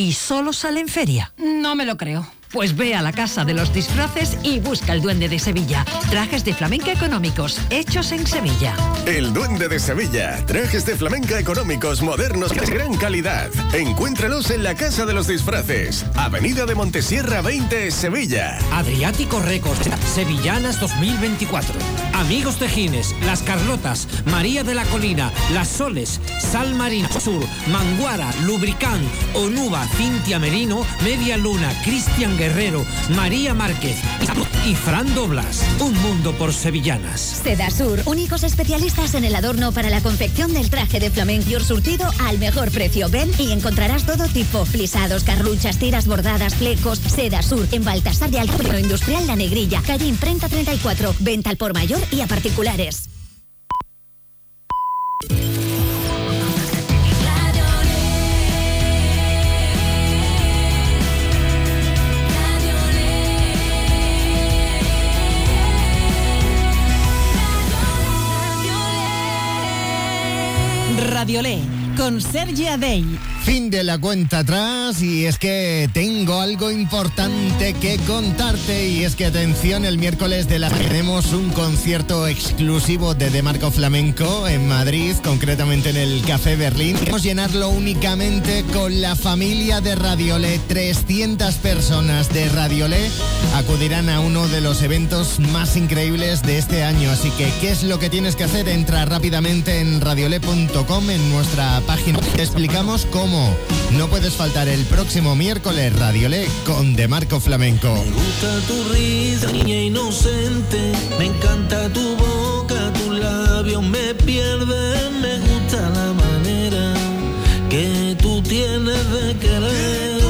¿Y solo sale en feria? No me lo creo. Pues ve a la Casa de los Disfraces y busca el Duende de Sevilla. Trajes de flamenca económicos, hechos en Sevilla. El Duende de Sevilla. Trajes de flamenca económicos, modernos, de gran calidad. Encuéntralos en la Casa de los Disfraces. Avenida de Montesierra 20, Sevilla. Adriático Records, Sevillanas 2024. Amigos Tejines, Las Carlotas, María de la Colina, Las Soles, Sal Marina Sur, Manguara, Lubricán, Onuba, Cintia Merino, Media Luna, Cristian Guerrero, María Márquez y Fran Doblas. Un mundo por sevillanas. Sedasur, únicos especialistas en el adorno para la confección del traje de flamenco surtido al mejor precio. Ven y encontrarás todo tipo: plisados, carluchas, tiras bordadas, flecos. Sedasur, en Baltasar de Alcántara Industrial La Negrilla, calle Imprenta 34. Venta al por mayor y a particulares. Radiolé, con Sergi Adey. Fin de la cuenta atrás y es que tengo algo importante que contarte y es que atención, el miércoles de la tenemos un concierto exclusivo de Demarco Flamenco en Madrid, concretamente en el Café Berlín. Queremos llenarlo únicamente con la familia de Radiolé, 300 personas de Radiolé acudirán a uno de los eventos más increíbles de este año, así que ¿qué es lo que tienes que hacer? Entra rápidamente en radiolé.com en nuestra página. Te explicamos cómo no puedes faltar el próximo miércoles Radiolé con Demarco Flamenco. Me gusta tu risa, niña inocente. Me encanta tu boca, tus labios me pierden. Me gusta la manera que tú tienes de quererme.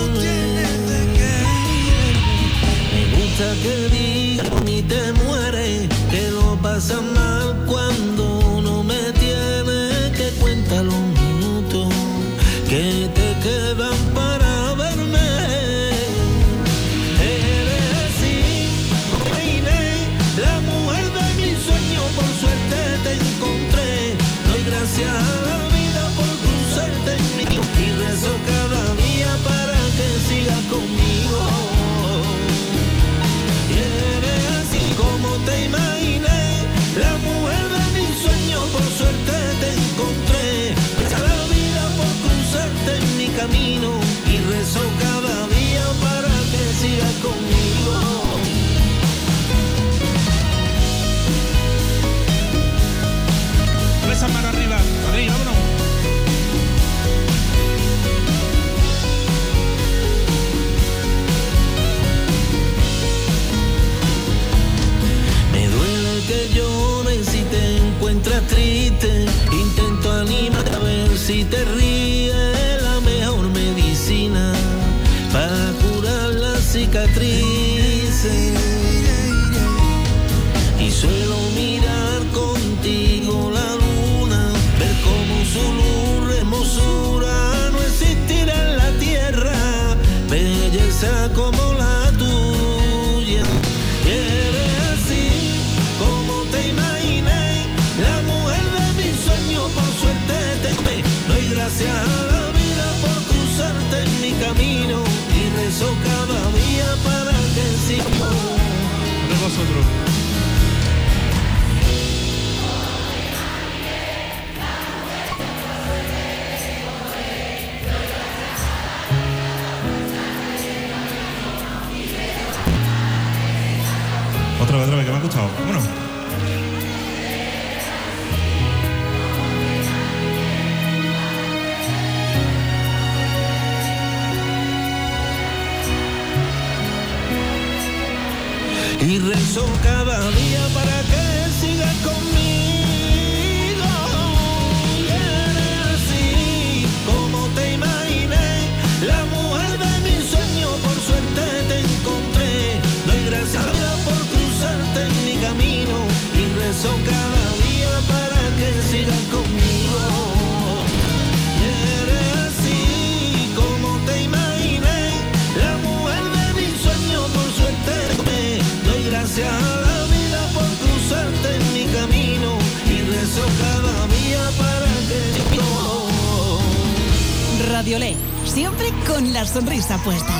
Me gusta que digas ni te mueres, que lo pasas mal te. gustado. Y rezo cada día para que sigas conmigo. esfuerzo cada día para que sigas conmigo. Eres así como te imaginé, la mujer de mi sueño, por suerte me doy gracias a la vida por tu cruzarte en mi camino y rezo cada día para que yo. Radiolé, siempre con la sonrisa puesta.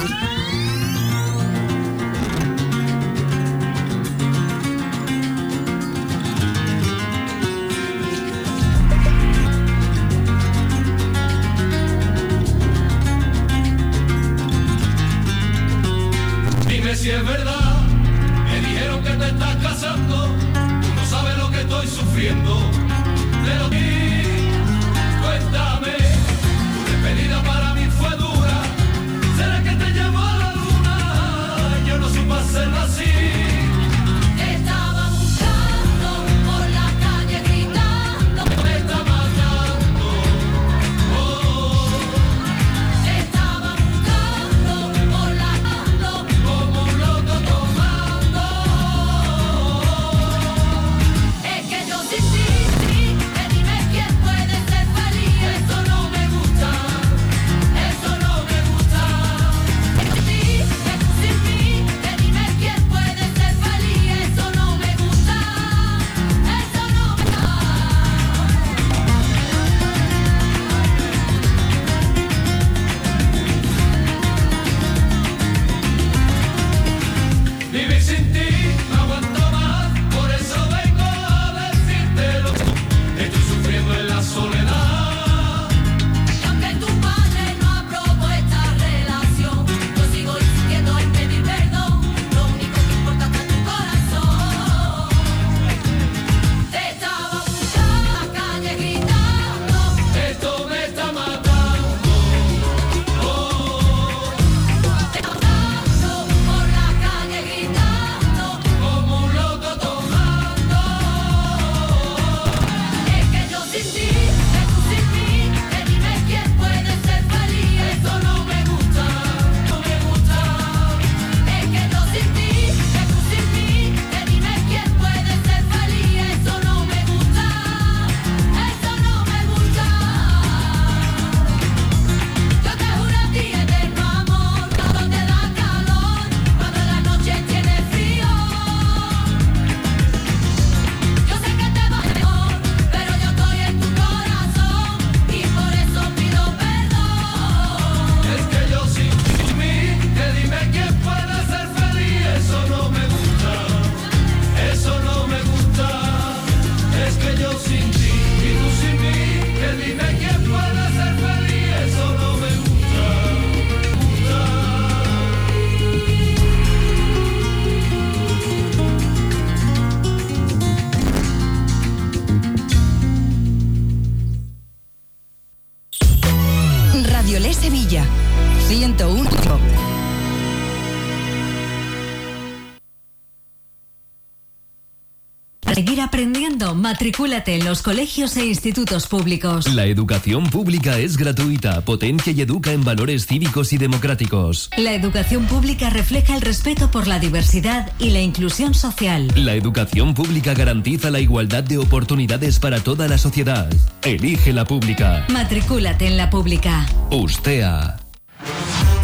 Matricúlate en los colegios e institutos públicos. La educación pública es gratuita, potencia y educa en valores cívicos y democráticos. La educación pública refleja el respeto por la diversidad y la inclusión social. La educación pública garantiza la igualdad de oportunidades para toda la sociedad. Elige la pública. Matricúlate en la pública. Ustea.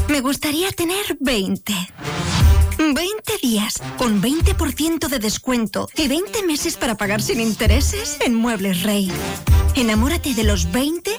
Me gustaría tener 20. 20 días con 20% de descuento y 20 meses para pagar sin intereses en Muebles Rey. Enamórate de los 20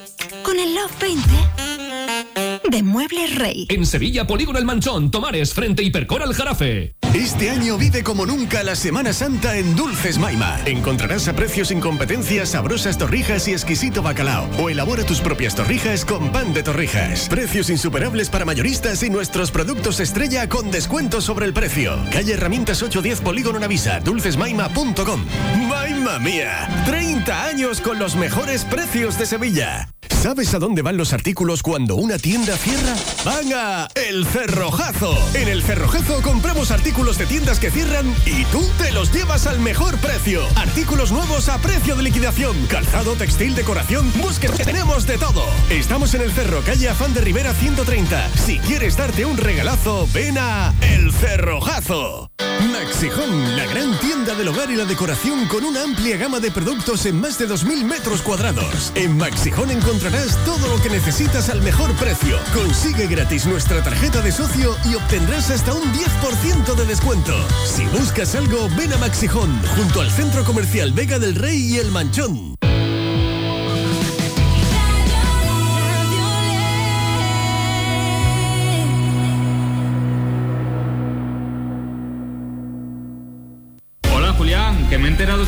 con el Love 20 de Muebles Rey. En Sevilla, Polígono El Manchón, Tomares, frente Hipercor al Jarafe. Este año vive como nunca la Semana Santa en Dulces Maima. Encontrarás a precios sin competencia sabrosas torrijas y exquisito bacalao. O elabora tus propias torrijas con pan de torrijas. Precios insuperables para mayoristas y nuestros productos estrella con descuento sobre el precio. Calle Herramientas 810 Polígono Navisa, dulcesmaima.com. ¡Maima mía! 30 años con los mejores precios de Sevilla. ¿Sabes a dónde van los artículos cuando una tienda cierra? Van a El Cerrojazo. En El Cerrojazo compramos artículos de tiendas que cierran y tú te los llevas al mejor precio. Artículos nuevos a precio de liquidación. Calzado, textil, decoración. Busque, tenemos de todo. Estamos en El Cerro, calle Afán de Rivera 130. Si quieres darte un regalazo, ven a El Cerrojazo. Maxijón, la gran tienda del hogar y la decoración con una amplia gama de productos en más de 2.000 metros cuadrados. En Maxijón encontrarás todo lo que necesitas al mejor precio. Consigue gratis nuestra tarjeta de socio y obtendrás hasta un 10% de descuento. Si buscas algo, ven a Maxijón, junto al Centro Comercial Vega del Rey y El Manchón.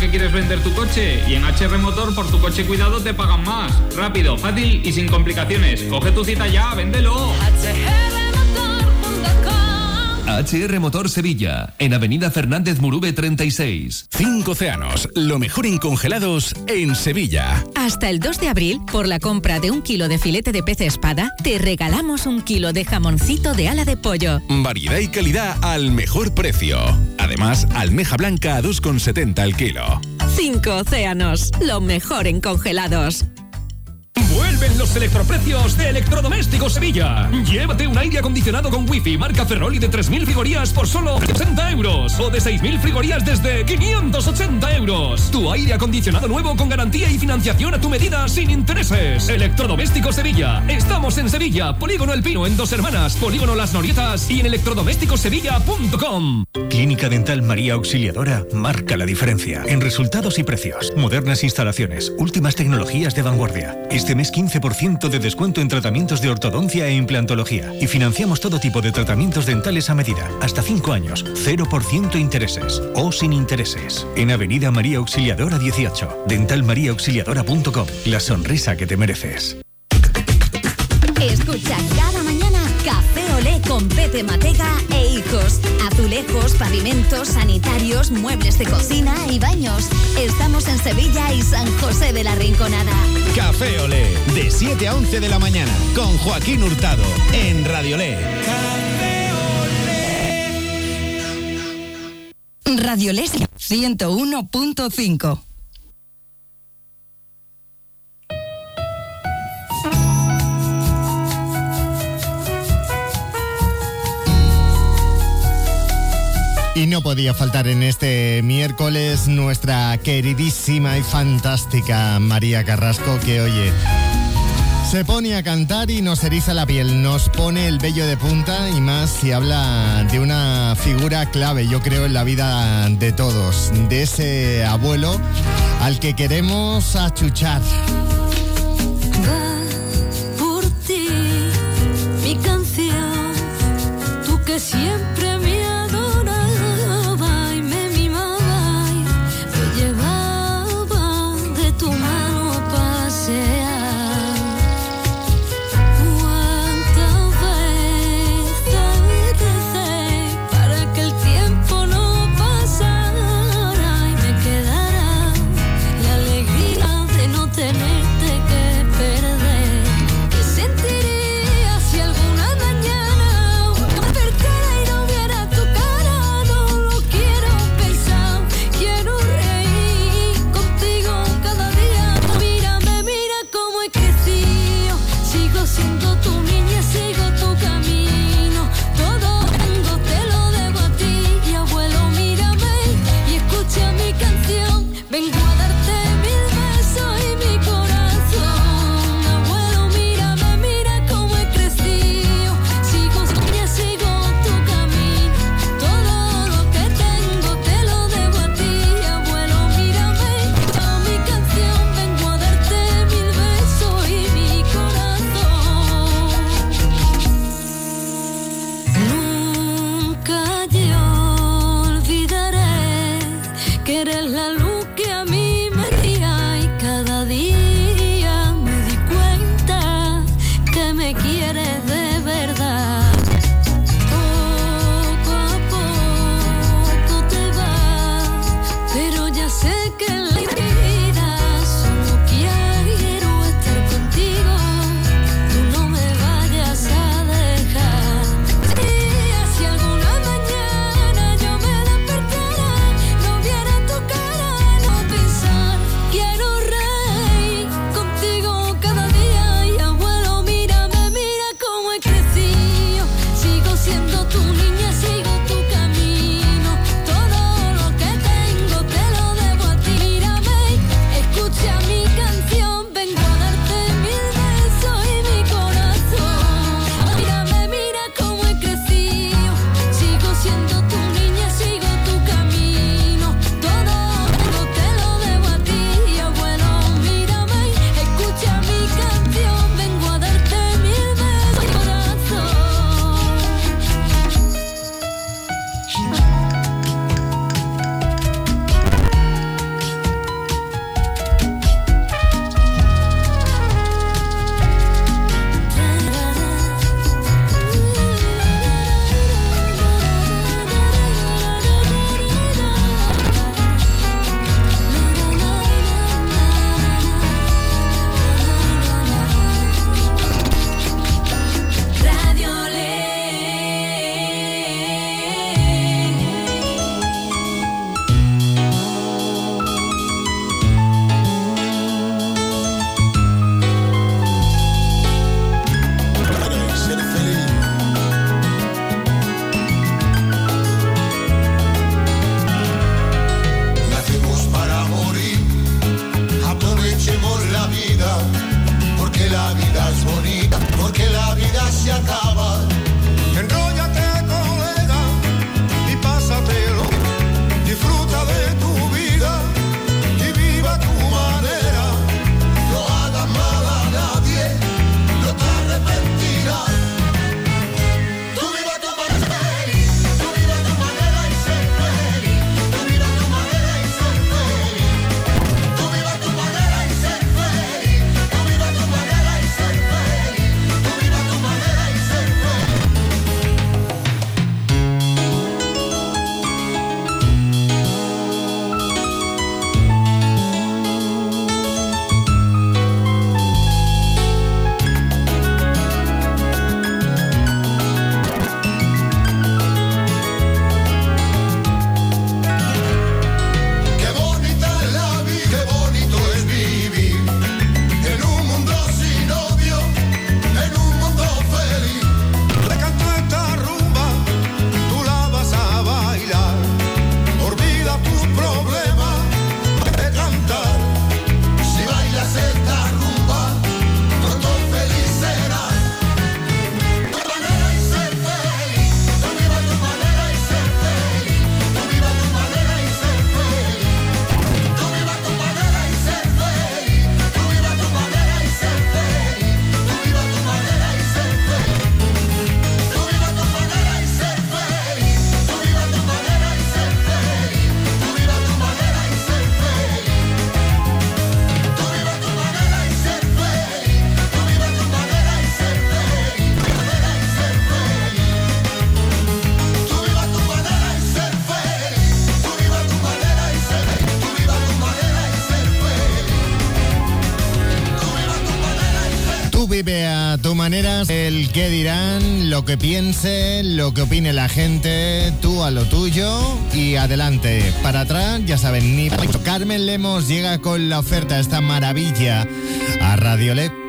Que quieres vender tu coche y en HR Motor por tu coche cuidado te pagan más. Rápido, fácil y sin complicaciones. Coge tu cita ya, véndelo. HR Motor Sevilla, en Avenida Fernández Murube 36. Cinco océanos, lo mejor en congelados en Sevilla. Hasta el 2 de abril, por la compra de un kilo de filete de pez espada, te regalamos un kilo de jamoncito de ala de pollo. Variedad y calidad al mejor precio. Además, almeja blanca a 2,70 al kilo. Cinco océanos, lo mejor en congelados. Vuelven los electroprecios de Electrodomésticos Sevilla. Llévate un aire acondicionado con wifi marca Ferroli de 3.000 frigorías por solo 60 euros. O de 6.000 frigorías desde 580 euros. Tu aire acondicionado nuevo con garantía y financiación a tu medida sin intereses. Electrodomésticos Sevilla. Estamos en Sevilla, Polígono El Pino en Dos Hermanas, Polígono Las Norietas y en electrodomésticosevilla.com. Clínica Dental María Auxiliadora marca la diferencia en resultados y precios. Modernas instalaciones, últimas tecnologías de vanguardia. Este 15% de descuento en tratamientos de ortodoncia e implantología. Y financiamos todo tipo de tratamientos dentales a medida. Hasta 5 años, 0% intereses o sin intereses. En Avenida María Auxiliadora 18, dentalmariauxiliadora.com. La sonrisa que te mereces. Escucha cada mañana Café Olé con Pepe Matega e hijos. Azulejos, pavimentos, sanitarios, muebles de cocina y baños. Estamos en Sevilla y San José de la Rinconada. Café Olé, de 7 a 11 de la mañana, con Joaquín Hurtado, en Radio Olé. Radio Les 101.5. no podía faltar en este miércoles nuestra queridísima y fantástica María Carrasco, que oye, se pone a cantar y nos eriza la piel, nos pone el vello de punta y más si habla de una figura clave, yo creo, en la vida de todos, de ese abuelo al que queremos achuchar. Por ti, mi canción, tú que siempre El qué dirán, lo que piense, lo que opine la gente, tú a lo tuyo y adelante. Para atrás, ya saben, ni... Carmen Lemos llega con la oferta, esta maravilla, a Radiole.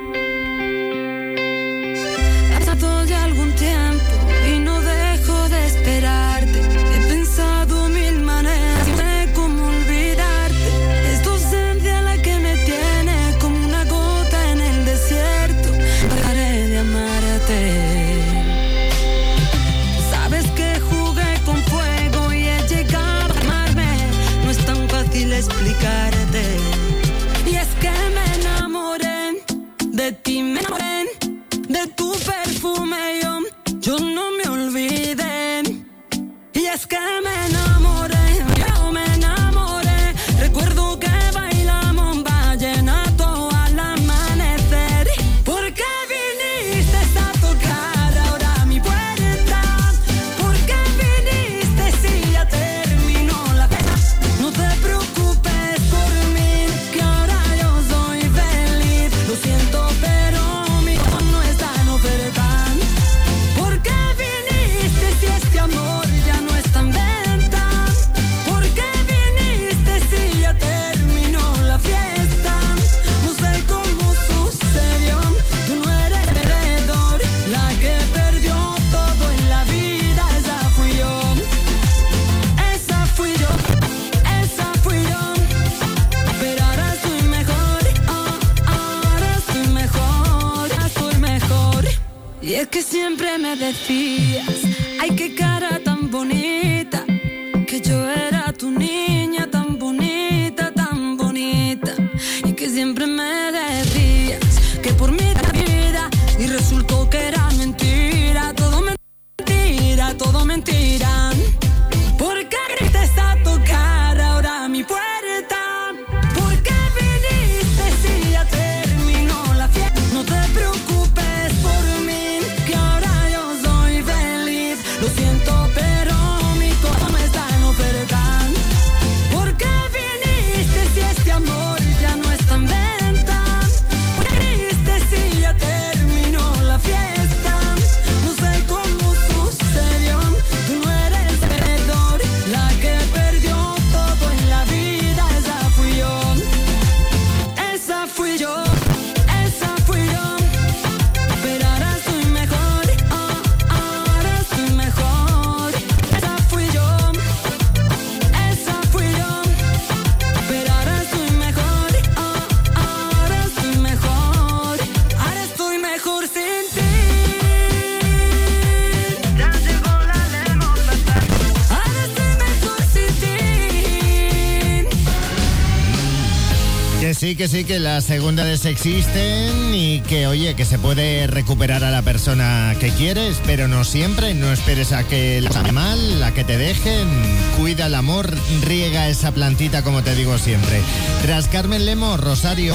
sí, que las segundas existen y que, oye, que se puede recuperar a la persona que quieres, pero no siempre. No esperes a que la sale mal, a que te dejen. Cuida el amor, riega esa plantita, como te digo siempre. Tras Carmen Lemos, Rosario.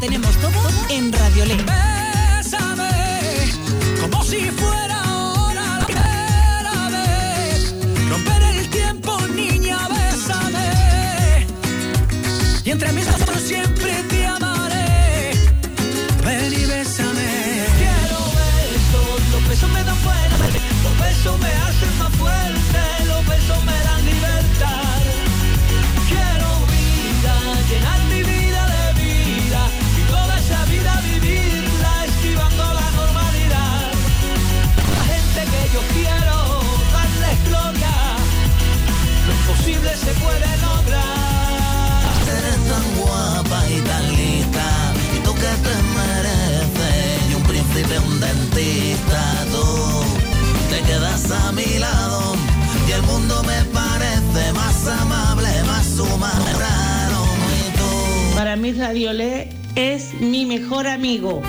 tenemos todo en Radiolet. Bésame, como si fuera ahora la primera vez. Romper el tiempo, niña, bésame. Y entre mis manos siempre. estás a mi lado y el mundo me parece más amable, más humano. Para mí Radiolé es mi mejor amigo.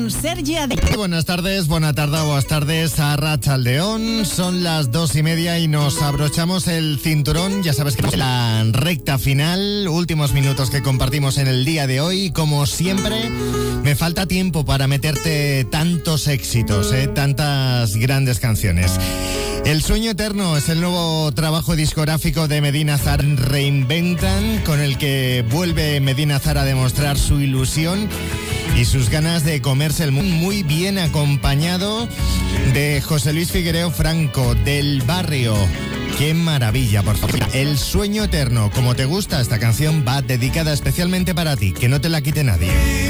Con Sergi. Buenas tardes, buenas tardes, buenas tardes a Rachaldeón. Son las dos y media y nos abrochamos el cinturón. Ya sabes que es la recta final, últimos minutos que compartimos en el día de hoy. Como siempre, me falta tiempo para meterte tantos éxitos, ¿eh? tantas grandes canciones. El sueño eterno es el nuevo trabajo discográfico de Medina Zar Reinventan, con el que vuelve Medina Zar a demostrar su ilusión y sus ganas de comerse el mundo muy bien acompañado de José Luis Figuereo Franco del barrio. Qué maravilla, por favor. El sueño eterno, como te gusta, esta canción va dedicada especialmente para ti, que no te la quite nadie.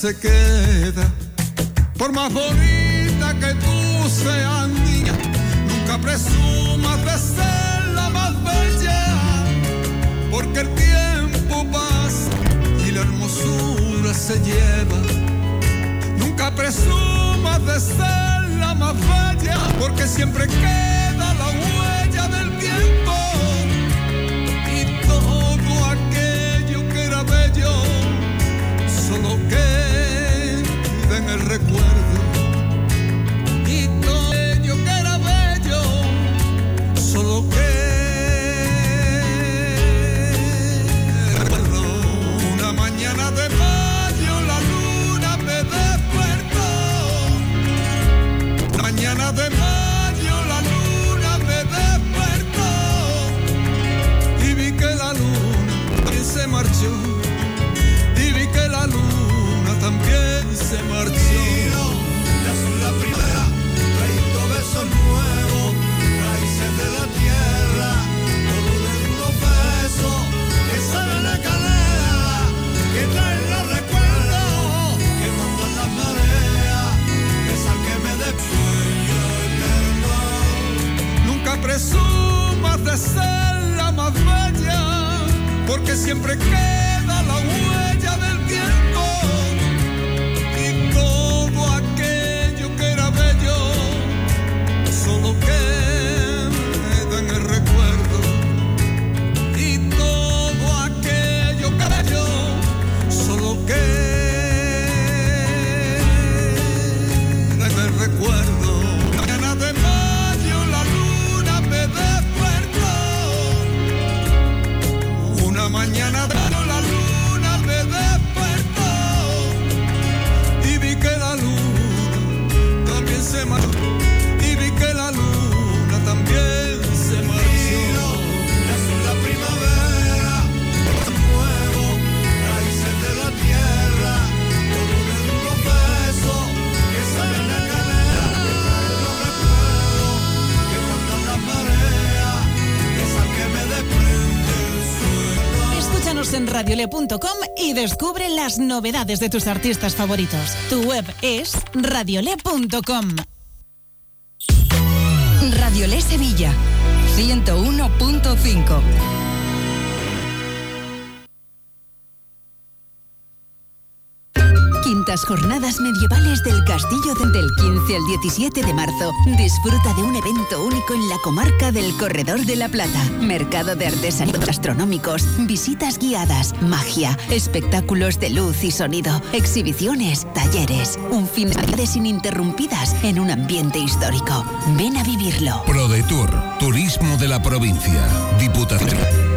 Se queda. Por más bonita que tú seas, niña, nunca presumas de ser la más bella, porque el tiempo pasa y la hermosura se lleva. Nunca presumas de ser la más bella, porque siempre queda la huella del tiempo. Y todo aquello que era bello, solo queda recuerdo. Y todo aquello que era bello, solo queda una mañana de mayo la luna me despertó. Mañana de mayo la se marchó. Ya son la primera, trayendo besos nuevos, raíces de la tierra, colores de unos besos que saben a canela, que traen los recuerdos, que mandan las mareas, que me dé sueño eterno. Nunca presumas de ser la más bella, porque siempre queda radiole.com y descubre las novedades de tus artistas favoritos. Tu web es radiole.com. Radiolé Sevilla 101.5 quintas jornadas medievales del Castillo de- del 15 al 17 de marzo. Disfruta de un evento único en la comarca del Corredor de la Plata. Mercado de artesanías gastronómicos, visitas guiadas, magia, espectáculos de luz y sonido, exhibiciones, talleres. Un fin de ininterrumpidas en un ambiente histórico. Ven a vivirlo. ProDetour, Turismo de la Provincia, Diputación.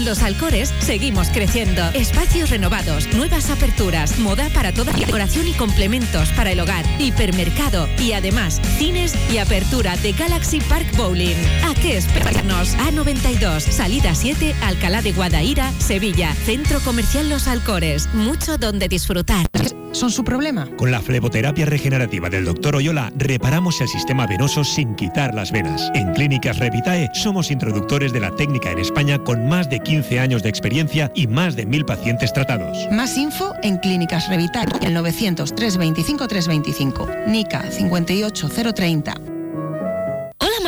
En Los Alcores seguimos creciendo. Espacios renovados, nuevas aperturas, moda para toda decoración y complementos para el hogar, hipermercado y además cines y apertura de Galaxy Park Bowling. ¿A qué esperarnos? A92, salida 7, Alcalá de Guadaira, Sevilla, Centro Comercial Los Alcores. Mucho donde disfrutar. ¿Son su problema? Con la fleboterapia regenerativa del Dr. Oyola reparamos el sistema venoso sin quitar las venas. En Clínicas Revitae somos introductores de la técnica en España con más de 15 años de experiencia y más de mil pacientes tratados. Más info en Clínicas Revital, el 900 325 325. Nica 58030.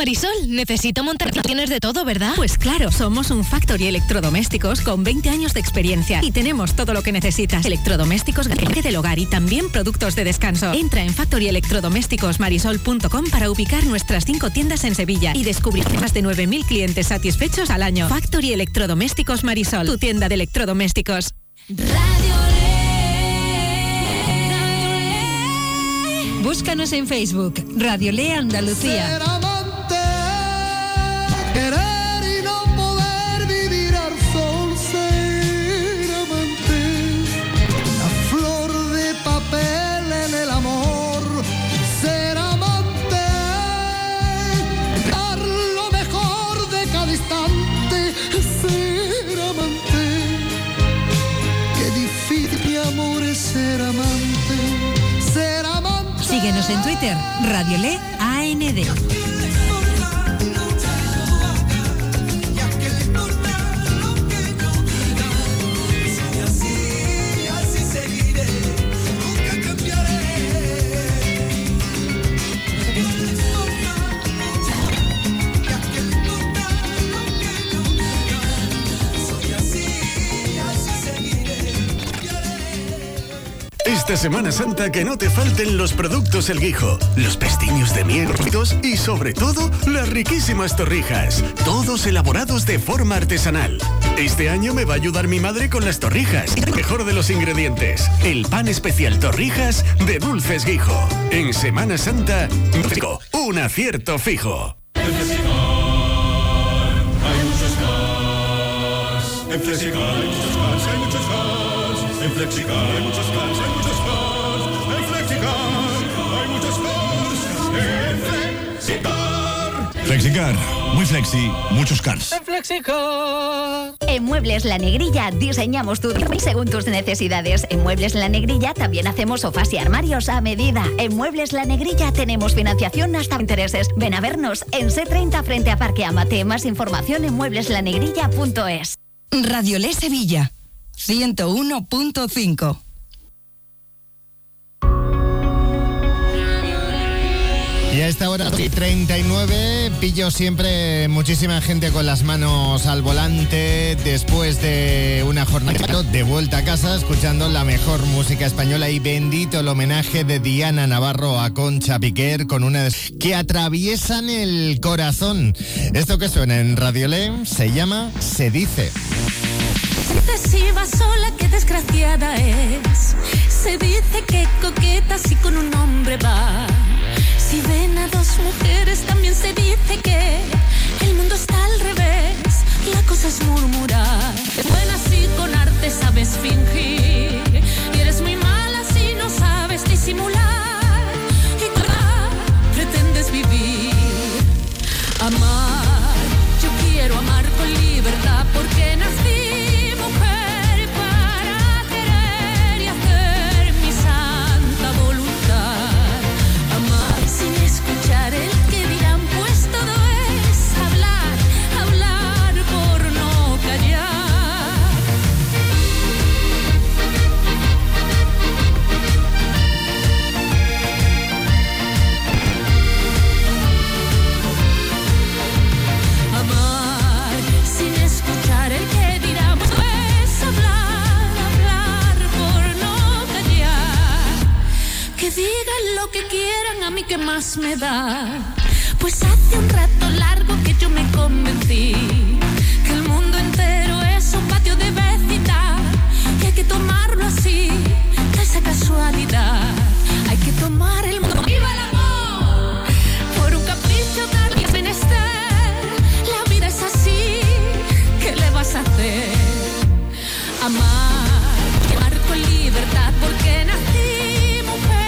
Marisol, necesito montar. Tienes de todo, ¿verdad? Pues claro, somos un Factory Electrodomésticos con 20 años de experiencia y tenemos todo lo que necesitas. Electrodomésticos gabinete del hogar y también productos de descanso. Entra en factoryelectrodomésticosmarisol.com para ubicar nuestras cinco tiendas en Sevilla y descubrir más de 9.000 clientes satisfechos al año. Factory Electrodomésticos Marisol, tu tienda de electrodomésticos. Búscanos en Facebook, Radio Lea Andalucía. En Twitter, Radio Le AND. Esta Semana Santa que no te falten los productos El Guijo, los pestiños de miel y sobre todo las riquísimas torrijas, todos elaborados de forma artesanal. Este año me va a ayudar mi madre con las torrijas. El mejor de los ingredientes, el pan especial torrijas de Dulces Guijo. En Semana Santa, un acierto fijo. Hay muchos cars. En Flexicar hay muchos cars, hay muchos. En Flexicar hay muchos cars. Flexicar. Flexicar, muy flexi, muchos cars. En Muebles La Negrilla diseñamos tu y según tus necesidades. En Muebles La Negrilla también hacemos sofás y armarios a medida. En Muebles La Negrilla tenemos financiación hasta intereses. Ven a vernos en C30 frente a Parque Amate. Más información en muebleslanegrilla.es. Radio Le Sevilla, 101.5. A esta hora y 39 pillo siempre muchísima gente con las manos al volante después de una jornada de vuelta a casa escuchando la mejor música española y bendito el homenaje de Diana Navarro a Concha Piquer con una de- que atraviesan el corazón. Esto que suena en Radio Le se llama Se dice. Si va sola, qué desgraciada es. Se dice que coqueta si con un hombre va. Si ven a dos mujeres, también se dice que el mundo está al revés. La cosa es murmurar. Es buena si con arte sabes fingir. Y eres muy mala si no sabes disimular. Y claro, pretendes vivir. Amar, más me da. Pues hace un rato largo que yo me convencí que el mundo entero es un patio de vecindad y hay que tomarlo así, de esa casualidad. Hay que tomar el mundo. ¡Viva el amor! Por un capricho tal y menester. La vida es así, ¿qué le vas a hacer? Amar, amar con libertad porque nací mujer.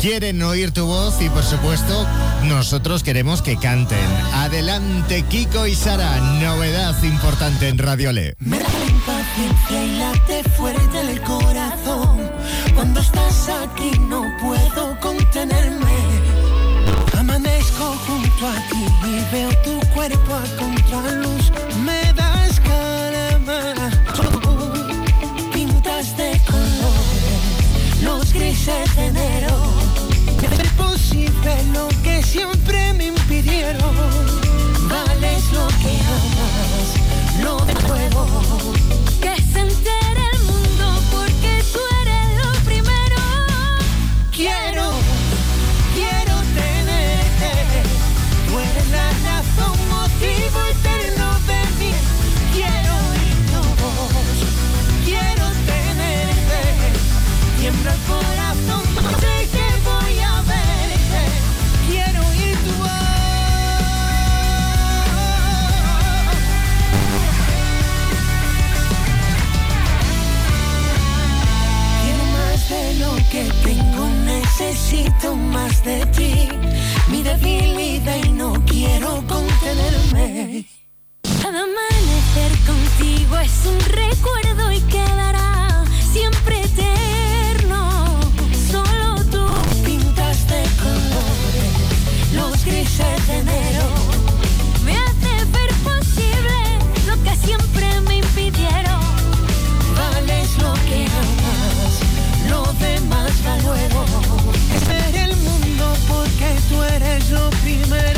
Quieren oír tu voz y por supuesto nosotros queremos que canten. Adelante Kiko y Sara, novedad importante en Radio Le. Me da la impaciencia y late fuerte el corazón. Cuando estás aquí no puedo contenerme. Amanezco junto a ti y veo tu cuerpo a contraluz. Me das calma. Pintas de colores los grises de enero. Lo que siempre me impidieron. Vales lo que amas, no de juego. Que se necesito más de ti. Mi debilidad y no quiero contenerme. Cada amanecer contigo es un recuerdo y quedará tú eres lo primero.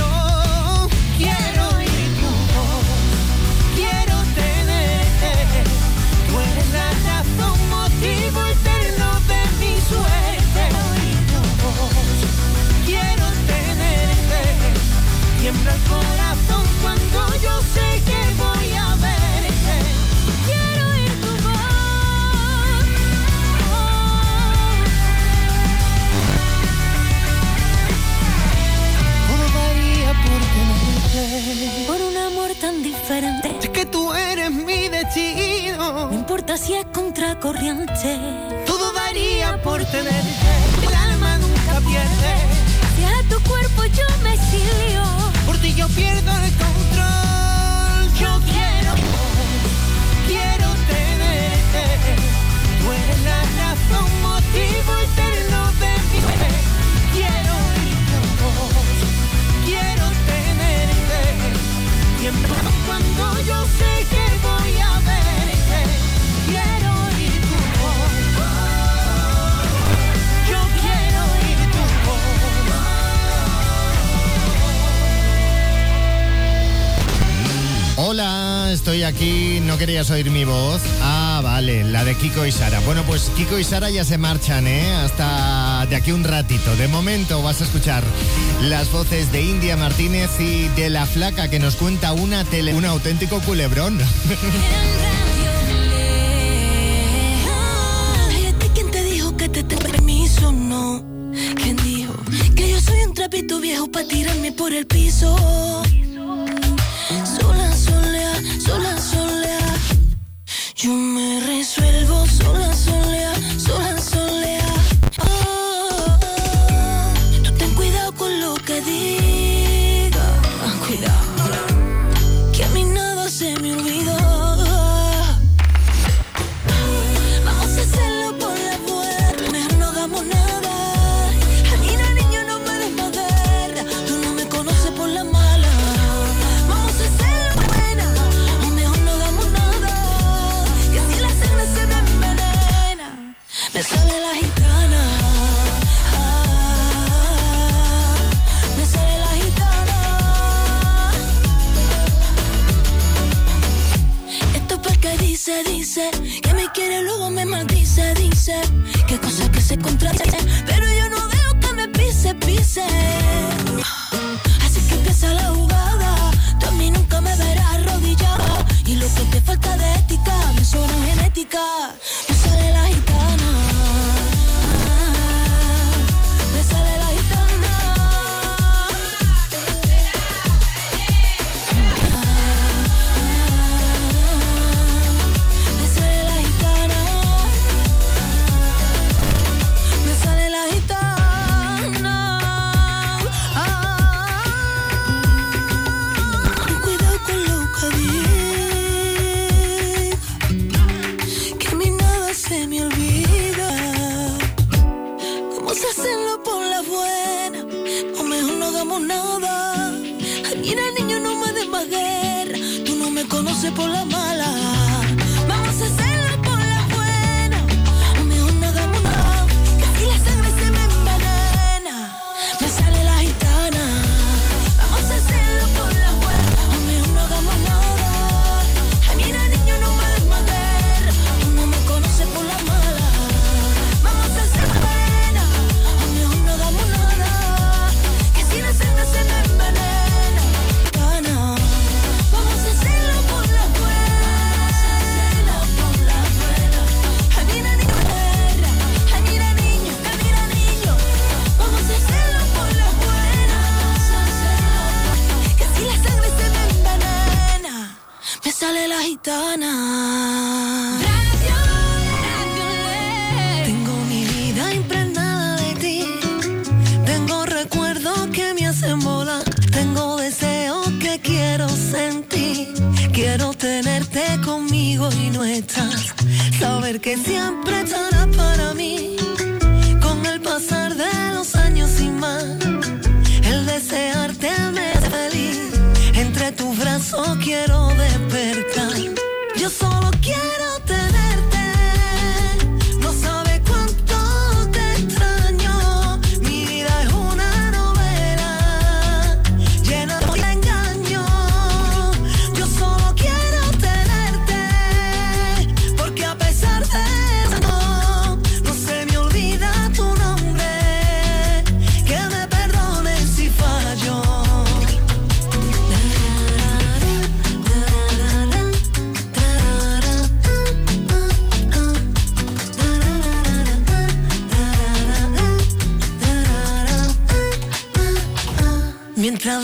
Por un amor tan diferente. Es que tú eres mi destino. No importa si es contracorriente. Todo daría por tenerte. El alma nunca pierde. Si a tu cuerpo yo me exilio. Por ti yo pierdo el control. Yo quiero, quiero tenerte. Tú eres la razón, motivo eterno Siempre cuando yo sé que voy a verte. Quiero oír tu voz. Yo quiero oír tu voz. Hola, estoy aquí. ¿No querías oír mi voz? Ah, vale, la de Kiko y Sara. Bueno, pues Kiko y Sara ya se marchan, ¿eh? Hasta de aquí un ratito. De momento vas a escuchar las voces de India Martínez y de la flaca que nos cuenta una tele, un auténtico culebrón. Ay, ¿a ti quién te dijo que te tengo permiso? No. ¿Quién dijo que yo soy un trapito viejo tirarme por el piso?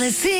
decir.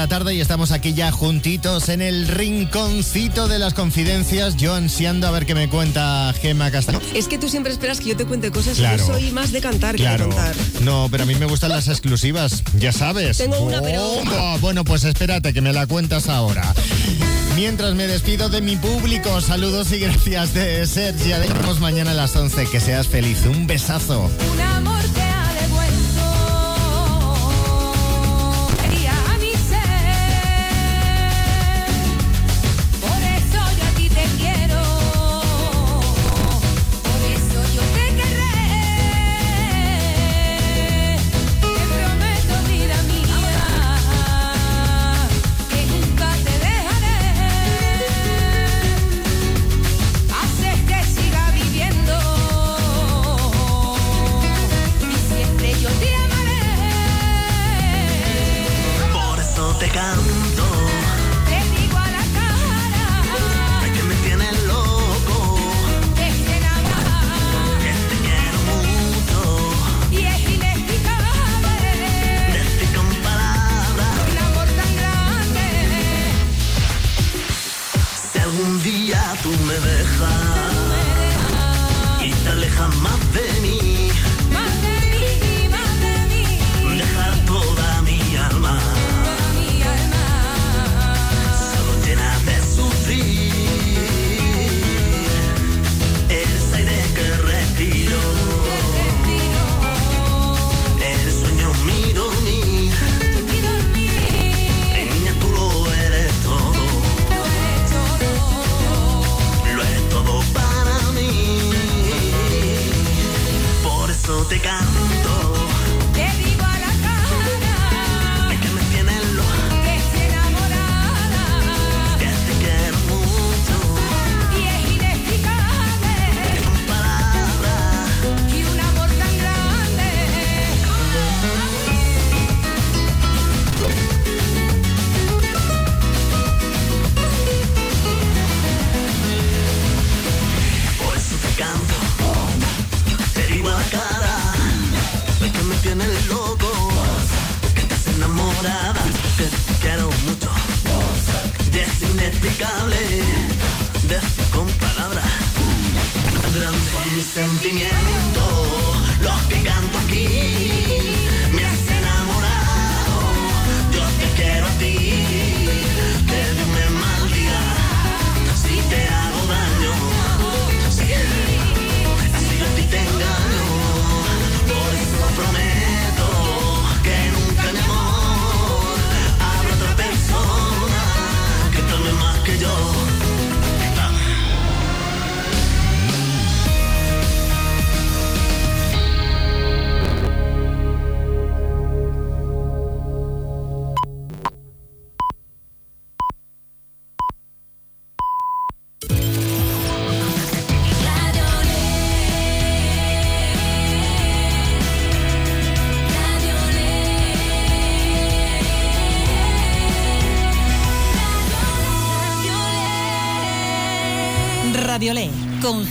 la tarde y estamos aquí ya juntitos en el rinconcito de las confidencias. Yo ansiando a ver qué me cuenta Gema Castro. Es que tú siempre esperas que yo te cuente cosas. Claro. Soy más de cantar claro. que de contar. No, pero a mí me gustan las exclusivas, ya sabes. Tengo una, pero. Bueno, pues espérate que me la cuentas ahora. Mientras me despido de mi público, saludos y gracias de Sergio. Nos mañana a las 11. Que seas feliz. Un besazo. Un amor.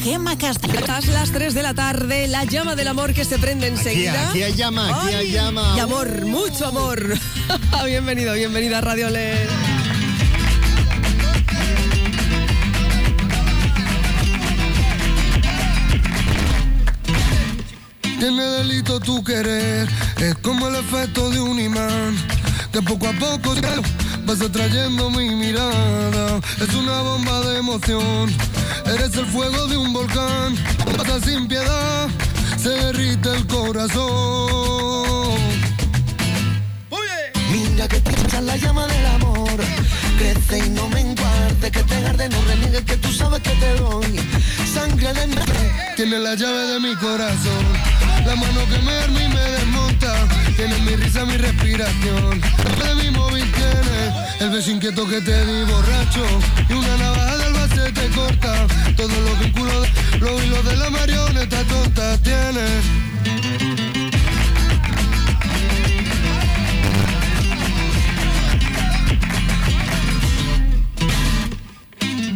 Gema Castro. Tras las 3 de la tarde, la llama del amor que se prende enseguida. aquí hay llama, aquí hay Ay, llama. Y amor, mucho amor. bienvenido, bienvenida a Radio Le. Tiene delito tu querer, es como el efecto de un imán, que poco a poco vas atrayendo mi mirada. Es una bomba de emoción, eres el fuego de un volcán, pasa sin piedad, se derrite el corazón. Mira que te la llama del amor, crece y no menguarte, que te arde, no reniegues que tú sabes que te doy sangre de mi Tiene la llave de mi corazón, la mano que me arma y me desmonta. Tiene mi risa, mi respiración. De mi móvil tiene el beso inquieto que te di borracho. Y una navaja del te corta. Todos los vínculos, los hilos de la marioneta tonta tiene.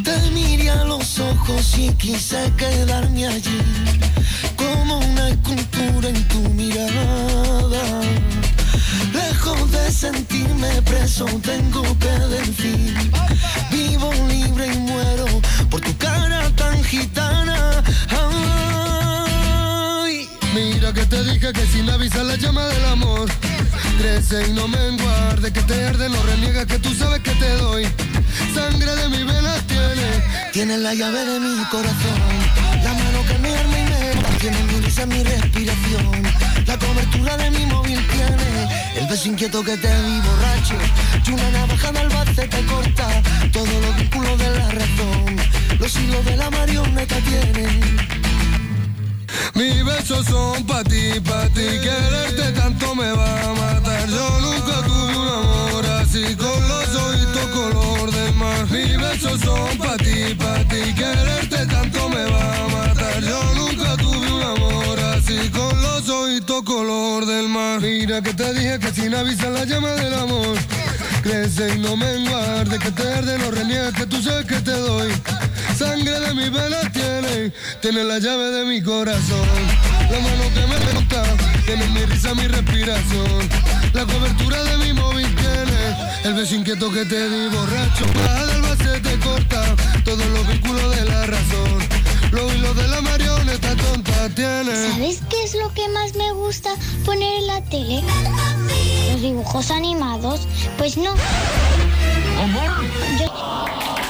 Te miré a los ojos y quise quedarme allí, como una escultura en tu mirada. Lejos de sentirme preso, tengo que decir, vivo libre y muero gitana. Ay. Mira que te dije que sin avisar la llama del amor crece y no me enguarde, que te arde, no reniegas que tú sabes que te doy. Sangre de mi venas tiene, Tienes la llave de mi corazón, la mano que me arma y me tiene mi risa, mi respiración, la cobertura de mi móvil tiene, el beso inquieto que te di borracho, y una navaja de albacete te corta, todos los vínculos de la razón, los hilos de la marioneta tienen. Mis besos son pa' ti, pa' ti. Quererte tanto me va a matar. Yo nunca tuve un amor así con los ojitos color del mar. Mis besos son pa' ti, pa' ti. Mira que te dije que sin avisar la llama del amor. Crece y no me enguarde, que te arde, no reniegues, que tú sabes que te doy. Sangre de mis venas tiene, tiene la llave de mi corazón. La mano que me toca, tiene mi risa, mi respiración. La cobertura de mi móvil tiene, el beso inquieto que te di borracho. Baja del base te corta, todos los vínculos de la razón. Los hilos de la marioneta tonta tiene. ¿Sabes qué es lo que más me gusta poner en la tele? Los dibujos animados. Pues no. ¿Amor? Yo...